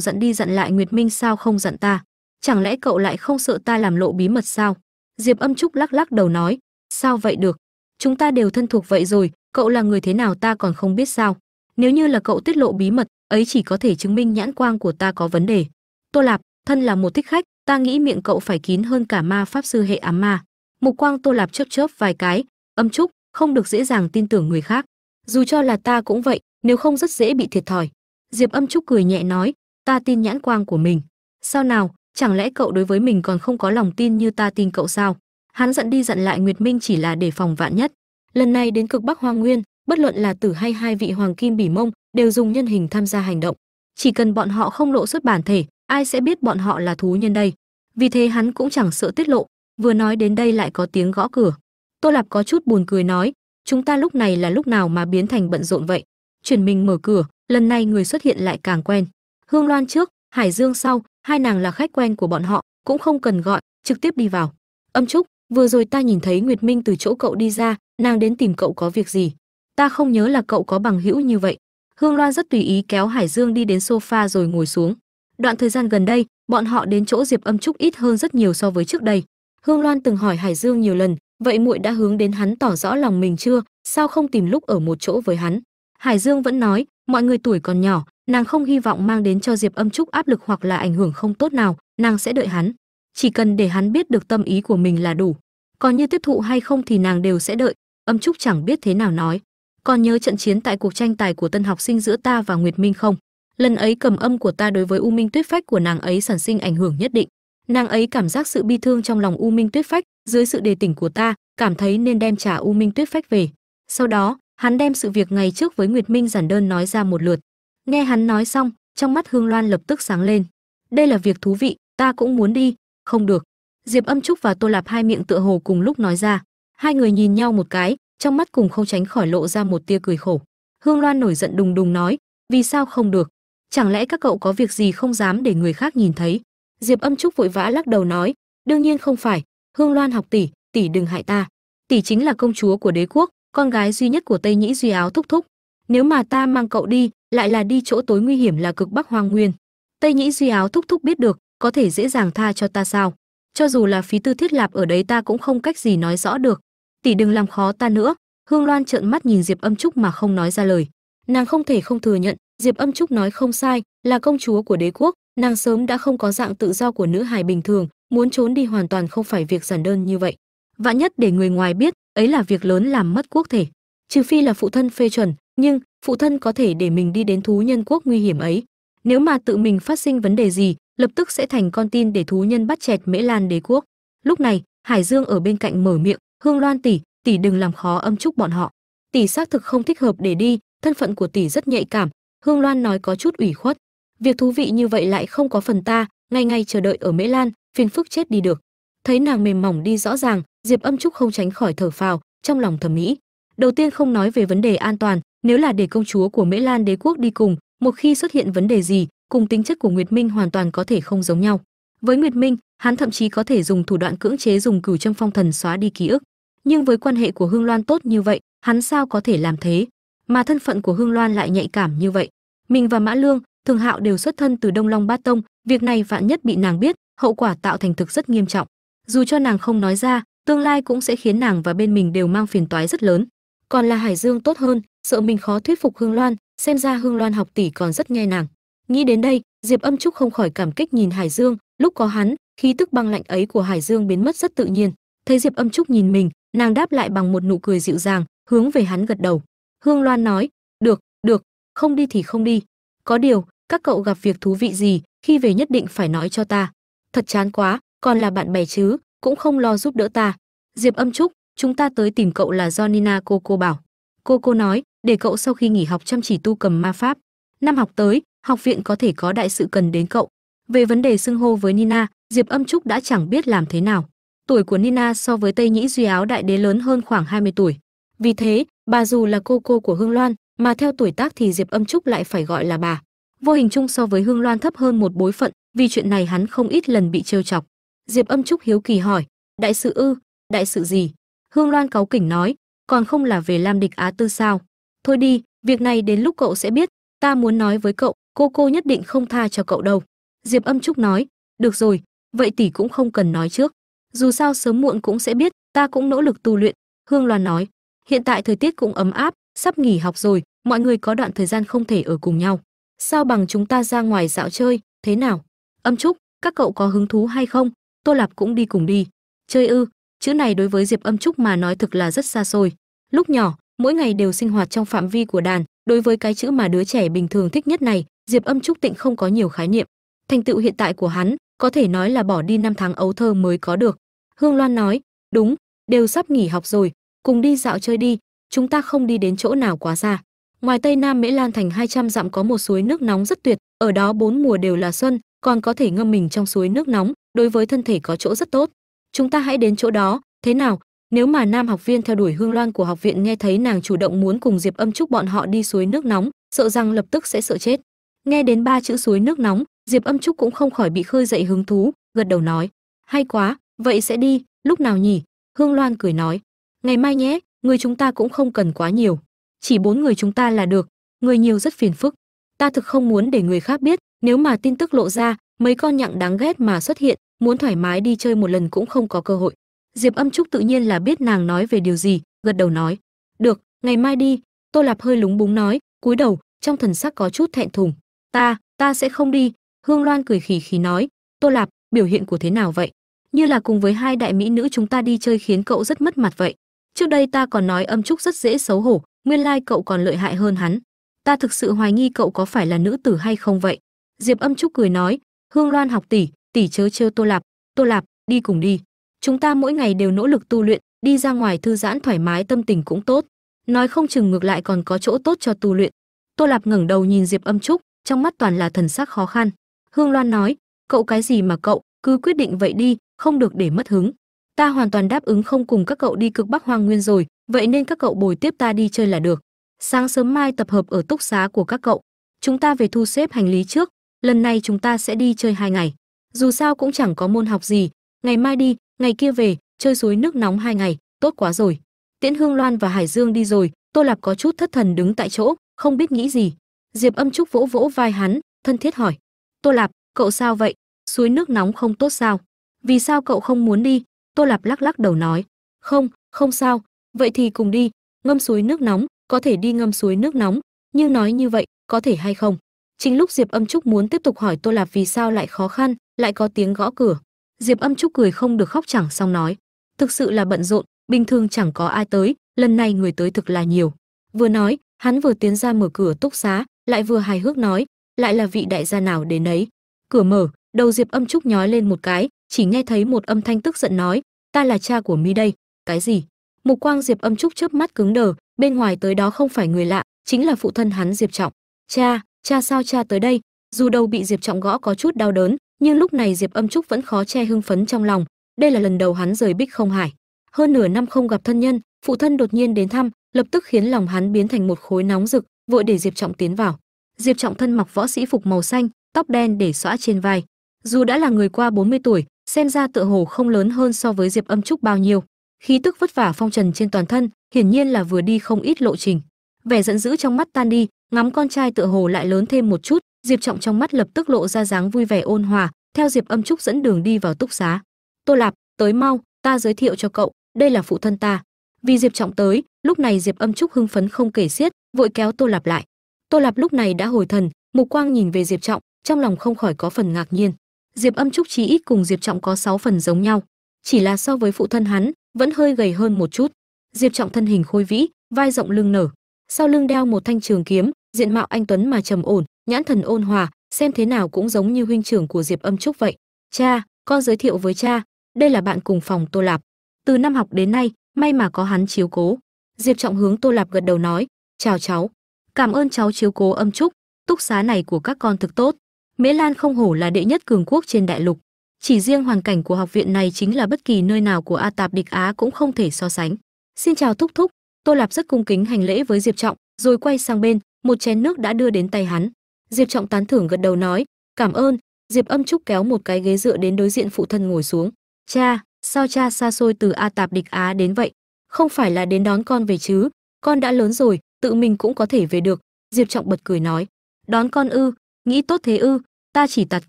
dặn đi dặn lại nguyệt minh sao không dặn ta? Chẳng lẽ cậu lại không sợ ta làm lộ bí mật sao? Diệp âm trúc lắc lắc đầu nói, sao vậy được? Chúng ta đều thân thuộc vậy rồi, cậu là người thế nào ta còn không biết sao? Nếu như là cậu tiết lộ bí mật, ấy chỉ có thể chứng minh nhãn quang của ta có vấn đề. Tô lạp, thân là một thích khách, ta nghĩ miệng cậu phải kín hơn cả ma pháp sư hệ ám ma. Mục quang tô lạp chớp chớp vài cái, âm trúc, không được dễ dàng tin tưởng người khác. Dù cho là ta cũng vậy, nếu không rất dễ bị thiệt thòi. Diệp âm trúc cười nhẹ nói, ta tin nhãn quang của mình. Sao nào, chẳng lẽ cậu đối với mình còn không có lòng tin như ta tin cậu sao? Hắn dặn đi dặn lại nguyệt minh chỉ là để phòng vạn nhất. Lần này đến cực bắc hoa nguyên bất luận là tử hay hai vị hoàng kim bỉ mông, đều dùng nhân hình tham gia hành động. Chỉ cần bọn họ không lộ xuất bản thể, ai sẽ biết bọn họ là thú nhân đây? Vì thế hắn cũng chẳng sợ tiết lộ, vừa nói đến đây lại có tiếng gõ cửa. Tô lạp có chút buồn cười nói, chúng ta lúc này là lúc nào mà biến thành bận rộn vậy? Chuyển mình mở cửa, lần này người xuất hiện lại càng quen. Hương loan trước, hải dương sau, hai nàng là khách quen của bọn họ, cũng không cần gọi, trực tiếp đi vào. Âm trúc, vừa rồi ta nhìn thấy nguyệt minh từ chỗ cậu đi ra, nàng đến tìm cậu có việc gì? Ta không nhớ là cậu có bằng hữu như vậy. Hương loan rất tùy ý kéo hải dương đi đến sofa rồi ngồi xuống. Đoạn thời gian gần đây, bọn họ đến chỗ diệp âm trúc ít hơn rất nhiều so với trước đây. Hương loan từng hỏi hải dương nhiều lần, vậy muội đã hướng đến hắn tỏ rõ lòng mình chưa? Sao không tìm lúc ở một chỗ với hắn? Hải dương vẫn nói, mọi người tuổi còn nhỏ, nàng không hy vọng mang đến cho diệp âm trúc áp lực hoặc là ảnh hưởng không tốt nào, nàng sẽ đợi hắn. Chỉ cần để hắn biết được tâm ý của mình là đủ. Còn như tiếp thụ hay không thì nàng đều sẽ đợi. Âm trúc chẳng biết thế nào nói còn nhớ trận chiến tại cuộc tranh tài của tân học sinh giữa ta và nguyệt minh không? Lần ấy cầm âm của ta đối với u minh tuyết phách của nàng ấy sản sinh ảnh hưởng nhất định. Nàng ấy cảm giác sự bi thương trong lòng u minh tuyết phách, dưới sự đề tỉnh của ta, cảm thấy nên đem trả u minh tuyết phách về. Sau đó, hắn đem sự việc ngày trước với nguyệt minh giản đơn nói ra một lượt. Nghe hắn nói xong, trong mắt hương loan lập tức sáng lên. Đây là việc thú vị, ta cũng muốn đi. Không được. Diệp âm trúc và tô lạp hai miệng tựa hồ cùng lúc nói ra. Hai người nhìn nhau một cái trong mắt cùng không tránh khỏi lộ ra một tia cười khổ. Hương loan nổi giận đùng đùng nói, vì sao không được? Chẳng lẽ các cậu có việc gì không dám để người khác nhìn thấy? Diệp âm trúc vội vã lắc đầu nói, đương nhiên không phải. Hương loan học tỷ tỷ đừng hại ta. Tỷ chính là công chúa của đế quốc, con gái duy nhất của tây nhĩ duy áo thúc thúc. Nếu mà ta mang cậu đi, lại là đi chỗ tối nguy hiểm là cực bắc hoang nguyên. Tây nhĩ duy áo thúc thúc biết được, có thể dễ dàng tha cho ta sao? Cho dù là phí tư thiết lạp ở đấy ta cũng không cách gì nói rõ được tỷ đừng làm khó ta nữa. Hương loan trợn mắt nhìn diệp âm trúc mà không nói ra lời. Nàng không thể không thừa nhận, diệp âm trúc nói không sai, là công chúa của đế quốc. Nàng sớm đã không có dạng tự do của nữ hài bình thường, muốn trốn đi hoàn toàn không phải việc giản đơn như vậy. Vạn nhất để người ngoài biết, ấy là việc lớn làm mất quốc thể. Trừ phi là phụ thân phê chuẩn, nhưng phụ thân có thể để mình đi đến thú nhân quốc nguy hiểm ấy. Nếu mà tự mình phát sinh vấn đề gì, lập tức sẽ thành con tin để thú nhân bắt chẹt mễ lan đế quốc. Lúc này, hải dương ở bên cạnh mở miệng hương loan tỷ tỷ đừng làm khó âm trúc bọn họ. Tỷ xác thực không thích hợp để đi, thân phận của tỷ rất nhạy cảm. Hương loan nói có chút ủy khuất. Việc thú vị như vậy lại không có phần ta, ngay ngay chờ đợi ở mễ lan, phiền phức chết đi được. Thấy nàng mềm mỏng đi rõ ràng, diệp âm trúc không tránh khỏi thở phào, trong lòng thầm mỹ đầu tiên không nói về vấn đề an toàn, nếu là để công chúa của mễ lan đế quốc đi cùng, một khi xuất hiện vấn đề gì, cùng tính chất của nguyệt minh hoàn toàn có thể không giống nhau. Với nguyệt minh, hắn thậm chí có thể dùng thủ đoạn cưỡng chế dùng cửu châm phong thần xóa đi ký ức nhưng với quan hệ của hương loan tốt như vậy, hắn sao có thể làm thế? Mà thân phận của hương loan lại nhạy cảm như vậy. Mình và mã lương, thường hạo đều xuất thân từ đông long bát tông, việc này vạn nhất bị nàng biết, hậu quả tạo thành thực rất nghiêm trọng. Dù cho nàng không nói ra, tương lai cũng sẽ khiến nàng và bên mình đều mang phiền toái rất lớn. Còn là hải dương tốt hơn, sợ mình khó thuyết phục hương loan, xem ra hương loan học tỷ còn rất nghe nàng. Nghĩ đến đây, diệp âm trúc không khỏi cảm kích nhìn hải dương, lúc có hắn, khí tức băng lạnh ấy của hải dương biến mất rất tự nhiên. Thấy diệp âm trúc nhìn mình nàng đáp lại bằng một nụ cười dịu dàng, hướng về hắn gật đầu. Hương loan nói, được được, không đi thì không đi. Có điều, các cậu gặp việc thú vị gì, khi về nhất định phải nói cho ta. Thật chán quá, còn là bạn bè chứ, cũng không lo giúp đỡ ta. Diệp âm trúc, chúng ta tới tìm cậu là do nina cô cô bảo. Cô cô nói, để cậu sau khi nghỉ học chăm chỉ tu cầm ma pháp. Năm học tới, học viện có thể có đại sự cần đến cậu. Về vấn đề xưng hô với nina, diệp âm trúc đã chẳng biết làm thế nào tuổi của nina so với tây nhĩ duy áo đại đế lớn hơn khoảng 20 tuổi. Vì thế, bà dù là cô cô của hương loan, mà theo tuổi tác thì diệp âm trúc lại phải gọi là bà. Vô hình chung so với hương loan thấp hơn một bối phận, vì chuyện này hắn không ít lần bị trêu chọc. Diệp âm trúc hiếu kỳ hỏi, đại sự ư? Đại sự gì? Hương loan cáu kỉnh nói, còn không là về lam địch á tư sao? Thôi đi, việc này đến lúc cậu sẽ biết. Ta muốn nói với cậu, cô cô nhất định không tha cho cậu đâu. Diệp âm trúc nói, được rồi, vậy tỷ cũng không cần nói trước dù sao sớm muộn cũng sẽ biết, ta cũng nỗ lực tu luyện, hương loan nói. Hiện tại thời tiết cũng ấm áp, sắp nghỉ học rồi, mọi người có đoạn thời gian không thể ở cùng nhau. Sao bằng chúng ta ra ngoài dạo chơi, thế nào? Âm trúc, các cậu có hứng thú hay không? Tô lạp cũng đi cùng đi. Chơi ư, chữ này đối với diệp âm trúc mà nói thực là rất xa xôi. Lúc nhỏ, mỗi ngày đều sinh hoạt trong phạm vi của đàn, đối với cái chữ mà đứa trẻ bình thường thích nhất này, diệp âm trúc tịnh không có nhiều khái niệm. Thành tựu hiện tại của hắn, có thể nói là bỏ đi năm tháng ấu thơ mới có được hương loan nói, đúng, đều sắp nghỉ học rồi, cùng đi dạo chơi đi, chúng ta không đi đến chỗ nào quá xa. Ngoài tây nam mễ lan thành 200 dặm có một suối nước nóng rất tuyệt, ở đó bốn mùa đều là xuân, còn có thể ngâm mình trong suối nước nóng, đối với thân thể có chỗ rất tốt. Chúng ta hãy đến chỗ đó, thế nào, nếu mà nam học viên theo đuổi hương loan của học viện nghe thấy nàng chủ động muốn cùng diệp âm trúc bọn họ đi suối nước nóng, sợ rằng lập tức sẽ sợ chết. Nghe đến ba chữ suối nước nóng, diệp âm trúc cũng không khỏi bị khơi dậy hứng thú, gật đầu nói, hay quá vậy sẽ đi, lúc nào nhỉ? Hương loan cười nói. Ngày mai nhé, người chúng ta cũng không cần quá nhiều. Chỉ bốn người chúng ta là được, người nhiều rất phiền phức. Ta thực không muốn để người khác biết, nếu mà tin tức lộ ra, mấy con nhặng đáng ghét mà xuất hiện, muốn thoải mái đi chơi một lần cũng không có cơ hội. Diệp âm trúc tự nhiên là biết nàng nói về điều gì, gật đầu nói. Được, ngày mai đi, tô lạp hơi lúng búng nói, cúi đầu, trong thần sắc có chút thẹn thùng. Ta ta sẽ không đi, hương loan cười khì khì nói. Tô lạp, biểu hiện của thế nào vậy? Như là cùng với hai đại mỹ nữ chúng ta đi chơi khiến cậu rất mất mặt vậy. Trước đây ta còn nói âm trúc rất dễ xấu hổ, nguyên lai cậu còn lợi hại hơn hắn. Ta thực sự hoài nghi cậu có phải là nữ tử hay không vậy? Diệp âm trúc cười nói, hương loan học tỷ tỷ chớ trêu tô lạp. Tô lạp, đi cùng đi. Chúng ta mỗi ngày đều nỗ lực tu luyện, đi ra ngoài thư giãn thoải mái tâm tình cũng tốt. Nói không chừng ngược lại còn có chỗ tốt cho tu luyện. Tô lạp ngẩng đầu nhìn diệp âm trúc, trong mắt toàn là thần sắc khó khăn. Hương loan nói, cậu cái gì mà cậu, cứ quyết định vậy đi không được để mất hứng. Ta hoàn toàn đáp ứng không cùng các cậu đi cực bắc hoang nguyên rồi, vậy nên các cậu bồi tiếp ta đi chơi là được. Sáng sớm mai tập hợp ở túc xá của các cậu. Chúng ta về thu xếp hành lý trước, lần này chúng ta sẽ đi chơi hai ngày. Dù sao cũng chẳng có môn học gì. Ngày mai đi, ngày kia về, chơi suối nước nóng hai ngày, tốt quá rồi. Tiễn hương loan và hải dương đi rồi, tô lạp có chút thất thần đứng tại chỗ, không biết nghĩ gì. Diệp âm trúc vỗ vỗ vai hắn, thân thiết hỏi. Tô lạp, cậu sao vậy? Suối nước nóng không tốt sao? Vì sao cậu không muốn đi? Tô lạp lắc lắc đầu nói. Không không sao. Vậy thì cùng đi. Ngâm suối nước nóng, có thể đi ngâm suối nước nóng. Nhưng nói như vậy, có thể hay không? Chính lúc diệp âm trúc muốn tiếp tục hỏi tô lạp vì sao lại khó khăn, lại có tiếng gõ cửa. Diệp âm trúc cười không được khóc chẳng xong nói. Thực sự là bận rộn, bình thường chẳng có ai tới, lần này người tới thực là nhiều. Vừa nói, hắn vừa tiến ra mở cửa túc xá, lại vừa hài hước nói, lại là vị đại gia nào đến ấy? Cửa mở, đầu diệp âm trúc nhói lên một cái chỉ nghe thấy một âm thanh tức giận nói, ta là cha của mi đây. Cái gì? Mục quang diệp âm trúc chớp mắt cứng đờ, bên ngoài tới đó không phải người lạ, chính là phụ thân hắn diệp trọng. Cha cha sao cha tới đây? Dù đầu bị diệp trọng gõ có chút đau đớn, nhưng lúc này diệp âm trúc vẫn khó che hưng phấn trong lòng. Đây là lần đầu hắn rời bích không hải. Hơn nửa năm không gặp thân nhân, phụ thân đột nhiên đến thăm, lập tức khiến lòng hắn biến thành một khối nóng rực, vội để diệp trọng tiến vào. Diệp trọng thân mặc võ sĩ phục màu xanh, tóc đen để xõa trên vai. Dù đã là người qua 40 tuổi xem ra tựa hồ không lớn hơn so với diệp âm trúc bao nhiêu. Khí tức vất vả phong trần trên toàn thân, hiển nhiên là vừa đi không ít lộ trình. Vẻ giận dữ trong mắt tan đi, ngắm con trai tựa hồ lại lớn thêm một chút, diệp trọng trong mắt lập tức lộ ra dáng vui vẻ ôn hòa, theo diệp âm trúc dẫn đường đi vào túc xá. Tô lạp, tới mau, ta giới thiệu cho cậu, đây là phụ thân ta. Vì diệp trọng tới, lúc này diệp âm trúc hưng phấn không kể xiết, vội kéo tô lạp lại. Tô lạp lúc này đã hồi thần, mục quang nhìn về diệp trọng, trong lòng không khỏi có phần ngạc nhiên diệp âm trúc chí ít cùng diệp trọng có 6 phần giống nhau, chỉ là so với phụ thân hắn, vẫn hơi gầy hơn một chút. Diệp trọng thân hình khôi vĩ, vai rộng lưng nở, sau lưng đeo một thanh trường kiếm, diện mạo anh tuấn mà trầm ổn, nhãn thần ôn hòa, xem thế nào cũng giống như huynh trưởng của diệp âm trúc vậy. Cha, con giới thiệu với cha, đây là bạn cùng phòng tô lạp. Từ năm học đến nay, may mà có hắn chiếu cố. Diệp trọng hướng tô lạp gật đầu nói, chào cháu, cảm ơn cháu chiếu cố âm trúc, túc xá này của các con thực tốt mễ lan không hổ là đệ nhất cường quốc trên đại lục. Chỉ riêng hoàn cảnh của học viện này chính là bất kỳ nơi nào của a tạp địch á cũng không thể so sánh. Xin chào thúc thúc, tô lạp rất cung kính hành lễ với diệp trọng, rồi quay sang bên, một chén nước đã đưa đến tay hắn. Diệp trọng tán thưởng gật đầu nói, cảm ơn. Diệp âm trúc kéo một cái ghế dựa đến đối diện phụ thân ngồi xuống. Cha, sao cha xa xôi từ a tạp địch á đến vậy? Không phải là đến đón con về chứ? Con đã lớn rồi, tự mình cũng có thể về được. Diệp trọng bật cười nói, đón con ư nghĩ tốt thế ư, ta chỉ tạt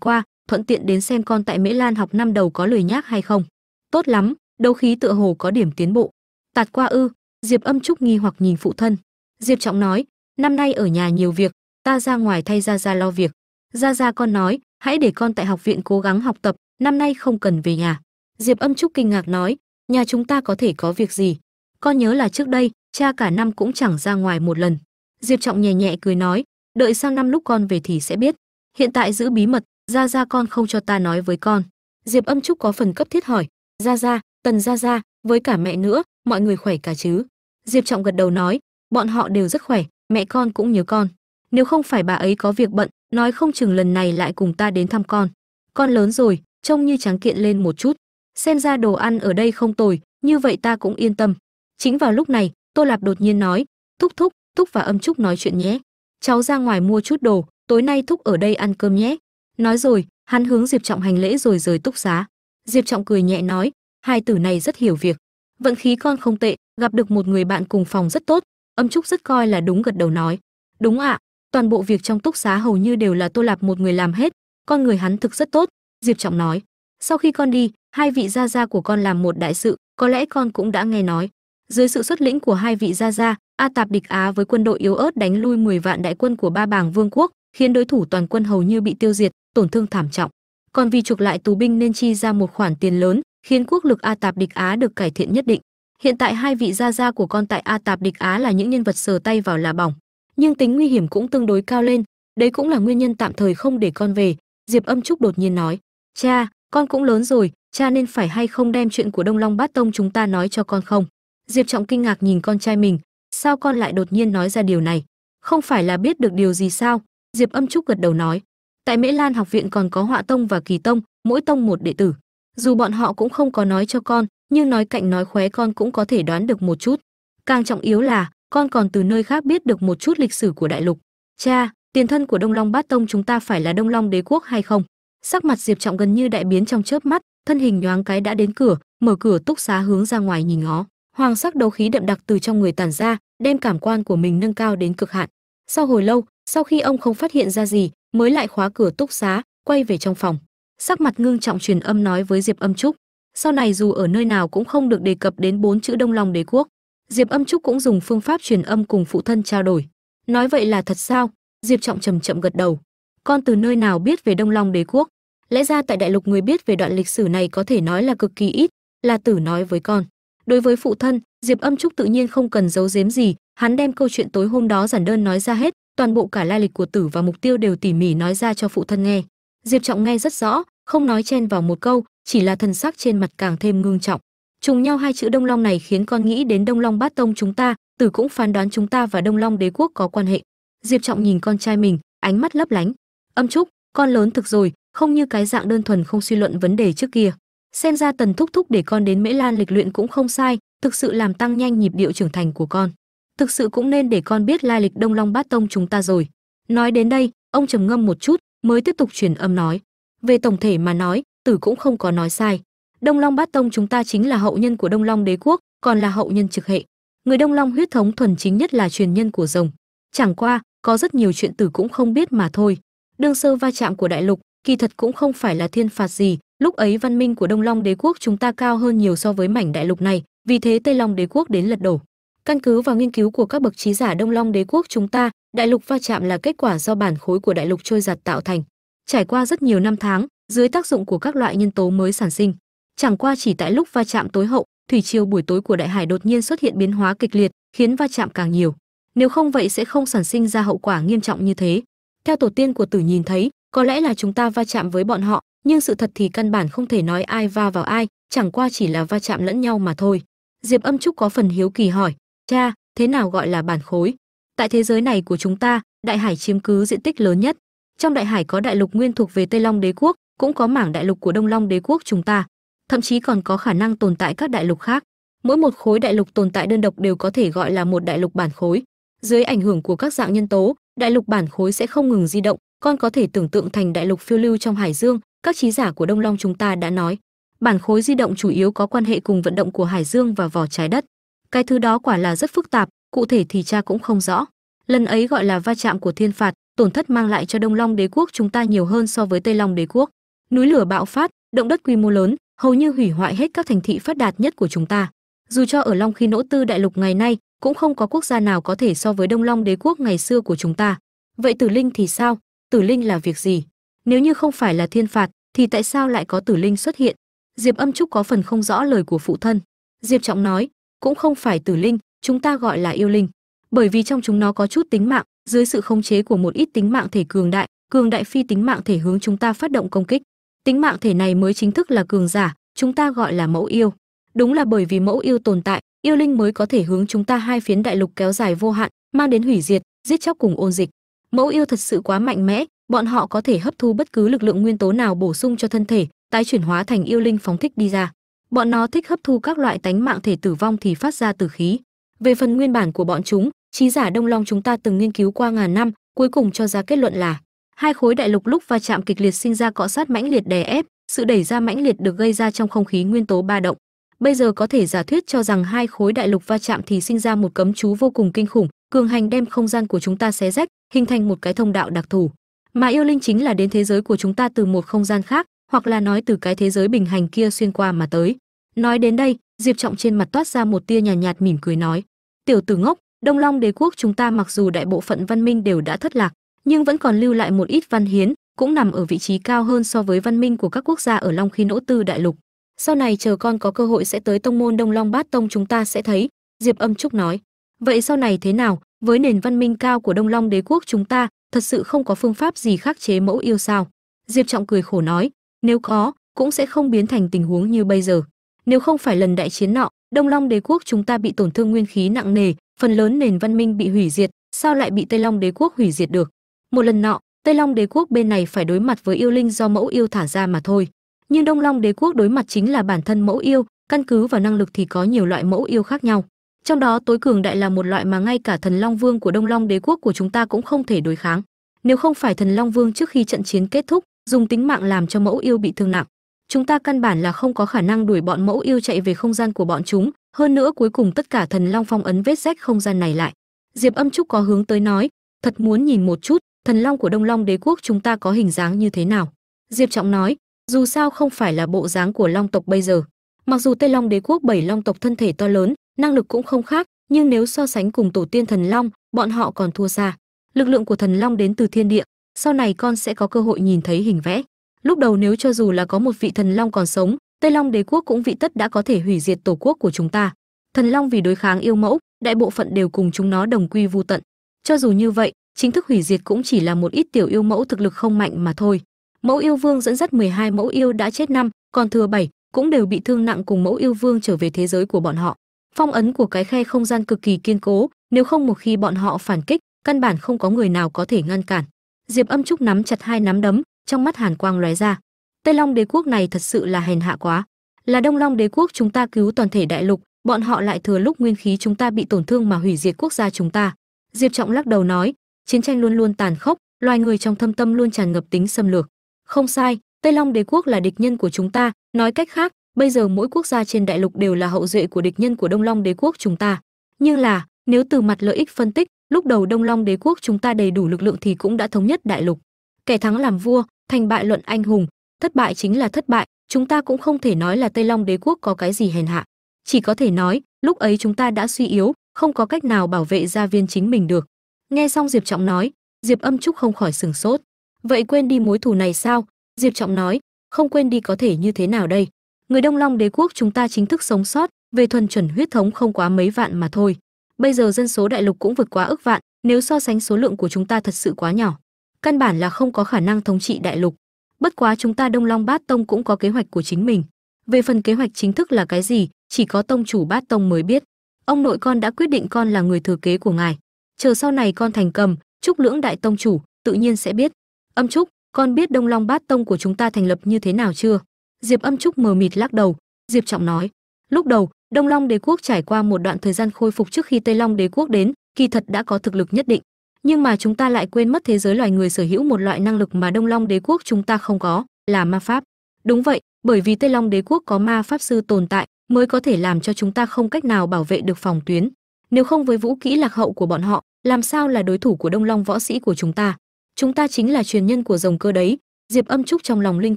qua, thuận tiện đến xem con tại mễ lan học năm đầu có lời nhác hay không. Tốt lắm, đấu khí tựa hồ có điểm tiến bộ. Tạt qua ư, diệp âm trúc nghi hoặc nhìn phụ thân. Diệp trọng nói, năm nay ở nhà nhiều việc, ta ra ngoài thay ra ra lo việc. Ra ra con nói, hãy để con tại học viện cố gắng học tập, năm nay không cần về nhà. Diệp âm trúc kinh ngạc nói, nhà chúng ta có thể có việc gì? Con nhớ là trước đây, cha cả năm cũng chẳng ra ngoài một lần. Diệp trọng nhẹ nhẹ cười nói đợi sang năm lúc con về thì sẽ biết. Hiện tại giữ bí mật ra ra con không cho ta nói với con. Diệp âm trúc có phần cấp thiết hỏi ra ra tần ra ra với cả mẹ nữa, mọi người khỏe cả chứ? Diệp trọng gật đầu nói, bọn họ đều rất khỏe, mẹ con cũng nhớ con. Nếu không phải bà ấy có việc bận, nói không chừng lần này lại cùng ta đến thăm con. Con lớn rồi, trông như trắng kiện lên một chút. Xem ra đồ ăn ở đây không tồi, như vậy ta cũng yên tâm. Chính vào lúc này, tô lạp đột nhiên nói, thúc thúc thúc và âm trúc nói chuyện nhé cháu ra ngoài mua chút đồ, tối nay thúc ở đây ăn cơm nhé. Nói rồi, hắn hướng diệp trọng hành lễ rồi rời túc xá. Diệp trọng cười nhẹ nói, hai tử này rất hiểu việc. Vận khí con không tệ, gặp được một người bạn cùng phòng rất tốt. Âm trúc rất coi là đúng gật đầu nói. Đúng ạ, toàn bộ việc trong túc xá hầu như đều là tô lạp một người làm hết, con người hắn thực rất tốt. Diệp trọng nói. Sau khi con đi, hai vị gia gia của con làm một đại sự, có lẽ con cũng đã nghe nói dưới sự xuất lĩnh của hai vị gia gia, a tạp địch á với quân đội yếu ớt đánh lui 10 vạn đại quân của ba bàng vương quốc, khiến đối thủ toàn quân hầu như bị tiêu diệt, tổn thương thảm trọng. Còn vì chuộc lại tù binh nên chi ra một khoản tiền lớn, khiến quốc lực a tạp địch á được cải thiện nhất định. Hiện tại hai vị gia gia của con tại a tạp địch á là những nhân vật sờ tay vào là bỏng, nhưng tính nguy hiểm cũng tương đối cao lên. Đấy cũng là nguyên nhân tạm thời không để con về, diệp âm trúc đột nhiên nói. Cha, con cũng lớn rồi, cha nên phải hay không đem chuyện của đông long bát tông chúng ta nói cho con không? Diệp trọng kinh ngạc nhìn con trai mình, sao con lại đột nhiên nói ra điều này? Không phải là biết được điều gì sao? Diệp âm trúc gật đầu nói, tại mễ lan học viện còn có họa tông và kỳ tông, mỗi tông một đệ tử. Dù bọn họ cũng không có nói cho con, nhưng nói cạnh nói khóe con cũng có thể đoán được một chút. Càng trọng yếu là, con còn từ nơi khác biết được một chút lịch sử của đại lục. Cha, tiền thân của đông long bát tông chúng ta phải là đông long đế quốc hay không? Sắc mặt diệp trọng gần như đại biến trong chớp mắt, thân hình nhoáng cái đã đến cửa, mở cửa túc xá hướng ra ngoài nhìn ngó hoàng sắc đấu khí đậm đặc từ trong người tản ra, đem cảm quan của mình nâng cao đến cực hạn. Sau hồi lâu, sau khi ông không phát hiện ra gì, mới lại khóa cửa túc xá, quay về trong phòng. Sắc mặt ngưng trọng truyền âm nói với diệp âm trúc. Sau này dù ở nơi nào cũng không được đề cập đến bốn chữ đông long đế quốc. Diệp âm trúc cũng dùng phương pháp truyền âm cùng phụ thân trao đổi. Nói vậy là thật sao? Diệp trọng trầm chậm gật đầu. Con từ nơi nào biết về đông long đế quốc? Lẽ ra tại đại lục người biết về đoạn lịch sử này có thể nói là cực kỳ ít, là tử nói với con đối với phụ thân, diệp âm trúc tự nhiên không cần giấu giếm gì, hắn đem câu chuyện tối hôm đó giản đơn nói ra hết, toàn bộ cả lai lịch của tử và mục tiêu đều tỉ mỉ nói ra cho phụ thân nghe. Diệp trọng nghe rất rõ, không nói chen vào một câu, chỉ là thần sắc trên mặt càng thêm ngưng trọng. Trùng nhau hai chữ đông long này khiến con nghĩ đến đông long bát tông chúng ta, tử cũng phán đoán chúng ta và đông long đế quốc có quan hệ. Diệp trọng nhìn con trai mình, ánh mắt lấp lánh. Âm trúc, con lớn thực rồi, không như cái dạng đơn thuần không suy luận vấn đề trước kia xem ra tần thúc thúc để con đến mễ lan lịch luyện cũng không sai, thực sự làm tăng nhanh nhịp điệu trưởng thành của con. Thực sự cũng nên để con biết lai lịch đông long bát tông chúng ta rồi. Nói đến đây, ông trầm ngâm một chút, mới tiếp tục truyền âm nói. Về tổng thể mà nói, tử cũng không có nói sai. Đông long bát tông chúng ta chính là hậu nhân của đông long đế quốc, còn là hậu nhân trực hệ. Người đông long huyết thống thuần chính nhất là truyền nhân của rồng. Chẳng qua, có rất nhiều chuyện tử cũng không biết mà thôi. Đương sơ va chạm của đại lục, kỳ thật cũng không phải là thiên phạt gì lúc ấy văn minh của đông long đế quốc chúng ta cao hơn nhiều so với mảnh đại lục này, vì thế tây long đế quốc đến lật đổ. Căn cứ vào nghiên cứu của các bậc trí giả đông long đế quốc chúng ta, đại lục va chạm là kết quả do bản khối của đại lục trôi giặt tạo thành. Trải qua rất nhiều năm tháng, dưới tác dụng của các loại nhân tố mới sản sinh, chẳng qua chỉ tại lúc va chạm tối hậu, thủy triều buổi tối của đại hải đột nhiên xuất hiện biến hóa kịch liệt, khiến va chạm càng nhiều. Nếu không vậy sẽ không sản sinh ra hậu quả nghiêm trọng như thế. Theo tổ tiên của tử nhìn thấy, có lẽ là chúng ta va chạm với bọn họ nhưng sự thật thì căn bản không thể nói ai va vào ai, chẳng qua chỉ là va chạm lẫn nhau mà thôi. Diệp âm trúc có phần hiếu kỳ hỏi, cha, thế nào gọi là bản khối? Tại thế giới này của chúng ta, đại hải chiếm cứ diện tích lớn nhất. Trong đại hải có đại lục nguyên thuộc về tây long đế quốc, cũng có mảng đại lục của đông long đế quốc chúng ta. Thậm chí còn có khả năng tồn tại các đại lục khác. Mỗi một khối đại lục tồn tại đơn độc đều có thể gọi là một đại lục bản khối. Dưới ảnh hưởng của các dạng nhân tố, đại lục bản khối sẽ không ngừng di động, con có thể tưởng tượng thành đại lục phiêu lưu trong hải dương các trí giả của đông long chúng ta đã nói, bản khối di động chủ yếu có quan hệ cùng vận động của hải dương và vỏ trái đất. Cái thứ đó quả là rất phức tạp, cụ thể thì cha cũng không rõ. Lần ấy gọi là va chạm của thiên phạt, tổn thất mang lại cho đông long đế quốc chúng ta nhiều hơn so với tây long đế quốc. Núi lửa bạo phát, động đất quy mô lớn, hầu như hủy hoại hết các thành thị phát đạt nhất của chúng ta. Dù cho ở long khi nỗ tư đại lục ngày nay, cũng không có quốc gia nào có thể so với đông long đế quốc ngày xưa của chúng ta. Vậy tử linh thì sao? Tử linh là việc gì? Nếu như không phải là thiên phạt, thì tại sao lại có tử linh xuất hiện? Diệp âm trúc có phần không rõ lời của phụ thân. Diệp trọng nói, cũng không phải tử linh, chúng ta gọi là yêu linh. Bởi vì trong chúng nó có chút tính mạng, dưới sự khống chế của một ít tính mạng thể cường đại cường đại phi tính mạng thể hướng chúng ta phát động công kích. Tính mạng thể này mới chính thức là cường giả, chúng ta gọi là mẫu yêu. Đúng là bởi vì mẫu yêu tồn tại, yêu linh mới có thể hướng chúng ta hai phiến đại lục kéo dài vô hạn, mang đến hủy diệt, giết chóc cùng ôn dịch. Mẫu yêu thật sự quá mạnh mẽ bọn họ có thể hấp thu bất cứ lực lượng nguyên tố nào bổ sung cho thân thể, tái chuyển hóa thành yêu linh phóng thích đi ra. Bọn nó thích hấp thu các loại tánh mạng thể tử vong thì phát ra tử khí. Về phần nguyên bản của bọn chúng, trí giả đông long chúng ta từng nghiên cứu qua ngàn năm, cuối cùng cho ra kết luận là hai khối đại lục lúc va chạm kịch liệt sinh ra cọ sát mãnh liệt đè ép, sự đẩy ra mãnh liệt được gây ra trong không khí nguyên tố ba động. Bây giờ có thể giả thuyết cho rằng hai khối đại lục va chạm thì sinh ra một cấm chú vô cùng kinh khủng, cường hành đem không gian của chúng ta xé rách, hình thành một cái thông đạo đặc thù mà yêu linh chính là đến thế giới của chúng ta từ một không gian khác hoặc là nói từ cái thế giới bình hành kia xuyên qua mà tới. Nói đến đây diệp trọng trên mặt toát ra một tia nhàn nhạt, nhạt mỉm cười nói tiểu tử ngốc đông long đế quốc chúng ta mặc dù đại bộ phận văn minh đều đã thất lạc nhưng vẫn còn lưu lại một ít văn hiến cũng nằm ở vị trí cao hơn so với văn minh của các quốc gia ở long khí nỗ tư đại lục. Sau này chờ con có cơ hội sẽ tới tông môn đông long bát tông chúng ta sẽ thấy diệp âm trúc nói. Vậy sau này thế nào với nền văn minh cao của đông long đế quốc chúng ta thật sự không có phương pháp gì khắc chế mẫu yêu sao? Diệp trọng cười khổ nói, nếu có, cũng sẽ không biến thành tình huống như bây giờ. Nếu không phải lần đại chiến nọ, đông long đế quốc chúng ta bị tổn thương nguyên khí nặng nề, phần lớn nền văn minh bị hủy diệt, sao lại bị tây long đế quốc hủy diệt được? Một lần nọ, tây long đế quốc bên này phải đối mặt với yêu linh do mẫu yêu thả ra mà thôi. Nhưng đông long đế quốc đối mặt chính là bản thân mẫu yêu, căn cứ vào năng lực thì có nhiều loại mẫu yêu khác nhau trong đó tối cường đại là một loại mà ngay cả thần long vương của đông long đế quốc của chúng ta cũng không thể đối kháng. Nếu không phải thần long vương trước khi trận chiến kết thúc, dùng tính mạng làm cho mẫu yêu bị thương nặng, chúng ta căn bản là không có khả năng đuổi bọn mẫu yêu chạy về không gian của bọn chúng. Hơn nữa cuối cùng tất cả thần long phong ấn vết rách không gian này lại. Diệp âm trúc có hướng tới nói, thật muốn nhìn một chút, thần long của đông long đế quốc chúng ta có hình dáng như thế nào? Diệp trọng nói, dù sao không phải là bộ dáng của long tộc bây giờ. Mặc dù tây long đế quốc bảy long tộc thân thể to lớn năng lực cũng không khác, nhưng nếu so sánh cùng tổ tiên thần long, bọn họ còn thua xa. Lực lượng của thần long đến từ thiên địa, sau này con sẽ có cơ hội nhìn thấy hình vẽ. Lúc đầu nếu cho dù là có một vị thần long còn sống, tây long đế quốc cũng vị tất đã có thể hủy diệt tổ quốc của chúng ta. Thần long vì đối kháng yêu mẫu, đại bộ phận đều cùng chúng nó đồng quy vu tận. Cho dù như vậy, chính thức hủy diệt cũng chỉ là một ít tiểu yêu mẫu thực lực không mạnh mà thôi. Mẫu yêu vương dẫn dắt 12 mẫu yêu đã chết năm, còn thừa 7 cũng đều bị thương nặng cùng mẫu yêu vương trở về thế giới của bọn họ phong ấn của cái khe không gian cực kỳ kiên cố, nếu không một khi bọn họ phản kích, căn bản không có người nào có thể ngăn cản. Diệp âm trúc nắm chặt hai nắm đấm, trong mắt hàn quang lóe ra. Tây long đế quốc này thật sự là hèn hạ quá. Là đông long đế quốc chúng ta cứu toàn thể đại lục, bọn họ lại thừa lúc nguyên khí chúng ta bị tổn thương mà hủy diệt quốc gia chúng ta. Diệp trọng lắc đầu nói, chiến tranh luôn luôn tàn khốc, loài người trong thâm tâm luôn tràn ngập tính xâm lược. Không sai, tây long đế quốc là địch nhân của chúng ta, nói cách khác bây giờ mỗi quốc gia trên đại lục đều là hậu duệ của địch nhân của đông long đế quốc chúng ta. Nhưng là, nếu từ mặt lợi ích phân tích, lúc đầu đông long đế quốc chúng ta đầy đủ lực lượng thì cũng đã thống nhất đại lục. Kẻ thắng làm vua, thành bại luận anh hùng, thất bại chính là thất bại, chúng ta cũng không thể nói là tây long đế quốc có cái gì hèn hạ. Chỉ có thể nói, lúc ấy chúng ta đã suy yếu, không có cách nào bảo vệ gia viên chính mình được. Nghe xong diệp trọng nói, diệp âm trúc không khỏi sừng sốt. Vậy quên đi mối thù này sao? Diệp trọng nói, không quên đi có thể như thế nào đây? Người đông long đế quốc chúng ta chính thức sống sót, về thuần chuẩn huyết thống không quá mấy vạn mà thôi. Bây giờ dân số đại lục cũng vượt quá ước vạn, nếu so sánh số lượng của chúng ta thật sự quá nhỏ, căn bản là không có khả năng thống trị đại lục. Bất quá chúng ta đông long bát tông cũng có kế hoạch của chính mình. Về phần kế hoạch chính thức là cái gì, chỉ có tông chủ bát tông mới biết. Ông nội con đã quyết định con là người thừa kế của ngài. Chờ sau này con thành cầm, trúc lưỡng đại tông chủ, tự nhiên sẽ biết. Âm trúc, con biết đông long bát tông của chúng ta thành lập như thế nào chưa? Diệp âm trúc mờ mịt lắc đầu. Diệp trọng nói, lúc đầu, đông long đế quốc trải qua một đoạn thời gian khôi phục trước khi tây long đế quốc đến, kỳ thật đã có thực lực nhất định. Nhưng mà chúng ta lại quên mất thế giới loài người sở hữu một loại năng lực mà đông long đế quốc chúng ta không có, là ma pháp. Đúng vậy, bởi vì tây long đế quốc có ma pháp sư tồn tại, mới có thể làm cho chúng ta không cách nào bảo vệ được phòng tuyến. Nếu không với vũ kỹ lạc hậu của bọn họ, làm sao là đối thủ của đông long võ sĩ của chúng ta? Chúng ta chính là truyền nhân của rồng cơ đấy. Diệp âm trúc trong lòng linh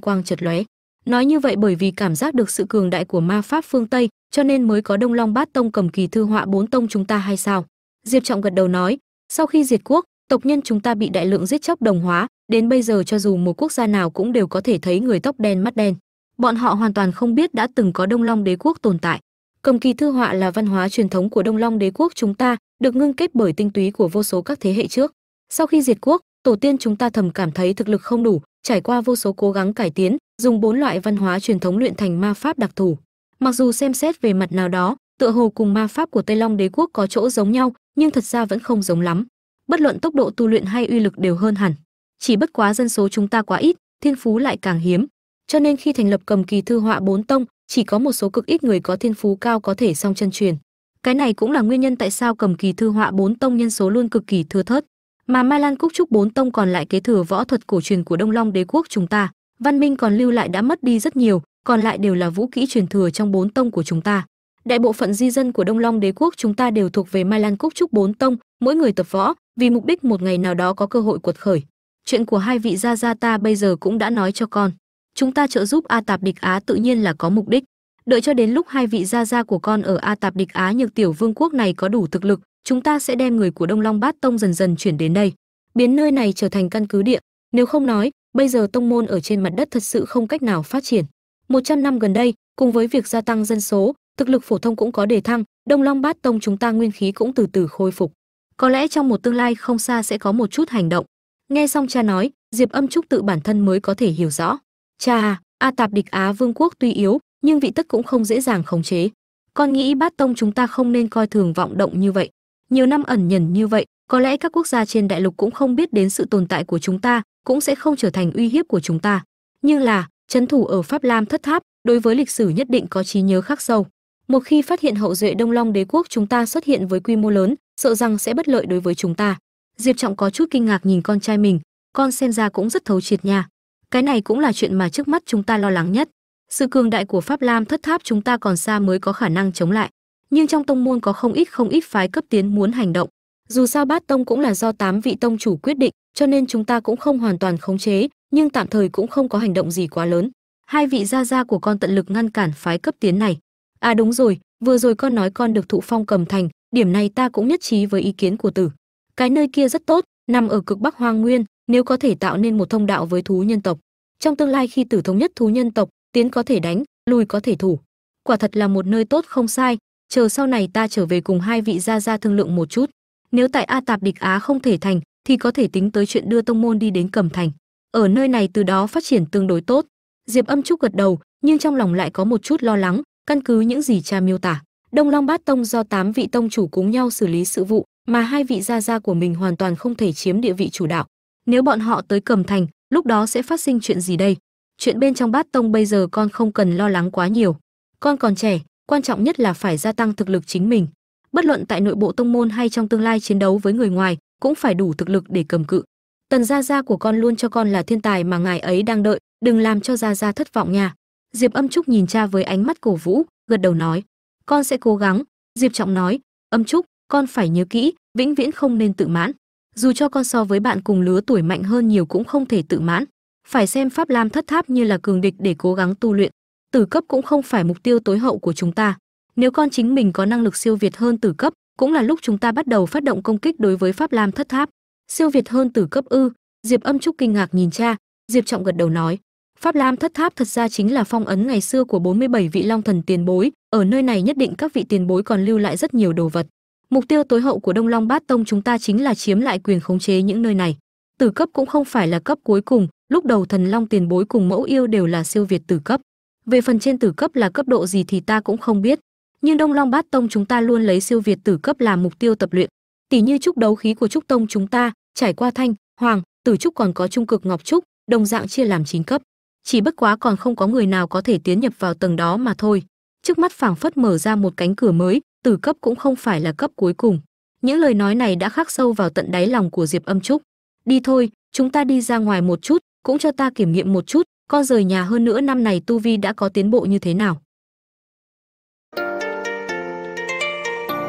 quang chợt lóe nói như vậy bởi vì cảm giác được sự cường đại của ma pháp phương tây, cho nên mới có đông long bát tông cầm kỳ thư họa bốn tông chúng ta hay sao? Diệp trọng gật đầu nói, sau khi diệt quốc, tộc nhân chúng ta bị đại lượng giết chóc đồng hóa, đến bây giờ cho dù một quốc gia nào cũng đều có thể thấy người tóc đen mắt đen. Bọn họ hoàn toàn không biết đã từng có đông long đế quốc tồn tại. Cầm kỳ thư họa là văn hóa truyền thống của đông long đế quốc chúng ta, được ngưng kết bởi tinh túy của vô số các thế hệ trước. Sau khi diệt quốc, tổ tiên chúng ta thầm cảm thấy thực lực không đủ, trải qua vô số cố gắng cải tiến dùng bốn loại văn hóa truyền thống luyện thành ma pháp đặc thù. Mặc dù xem xét về mặt nào đó, tựa hồ cùng ma pháp của tây long đế quốc có chỗ giống nhau, nhưng thật ra vẫn không giống lắm. Bất luận tốc độ tu luyện hay uy lực đều hơn hẳn. Chỉ bất quá dân số chúng ta quá ít, thiên phú lại càng hiếm. Cho nên khi thành lập cầm kỳ thư họa bốn tông, chỉ có một số cực ít người có thiên phú cao có thể song chân truyền. Cái này cũng là nguyên nhân tại sao cầm kỳ thư họa bốn tông nhân số luôn cực kỳ thưa thớt. Mà mai lan cúc trúc bốn tông còn lại kế thừa võ thuật cổ truyền của đông long đế quốc chúng ta văn minh còn lưu lại đã mất đi rất nhiều, còn lại đều là vũ kỹ truyền thừa trong bốn tông của chúng ta. Đại bộ phận di dân của đông long đế quốc chúng ta đều thuộc về mai lan cúc trúc bốn tông, mỗi người tập võ, vì mục đích một ngày nào đó có cơ hội quật khởi. Chuyện của hai vị gia gia ta bây giờ cũng đã nói cho con. Chúng ta trợ giúp a tạp địch á tự nhiên là có mục đích. Đợi cho đến lúc hai vị gia gia của con ở a tạp địch á nhược tiểu vương quốc này có đủ thực lực, chúng ta sẽ đem người của đông long bát tông dần dần chuyển đến đây. Biến nơi này trở thành căn cứ địa. Nếu không nói bây giờ tông môn ở trên mặt đất thật sự không cách nào phát triển. 100 năm gần đây, cùng với việc gia tăng dân số, thực lực phổ thông cũng có đề thăng, đông long bát tông chúng ta nguyên khí cũng từ từ khôi phục. Có lẽ trong một tương lai không xa sẽ có một chút hành động. Nghe xong cha nói, diệp âm trúc tự bản thân mới có thể hiểu rõ. Cha, a tạp địch á vương quốc tuy yếu, nhưng vị tất cũng không dễ dàng khống chế. Con nghĩ bát tông chúng ta không nên coi thường vọng động như vậy. Nhiều năm ẩn nhẫn như vậy, có lẽ các quốc gia trên đại lục cũng không biết đến sự tồn tại của chúng ta cũng sẽ không trở thành uy hiếp của chúng ta. Nhưng là chấn thủ ở pháp lam thất tháp, đối với lịch sử nhất định có trí nhớ khắc sâu. Một khi phát hiện hậu duệ đông long đế quốc chúng ta xuất hiện với quy mô lớn, sợ rằng sẽ bất lợi đối với chúng ta. Diệp trọng có chút kinh ngạc nhìn con trai mình, con xem ra cũng rất thấu triệt nha. Cái này cũng là chuyện mà trước mắt chúng ta lo lắng nhất. Sự cường đại của pháp lam thất tháp chúng ta còn xa mới có khả năng chống lại. Nhưng trong tông môn có không ít không ít phái cấp tiến muốn hành động dù sao bát tông cũng là do tám vị tông chủ quyết định, cho nên chúng ta cũng không hoàn toàn khống chế, nhưng tạm thời cũng không có hành động gì quá lớn. Hai vị gia gia của con tận lực ngăn cản phái cấp tiến này. À đúng rồi, vừa rồi con nói con được thụ phong cầm thành, điểm này ta cũng nhất trí với ý kiến của tử. Cái nơi kia rất tốt, nằm ở cực bắc hoang nguyên, nếu có thể tạo nên một thông đạo với thú nhân tộc. Trong tương lai khi tử thống nhất thú nhân tộc, tiến có thể đánh, lùi có thể thủ. Quả thật là một nơi tốt không sai, chờ sau này ta trở về cùng hai vị gia gia thương lượng một chút nếu tại a tạp địch á không thể thành, thì có thể tính tới chuyện đưa tông môn đi đến cẩm thành. Ở nơi này từ đó phát triển tương đối tốt. Diệp âm trúc gật đầu, nhưng trong lòng lại có một chút lo lắng, căn cứ những gì cha miêu tả. Đông long bát tông do tám vị tông chủ cùng nhau xử lý sự vụ, mà hai vị gia gia của mình hoàn toàn không thể chiếm địa vị chủ đạo. Nếu bọn họ tới cẩm thành, lúc đó sẽ phát sinh chuyện gì đây? Chuyện bên trong bát tông bây giờ con không cần lo lắng quá nhiều. Con còn trẻ, quan trọng nhất là phải gia tăng thực lực chính mình bất luận tại nội bộ tông môn hay trong tương lai chiến đấu với người ngoài, cũng phải đủ thực lực để cầm cự. Tần gia gia của con luôn cho con là thiên tài mà ngài ấy đang đợi, đừng làm cho gia gia thất vọng nha. Diệp âm trúc nhìn cha với ánh mắt cổ vũ, gật đầu nói, con sẽ cố gắng. Diệp trọng nói, âm trúc, con phải nhớ kỹ, vĩnh viễn không nên tự mãn. Dù cho con so với bạn cùng lứa tuổi mạnh hơn nhiều cũng không thể tự mãn. Phải xem pháp lam thất tháp như là cường địch để cố gắng tu luyện. Tử cấp cũng không phải mục tiêu tối hậu của chúng ta nếu con chính mình có năng lực siêu việt hơn tử cấp, cũng là lúc chúng ta bắt đầu phát động công kích đối với pháp lam thất tháp. Siêu việt hơn tử cấp ư? Diệp âm trúc kinh ngạc nhìn cha. Diệp trọng gật đầu nói, pháp lam thất tháp thật ra chính là phong ấn ngày xưa của 47 vị long thần tiền bối. Ở nơi này nhất định các vị tiền bối còn lưu lại rất nhiều đồ vật. Mục tiêu tối hậu của đông long bát tông chúng ta chính là chiếm lại quyền khống chế những nơi này. Tử cấp cũng không phải là cấp cuối cùng, lúc đầu thần long tiền bối cùng mẫu yêu đều là siêu việt tử cấp. Về phần trên tử cấp là cấp độ gì thì ta cũng không biết nhưng đông long bát tông chúng ta luôn lấy siêu việt tử cấp làm mục tiêu tập luyện tỷ như trúc đấu khí của trúc tông chúng ta trải qua thanh hoàng tử trúc còn có trung cực ngọc trúc đồng dạng chia làm chín cấp. Chỉ bất quá còn không có người nào có thể tiến nhập vào tầng đó mà thôi. Trước mắt phảng phất mở ra một cánh cửa mới, tử cấp cũng không phải là cấp cuối cùng. Những lời nói này đã khắc sâu vào tận đáy lòng của Diệp Âm Trúc. Đi thôi, chúng ta đi ra ngoài một chút, cũng cho ta kiểm nghiệm một chút, con rời nhà hơn nữa năm này tu vi đã có tiến bộ như thế nào.